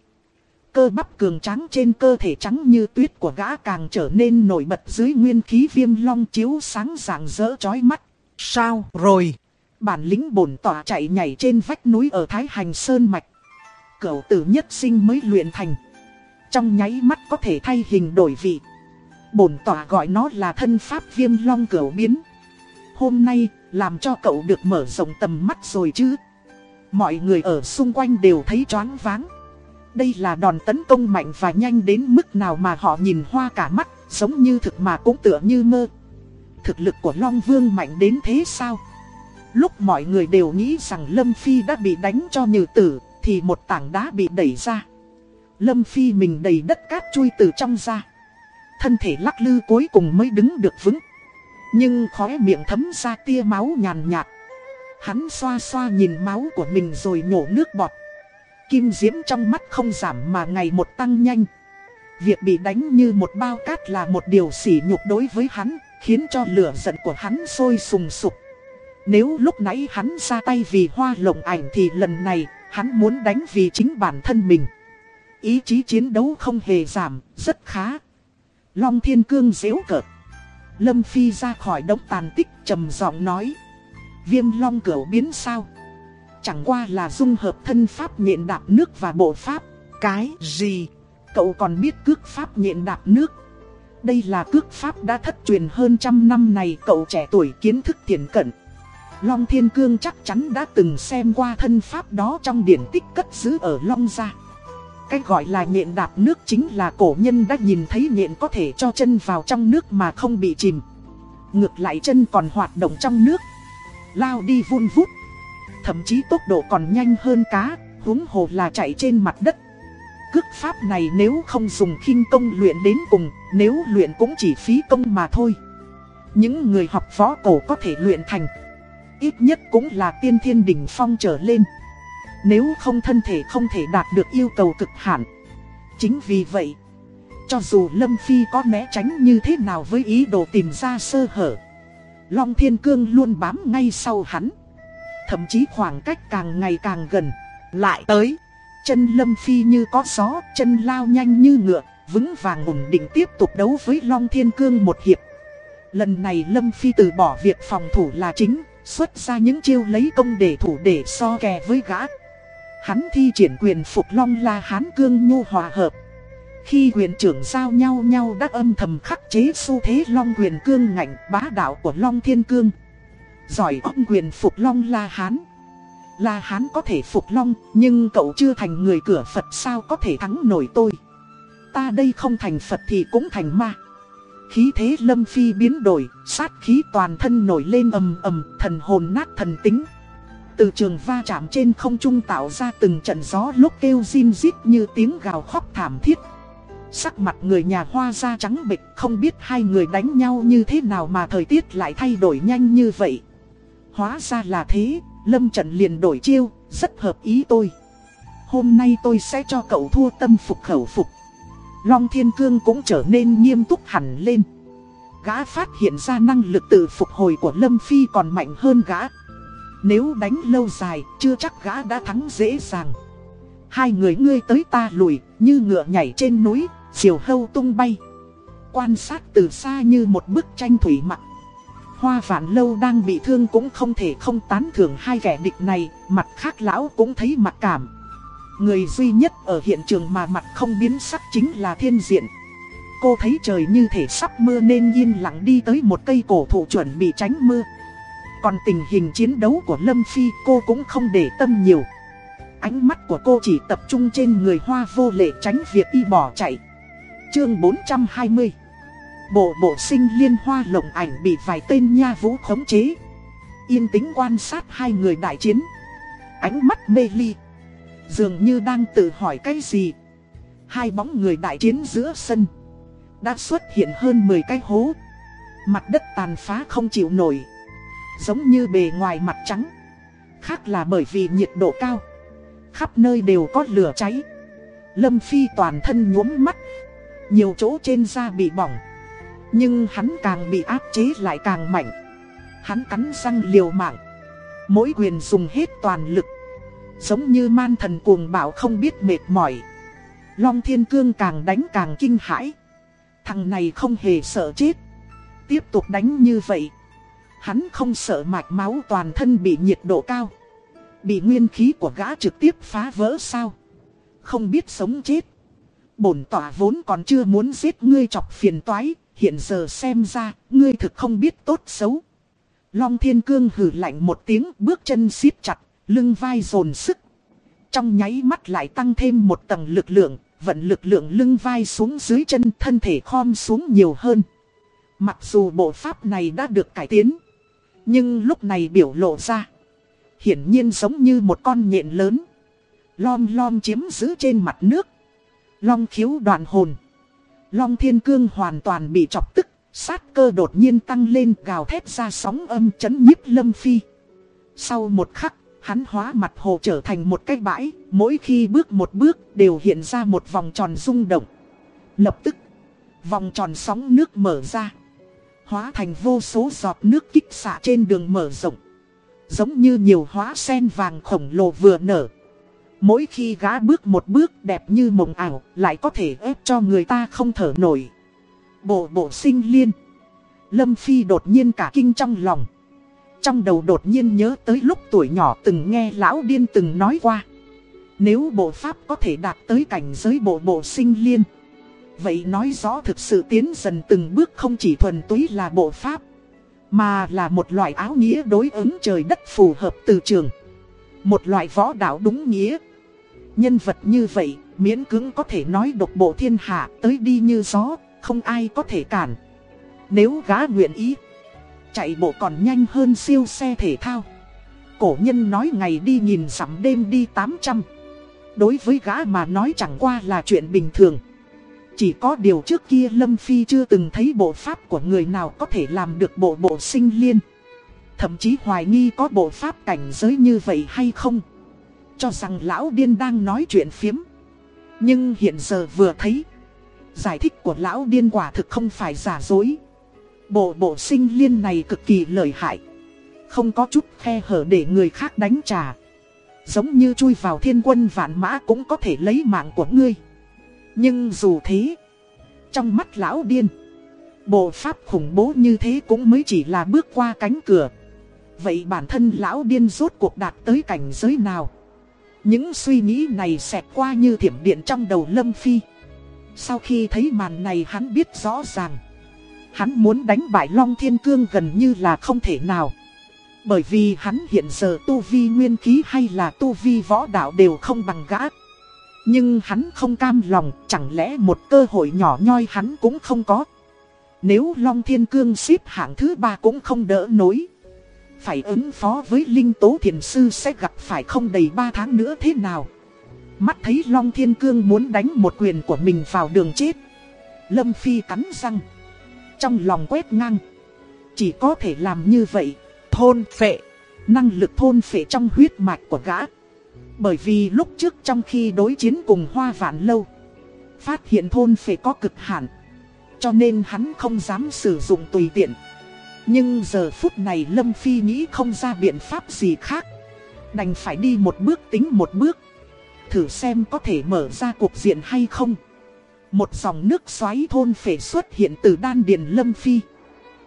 Cơ bắp cường trắng trên cơ thể trắng như tuyết của gã càng trở nên nổi bật dưới nguyên khí viêm long chiếu sáng rạng rỡ chói mắt. Sao rồi? Bản lĩnh bổn tỏa chạy nhảy trên vách núi ở Thái Hành Sơn Mạch. Cửu tử nhất sinh mới luyện thành. Trong nháy mắt có thể thay hình đổi vị. Bổn tỏa gọi nó là thân pháp viêm long cửu biến. Hôm nay, làm cho cậu được mở rộng tầm mắt rồi chứ. Mọi người ở xung quanh đều thấy choáng váng. Đây là đòn tấn công mạnh và nhanh đến mức nào mà họ nhìn hoa cả mắt, giống như thực mà cũng tựa như mơ. Thực lực của Long Vương mạnh đến thế sao? Lúc mọi người đều nghĩ rằng Lâm Phi đã bị đánh cho như tử, thì một tảng đá bị đẩy ra. Lâm Phi mình đầy đất cát chui từ trong ra. Thân thể lắc lư cuối cùng mới đứng được vững. Nhưng khóe miệng thấm ra tia máu nhàn nhạt. Hắn xoa xoa nhìn máu của mình rồi nhổ nước bọt. Kim diễm trong mắt không giảm mà ngày một tăng nhanh. Việc bị đánh như một bao cát là một điều sỉ nhục đối với hắn, khiến cho lửa giận của hắn sôi sùng sục. Nếu lúc nãy hắn ra tay vì hoa lộng ảnh thì lần này hắn muốn đánh vì chính bản thân mình. Ý chí chiến đấu không hề giảm, rất khá. Long Thiên Cương dễu cợt. Lâm Phi ra khỏi đống tàn tích trầm giọng nói. Viêm long cửu biến sao? Chẳng qua là dung hợp thân pháp nhện đạp nước và bộ pháp. Cái gì? Cậu còn biết cước pháp nhện đạp nước. Đây là cước pháp đã thất truyền hơn trăm năm này cậu trẻ tuổi kiến thức thiền cận. Long Thiên Cương chắc chắn đã từng xem qua thân pháp đó trong điển tích cất giữ ở Long Gia. Cái gọi là nhện đạp nước chính là cổ nhân đã nhìn thấy nhện có thể cho chân vào trong nước mà không bị chìm. Ngược lại chân còn hoạt động trong nước. Lao đi vun vút. Thậm chí tốc độ còn nhanh hơn cá, huống hồ là chạy trên mặt đất. Cước pháp này nếu không dùng khinh công luyện đến cùng, nếu luyện cũng chỉ phí công mà thôi. Những người học võ cổ có thể luyện thành ít nhất cũng là tiên thiên đỉnh phong trở lên. Nếu không thân thể không thể đạt được yêu cầu cực hạn. Chính vì vậy, cho dù Lâm Phi có né tránh như thế nào với ý đồ tìm ra sơ hở, Long Thiên Cương luôn bám ngay sau hắn. Thậm chí khoảng cách càng ngày càng gần. Lại tới. Chân Lâm Phi như có gió, chân lao nhanh như ngựa, vững vàng ổn định tiếp tục đấu với Long Thiên Cương một hiệp. Lần này Lâm Phi từ bỏ việc phòng thủ là chính, xuất ra những chiêu lấy công để thủ để so kè với gã. Hắn thi triển quyền phục Long La Hán Cương nhu hòa hợp. Khi quyền trưởng giao nhau nhau đã âm thầm khắc chế xu thế Long quyền cương ngạnh bá đạo của Long Thiên Cương. Giỏi ông quyền phục Long La Hán. La Hán có thể phục Long, nhưng cậu chưa thành người cửa Phật sao có thể thắng nổi tôi. Ta đây không thành Phật thì cũng thành ma. Khí thế lâm phi biến đổi, sát khí toàn thân nổi lên ầm ầm, thần hồn nát thần tính. Từ trường va chạm trên không trung tạo ra từng trận gió lúc kêu zin zít như tiếng gào khóc thảm thiết. Sắc mặt người nhà hoa da trắng bịch không biết hai người đánh nhau như thế nào mà thời tiết lại thay đổi nhanh như vậy. Hóa ra là thế, Lâm Trận liền đổi chiêu, rất hợp ý tôi. Hôm nay tôi sẽ cho cậu thua tâm phục khẩu phục. Long Thiên Cương cũng trở nên nghiêm túc hẳn lên. Gã phát hiện ra năng lực tự phục hồi của Lâm Phi còn mạnh hơn gã. Nếu đánh lâu dài, chưa chắc gã đã thắng dễ dàng. Hai người ngươi tới ta lùi, như ngựa nhảy trên núi, diều hâu tung bay. Quan sát từ xa như một bức tranh thủy mặc. Hoa vạn lâu đang bị thương cũng không thể không tán thưởng hai kẻ địch này, mặt khác lão cũng thấy mặc cảm. Người duy nhất ở hiện trường mà mặt không biến sắc chính là thiên diện. Cô thấy trời như thể sắp mưa nên yên lặng đi tới một cây cổ thụ chuẩn bị tránh mưa. Còn tình hình chiến đấu của Lâm Phi cô cũng không để tâm nhiều. Ánh mắt của cô chỉ tập trung trên người hoa vô lệ tránh việc y bỏ chạy. Chương 420 Bộ bộ sinh liên hoa lộng ảnh bị vài tên nha vũ khống chế. Yên tĩnh quan sát hai người đại chiến. Ánh mắt mê ly. Dường như đang tự hỏi cái gì. Hai bóng người đại chiến giữa sân. Đã xuất hiện hơn 10 cái hố. Mặt đất tàn phá không chịu nổi. Giống như bề ngoài mặt trắng. Khác là bởi vì nhiệt độ cao. Khắp nơi đều có lửa cháy. Lâm Phi toàn thân nhuốm mắt. Nhiều chỗ trên da bị bỏng. Nhưng hắn càng bị áp chế lại càng mạnh. Hắn cắn răng liều mạng. Mỗi quyền dùng hết toàn lực. Giống như man thần cuồng bạo không biết mệt mỏi. Long Thiên Cương càng đánh càng kinh hãi. Thằng này không hề sợ chết. Tiếp tục đánh như vậy. Hắn không sợ mạch máu toàn thân bị nhiệt độ cao. Bị nguyên khí của gã trực tiếp phá vỡ sao. Không biết sống chết. Bổn tỏa vốn còn chưa muốn giết ngươi chọc phiền toái. Hiện giờ xem ra, ngươi thực không biết tốt xấu. Long Thiên Cương hử lạnh một tiếng bước chân siết chặt, lưng vai dồn sức. Trong nháy mắt lại tăng thêm một tầng lực lượng, vận lực lượng lưng vai xuống dưới chân thân thể khom xuống nhiều hơn. Mặc dù bộ pháp này đã được cải tiến, nhưng lúc này biểu lộ ra. Hiển nhiên giống như một con nhện lớn. Lom lom chiếm giữ trên mặt nước. Long khiếu đoạn hồn. Long thiên cương hoàn toàn bị chọc tức. Sát cơ đột nhiên tăng lên gào thét ra sóng âm chấn nhiếp lâm phi. Sau một khắc, hắn hóa mặt hồ trở thành một cái bãi. Mỗi khi bước một bước đều hiện ra một vòng tròn rung động. Lập tức, vòng tròn sóng nước mở ra. Hóa thành vô số giọt nước kích xạ trên đường mở rộng. Giống như nhiều hóa sen vàng khổng lồ vừa nở. Mỗi khi gã bước một bước đẹp như mộng ảo, lại có thể ép cho người ta không thở nổi. Bộ bộ sinh liên. Lâm Phi đột nhiên cả kinh trong lòng. Trong đầu đột nhiên nhớ tới lúc tuổi nhỏ từng nghe lão điên từng nói qua. Nếu bộ pháp có thể đạt tới cảnh giới bộ bộ sinh liên. Vậy nói rõ thực sự tiến dần từng bước không chỉ thuần túy là bộ pháp. Mà là một loại áo nghĩa đối ứng trời đất phù hợp từ trường. Một loại võ đạo đúng nghĩa. Nhân vật như vậy, miễn cứng có thể nói độc bộ thiên hạ tới đi như gió, không ai có thể cản. Nếu gã nguyện ý, chạy bộ còn nhanh hơn siêu xe thể thao. Cổ nhân nói ngày đi nhìn sắm đêm đi 800. Đối với gã mà nói chẳng qua là chuyện bình thường. Chỉ có điều trước kia Lâm Phi chưa từng thấy bộ pháp của người nào có thể làm được bộ bộ sinh liên. Thậm chí hoài nghi có bộ pháp cảnh giới như vậy hay không. Cho rằng lão điên đang nói chuyện phiếm. Nhưng hiện giờ vừa thấy. Giải thích của lão điên quả thực không phải giả dối. Bộ bộ sinh liên này cực kỳ lợi hại. Không có chút khe hở để người khác đánh trả. Giống như chui vào thiên quân vạn mã cũng có thể lấy mạng của ngươi. Nhưng dù thế, trong mắt lão điên, bộ pháp khủng bố như thế cũng mới chỉ là bước qua cánh cửa. Vậy bản thân lão điên rốt cuộc đạt tới cảnh giới nào? Những suy nghĩ này xẹt qua như thiểm điện trong đầu Lâm Phi. Sau khi thấy màn này hắn biết rõ ràng. Hắn muốn đánh bại Long Thiên Cương gần như là không thể nào. Bởi vì hắn hiện giờ tu vi nguyên khí hay là tu vi võ đạo đều không bằng gã. Nhưng hắn không cam lòng, chẳng lẽ một cơ hội nhỏ nhoi hắn cũng không có. Nếu Long Thiên Cương xếp hạng thứ ba cũng không đỡ nổi. Phải ứng phó với Linh Tố Thiền Sư sẽ gặp phải không đầy 3 tháng nữa thế nào. Mắt thấy Long Thiên Cương muốn đánh một quyền của mình vào đường chết. Lâm Phi cắn răng. Trong lòng quét ngang. Chỉ có thể làm như vậy. Thôn phệ. Năng lực thôn phệ trong huyết mạch của gã. Bởi vì lúc trước trong khi đối chiến cùng Hoa Vạn Lâu. Phát hiện thôn phệ có cực hạn. Cho nên hắn không dám sử dụng tùy tiện. Nhưng giờ phút này Lâm Phi nghĩ không ra biện pháp gì khác. Đành phải đi một bước tính một bước. Thử xem có thể mở ra cuộc diện hay không. Một dòng nước xoáy thôn phệ xuất hiện từ đan điền Lâm Phi.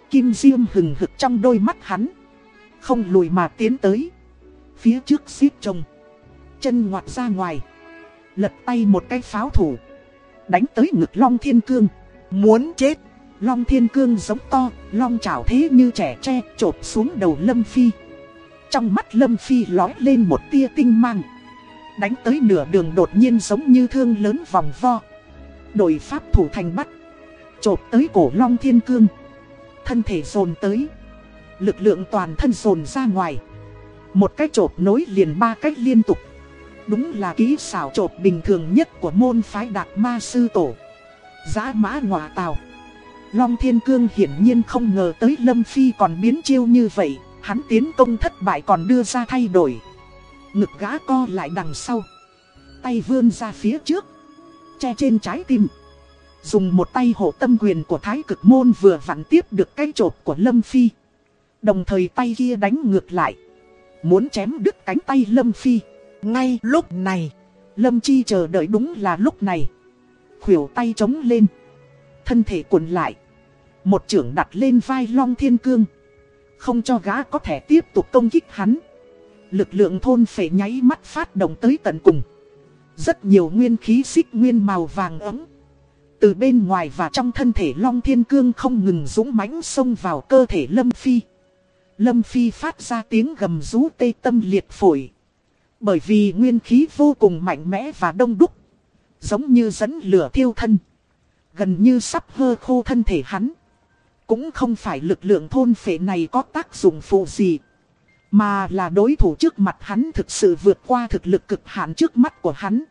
Kim Diêm hừng hực trong đôi mắt hắn. Không lùi mà tiến tới. Phía trước xít trông. Chân ngoặt ra ngoài. Lật tay một cái pháo thủ. Đánh tới ngực Long Thiên Cương. Muốn chết. Long Thiên Cương giống to, long chảo thế như trẻ tre, trộp xuống đầu Lâm Phi. Trong mắt Lâm Phi lói lên một tia tinh mang. Đánh tới nửa đường đột nhiên giống như thương lớn vòng vo. Đội pháp thủ thành bắt. Chộp tới cổ Long Thiên Cương. Thân thể dồn tới. Lực lượng toàn thân dồn ra ngoài. Một cái chộp nối liền ba cách liên tục. Đúng là kỹ xảo chộp bình thường nhất của môn phái đạt ma sư tổ. Giã mã ngọa tàu. Long Thiên Cương hiển nhiên không ngờ tới Lâm Phi còn biến chiêu như vậy, hắn tiến công thất bại còn đưa ra thay đổi. Ngực gã co lại đằng sau, tay vươn ra phía trước, che trên trái tim. Dùng một tay hộ tâm quyền của Thái Cực Môn vừa vặn tiếp được cái chộp của Lâm Phi. Đồng thời tay kia đánh ngược lại, muốn chém đứt cánh tay Lâm Phi. Ngay lúc này, Lâm Chi chờ đợi đúng là lúc này. Khuỷu tay trống lên thân thể cuộn lại. Một trưởng đặt lên vai Long Thiên Cương. Không cho gã có thể tiếp tục công kích hắn. Lực lượng thôn phệ nháy mắt phát động tới tận cùng. Rất nhiều nguyên khí xích nguyên màu vàng ấm. Từ bên ngoài và trong thân thể Long Thiên Cương không ngừng dũng mãnh xông vào cơ thể Lâm Phi. Lâm Phi phát ra tiếng gầm rú tê tâm liệt phổi. Bởi vì nguyên khí vô cùng mạnh mẽ và đông đúc. Giống như dẫn lửa thiêu thân gần như sắp hơ khô thân thể hắn. Cũng không phải lực lượng thôn phệ này có tác dụng phụ gì. Mà là đối thủ trước mặt hắn thực sự vượt qua thực lực cực hạn trước mắt của hắn.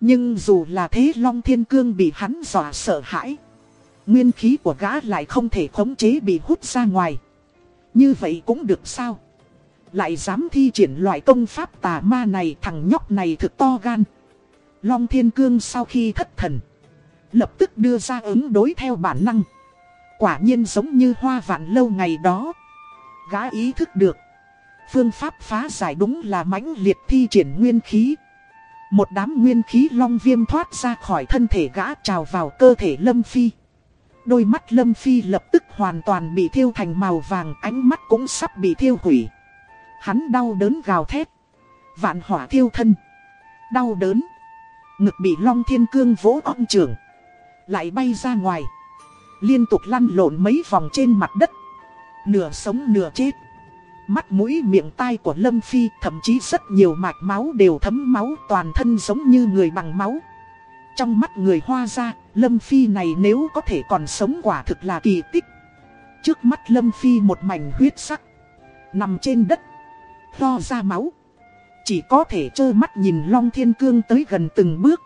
Nhưng dù là thế Long Thiên Cương bị hắn dọa sợ hãi. Nguyên khí của gã lại không thể khống chế bị hút ra ngoài. Như vậy cũng được sao? Lại dám thi triển loại công pháp tà ma này thằng nhóc này thực to gan. Long Thiên Cương sau khi thất thần. Lập tức đưa ra ứng đối theo bản năng Quả nhiên giống như hoa vạn lâu ngày đó, Gã ý thức được Phương pháp phá giải đúng là mãnh liệt thi triển nguyên khí Một đám nguyên khí long viêm thoát ra khỏi thân thể gã trào vào cơ thể Lâm Phi Đôi mắt Lâm Phi lập tức hoàn toàn bị thiêu thành màu vàng, Ánh mắt cũng sắp bị thiêu hủy Hắn đau đớn gào thét, Vạn hỏa thiêu thân Đau đớn, Ngực bị long thiên cương vỗ ong trường lại bay ra ngoài. Liên tục lăn lộn mấy vòng trên mặt đất. Nửa sống nửa chết. Mắt mũi miệng tai của Lâm Phi thậm chí rất nhiều mạch máu đều thấm máu toàn thân giống như người bằng máu. Trong mắt người hoa ra, Lâm Phi này nếu có thể còn sống quả thực là kỳ tích. Trước mắt Lâm Phi một mảnh huyết sắc. Nằm trên đất. Lo ra máu. Chỉ có thể trơ mắt nhìn Long Thiên Cương tới gần từng bước.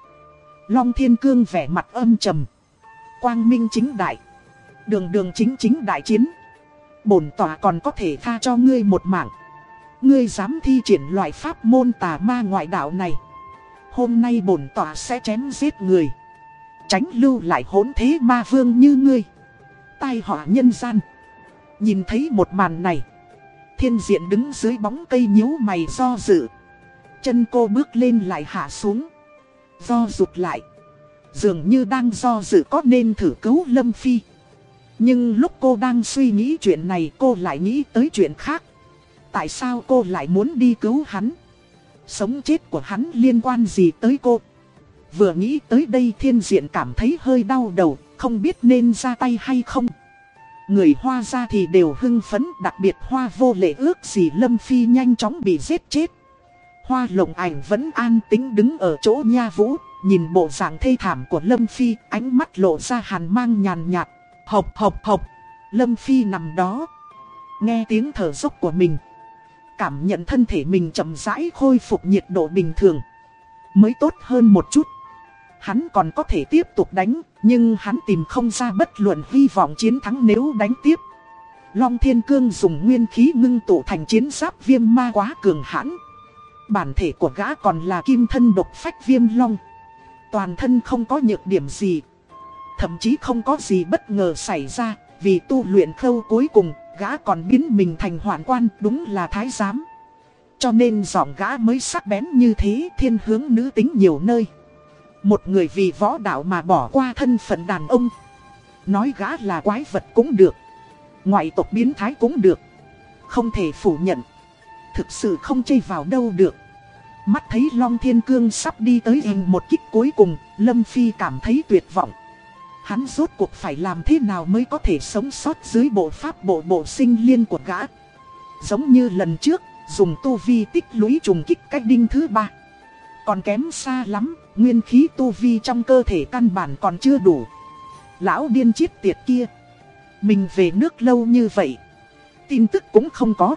Long Thiên Cương vẻ mặt âm trầm quang minh chính đại. Đường đường chính chính đại chiến. Bổn tòa còn có thể tha cho ngươi một mạng. Ngươi dám thi triển loại pháp môn tà ma ngoại đạo này. Hôm nay bổn tòa sẽ chém giết người. Tránh lưu lại hỗn thế ma vương như ngươi. tai họa nhân gian. Nhìn thấy một màn này. Thiên diện đứng dưới bóng cây nhíu mày do dự. Chân cô bước lên lại hạ xuống. Do rụt lại. Dường như đang do dự có nên thử cứu Lâm Phi. Nhưng lúc cô đang suy nghĩ chuyện này cô lại nghĩ tới chuyện khác. Tại sao cô lại muốn đi cứu hắn? Sống chết của hắn liên quan gì tới cô? Vừa nghĩ tới đây thiên diện cảm thấy hơi đau đầu, không biết nên ra tay hay không. Người hoa ra thì đều hưng phấn, đặc biệt hoa vô lệ ước gì Lâm Phi nhanh chóng bị giết chết. Hoa lộng ảnh vẫn an tính đứng ở chỗ nha vũ, nhìn bộ dạng thê thảm của Lâm Phi, ánh mắt lộ ra hàn mang nhàn nhạt. Hộc hộc hộc, Lâm Phi nằm đó. Nghe tiếng thở dốc của mình. Cảm nhận thân thể mình chậm rãi khôi phục nhiệt độ bình thường. Mới tốt hơn một chút. Hắn còn có thể tiếp tục đánh, nhưng hắn tìm không ra bất luận hy vọng chiến thắng nếu đánh tiếp. Long Thiên Cương dùng nguyên khí ngưng tụ thành chiến giáp viêm ma quá cường hãn. Bản thể của gã còn là kim thân độc phách viêm long. Toàn thân không có nhược điểm gì. Thậm chí không có gì bất ngờ xảy ra, vì tu luyện khâu cuối cùng, gã còn biến mình thành hoạn quan, đúng là thái giám. Cho nên giọng gã mới sắc bén như thế, thiên hướng nữ tính nhiều nơi. Một người vì võ đạo mà bỏ qua thân phận đàn ông. Nói gã là quái vật cũng được. Ngoại tộc biến thái cũng được. Không thể phủ nhận. Thực sự không chê vào đâu được. Mắt thấy Long Thiên Cương sắp đi tới hình một kích cuối cùng, Lâm Phi cảm thấy tuyệt vọng. Hắn rốt cuộc phải làm thế nào mới có thể sống sót dưới bộ pháp bộ bộ sinh liên của gã. Giống như lần trước, dùng tu vi tích lũy trùng kích cách đinh thứ ba. Còn kém xa lắm, nguyên khí tu vi trong cơ thể căn bản còn chưa đủ. Lão điên chiết tiệt kia. Mình về nước lâu như vậy. Tin tức cũng không có.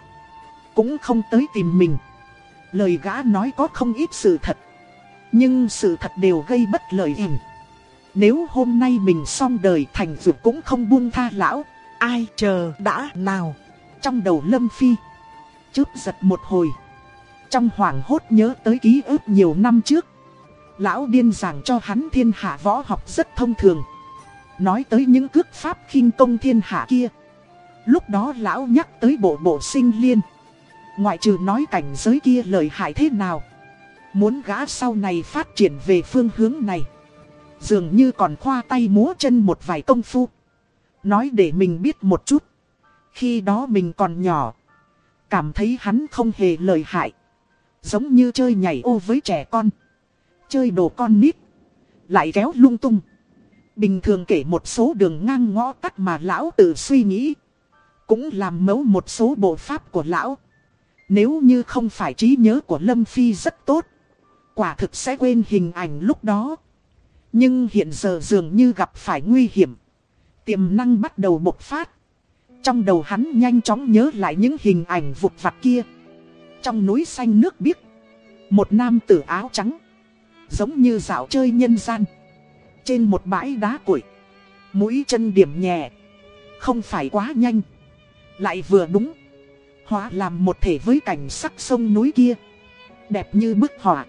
Cũng không tới tìm mình. Lời gã nói có không ít sự thật. Nhưng sự thật đều gây bất lợi hình. Nếu hôm nay mình xong đời thành dược cũng không buông tha lão. Ai chờ đã nào. Trong đầu Lâm Phi. Chớp giật một hồi. Trong hoảng hốt nhớ tới ký ức nhiều năm trước. Lão điên giảng cho hắn thiên hạ võ học rất thông thường. Nói tới những cước pháp khinh công thiên hạ kia. Lúc đó lão nhắc tới bộ bộ sinh liên. Ngoại trừ nói cảnh giới kia lợi hại thế nào. Muốn gã sau này phát triển về phương hướng này. Dường như còn khoa tay múa chân một vài công phu. Nói để mình biết một chút. Khi đó mình còn nhỏ. Cảm thấy hắn không hề lợi hại. Giống như chơi nhảy ô với trẻ con. Chơi đồ con nít. Lại kéo lung tung. Bình thường kể một số đường ngang ngõ tắt mà lão tự suy nghĩ. Cũng làm mấu một số bộ pháp của lão. Nếu như không phải trí nhớ của Lâm Phi rất tốt. Quả thực sẽ quên hình ảnh lúc đó. Nhưng hiện giờ dường như gặp phải nguy hiểm. Tiềm năng bắt đầu bộc phát. Trong đầu hắn nhanh chóng nhớ lại những hình ảnh vụt vặt kia. Trong núi xanh nước biếc. Một nam tử áo trắng. Giống như dạo chơi nhân gian. Trên một bãi đá củi. Mũi chân điểm nhẹ. Không phải quá nhanh. Lại vừa đúng. Hóa làm một thể với cảnh sắc sông núi kia. Đẹp như bức họa.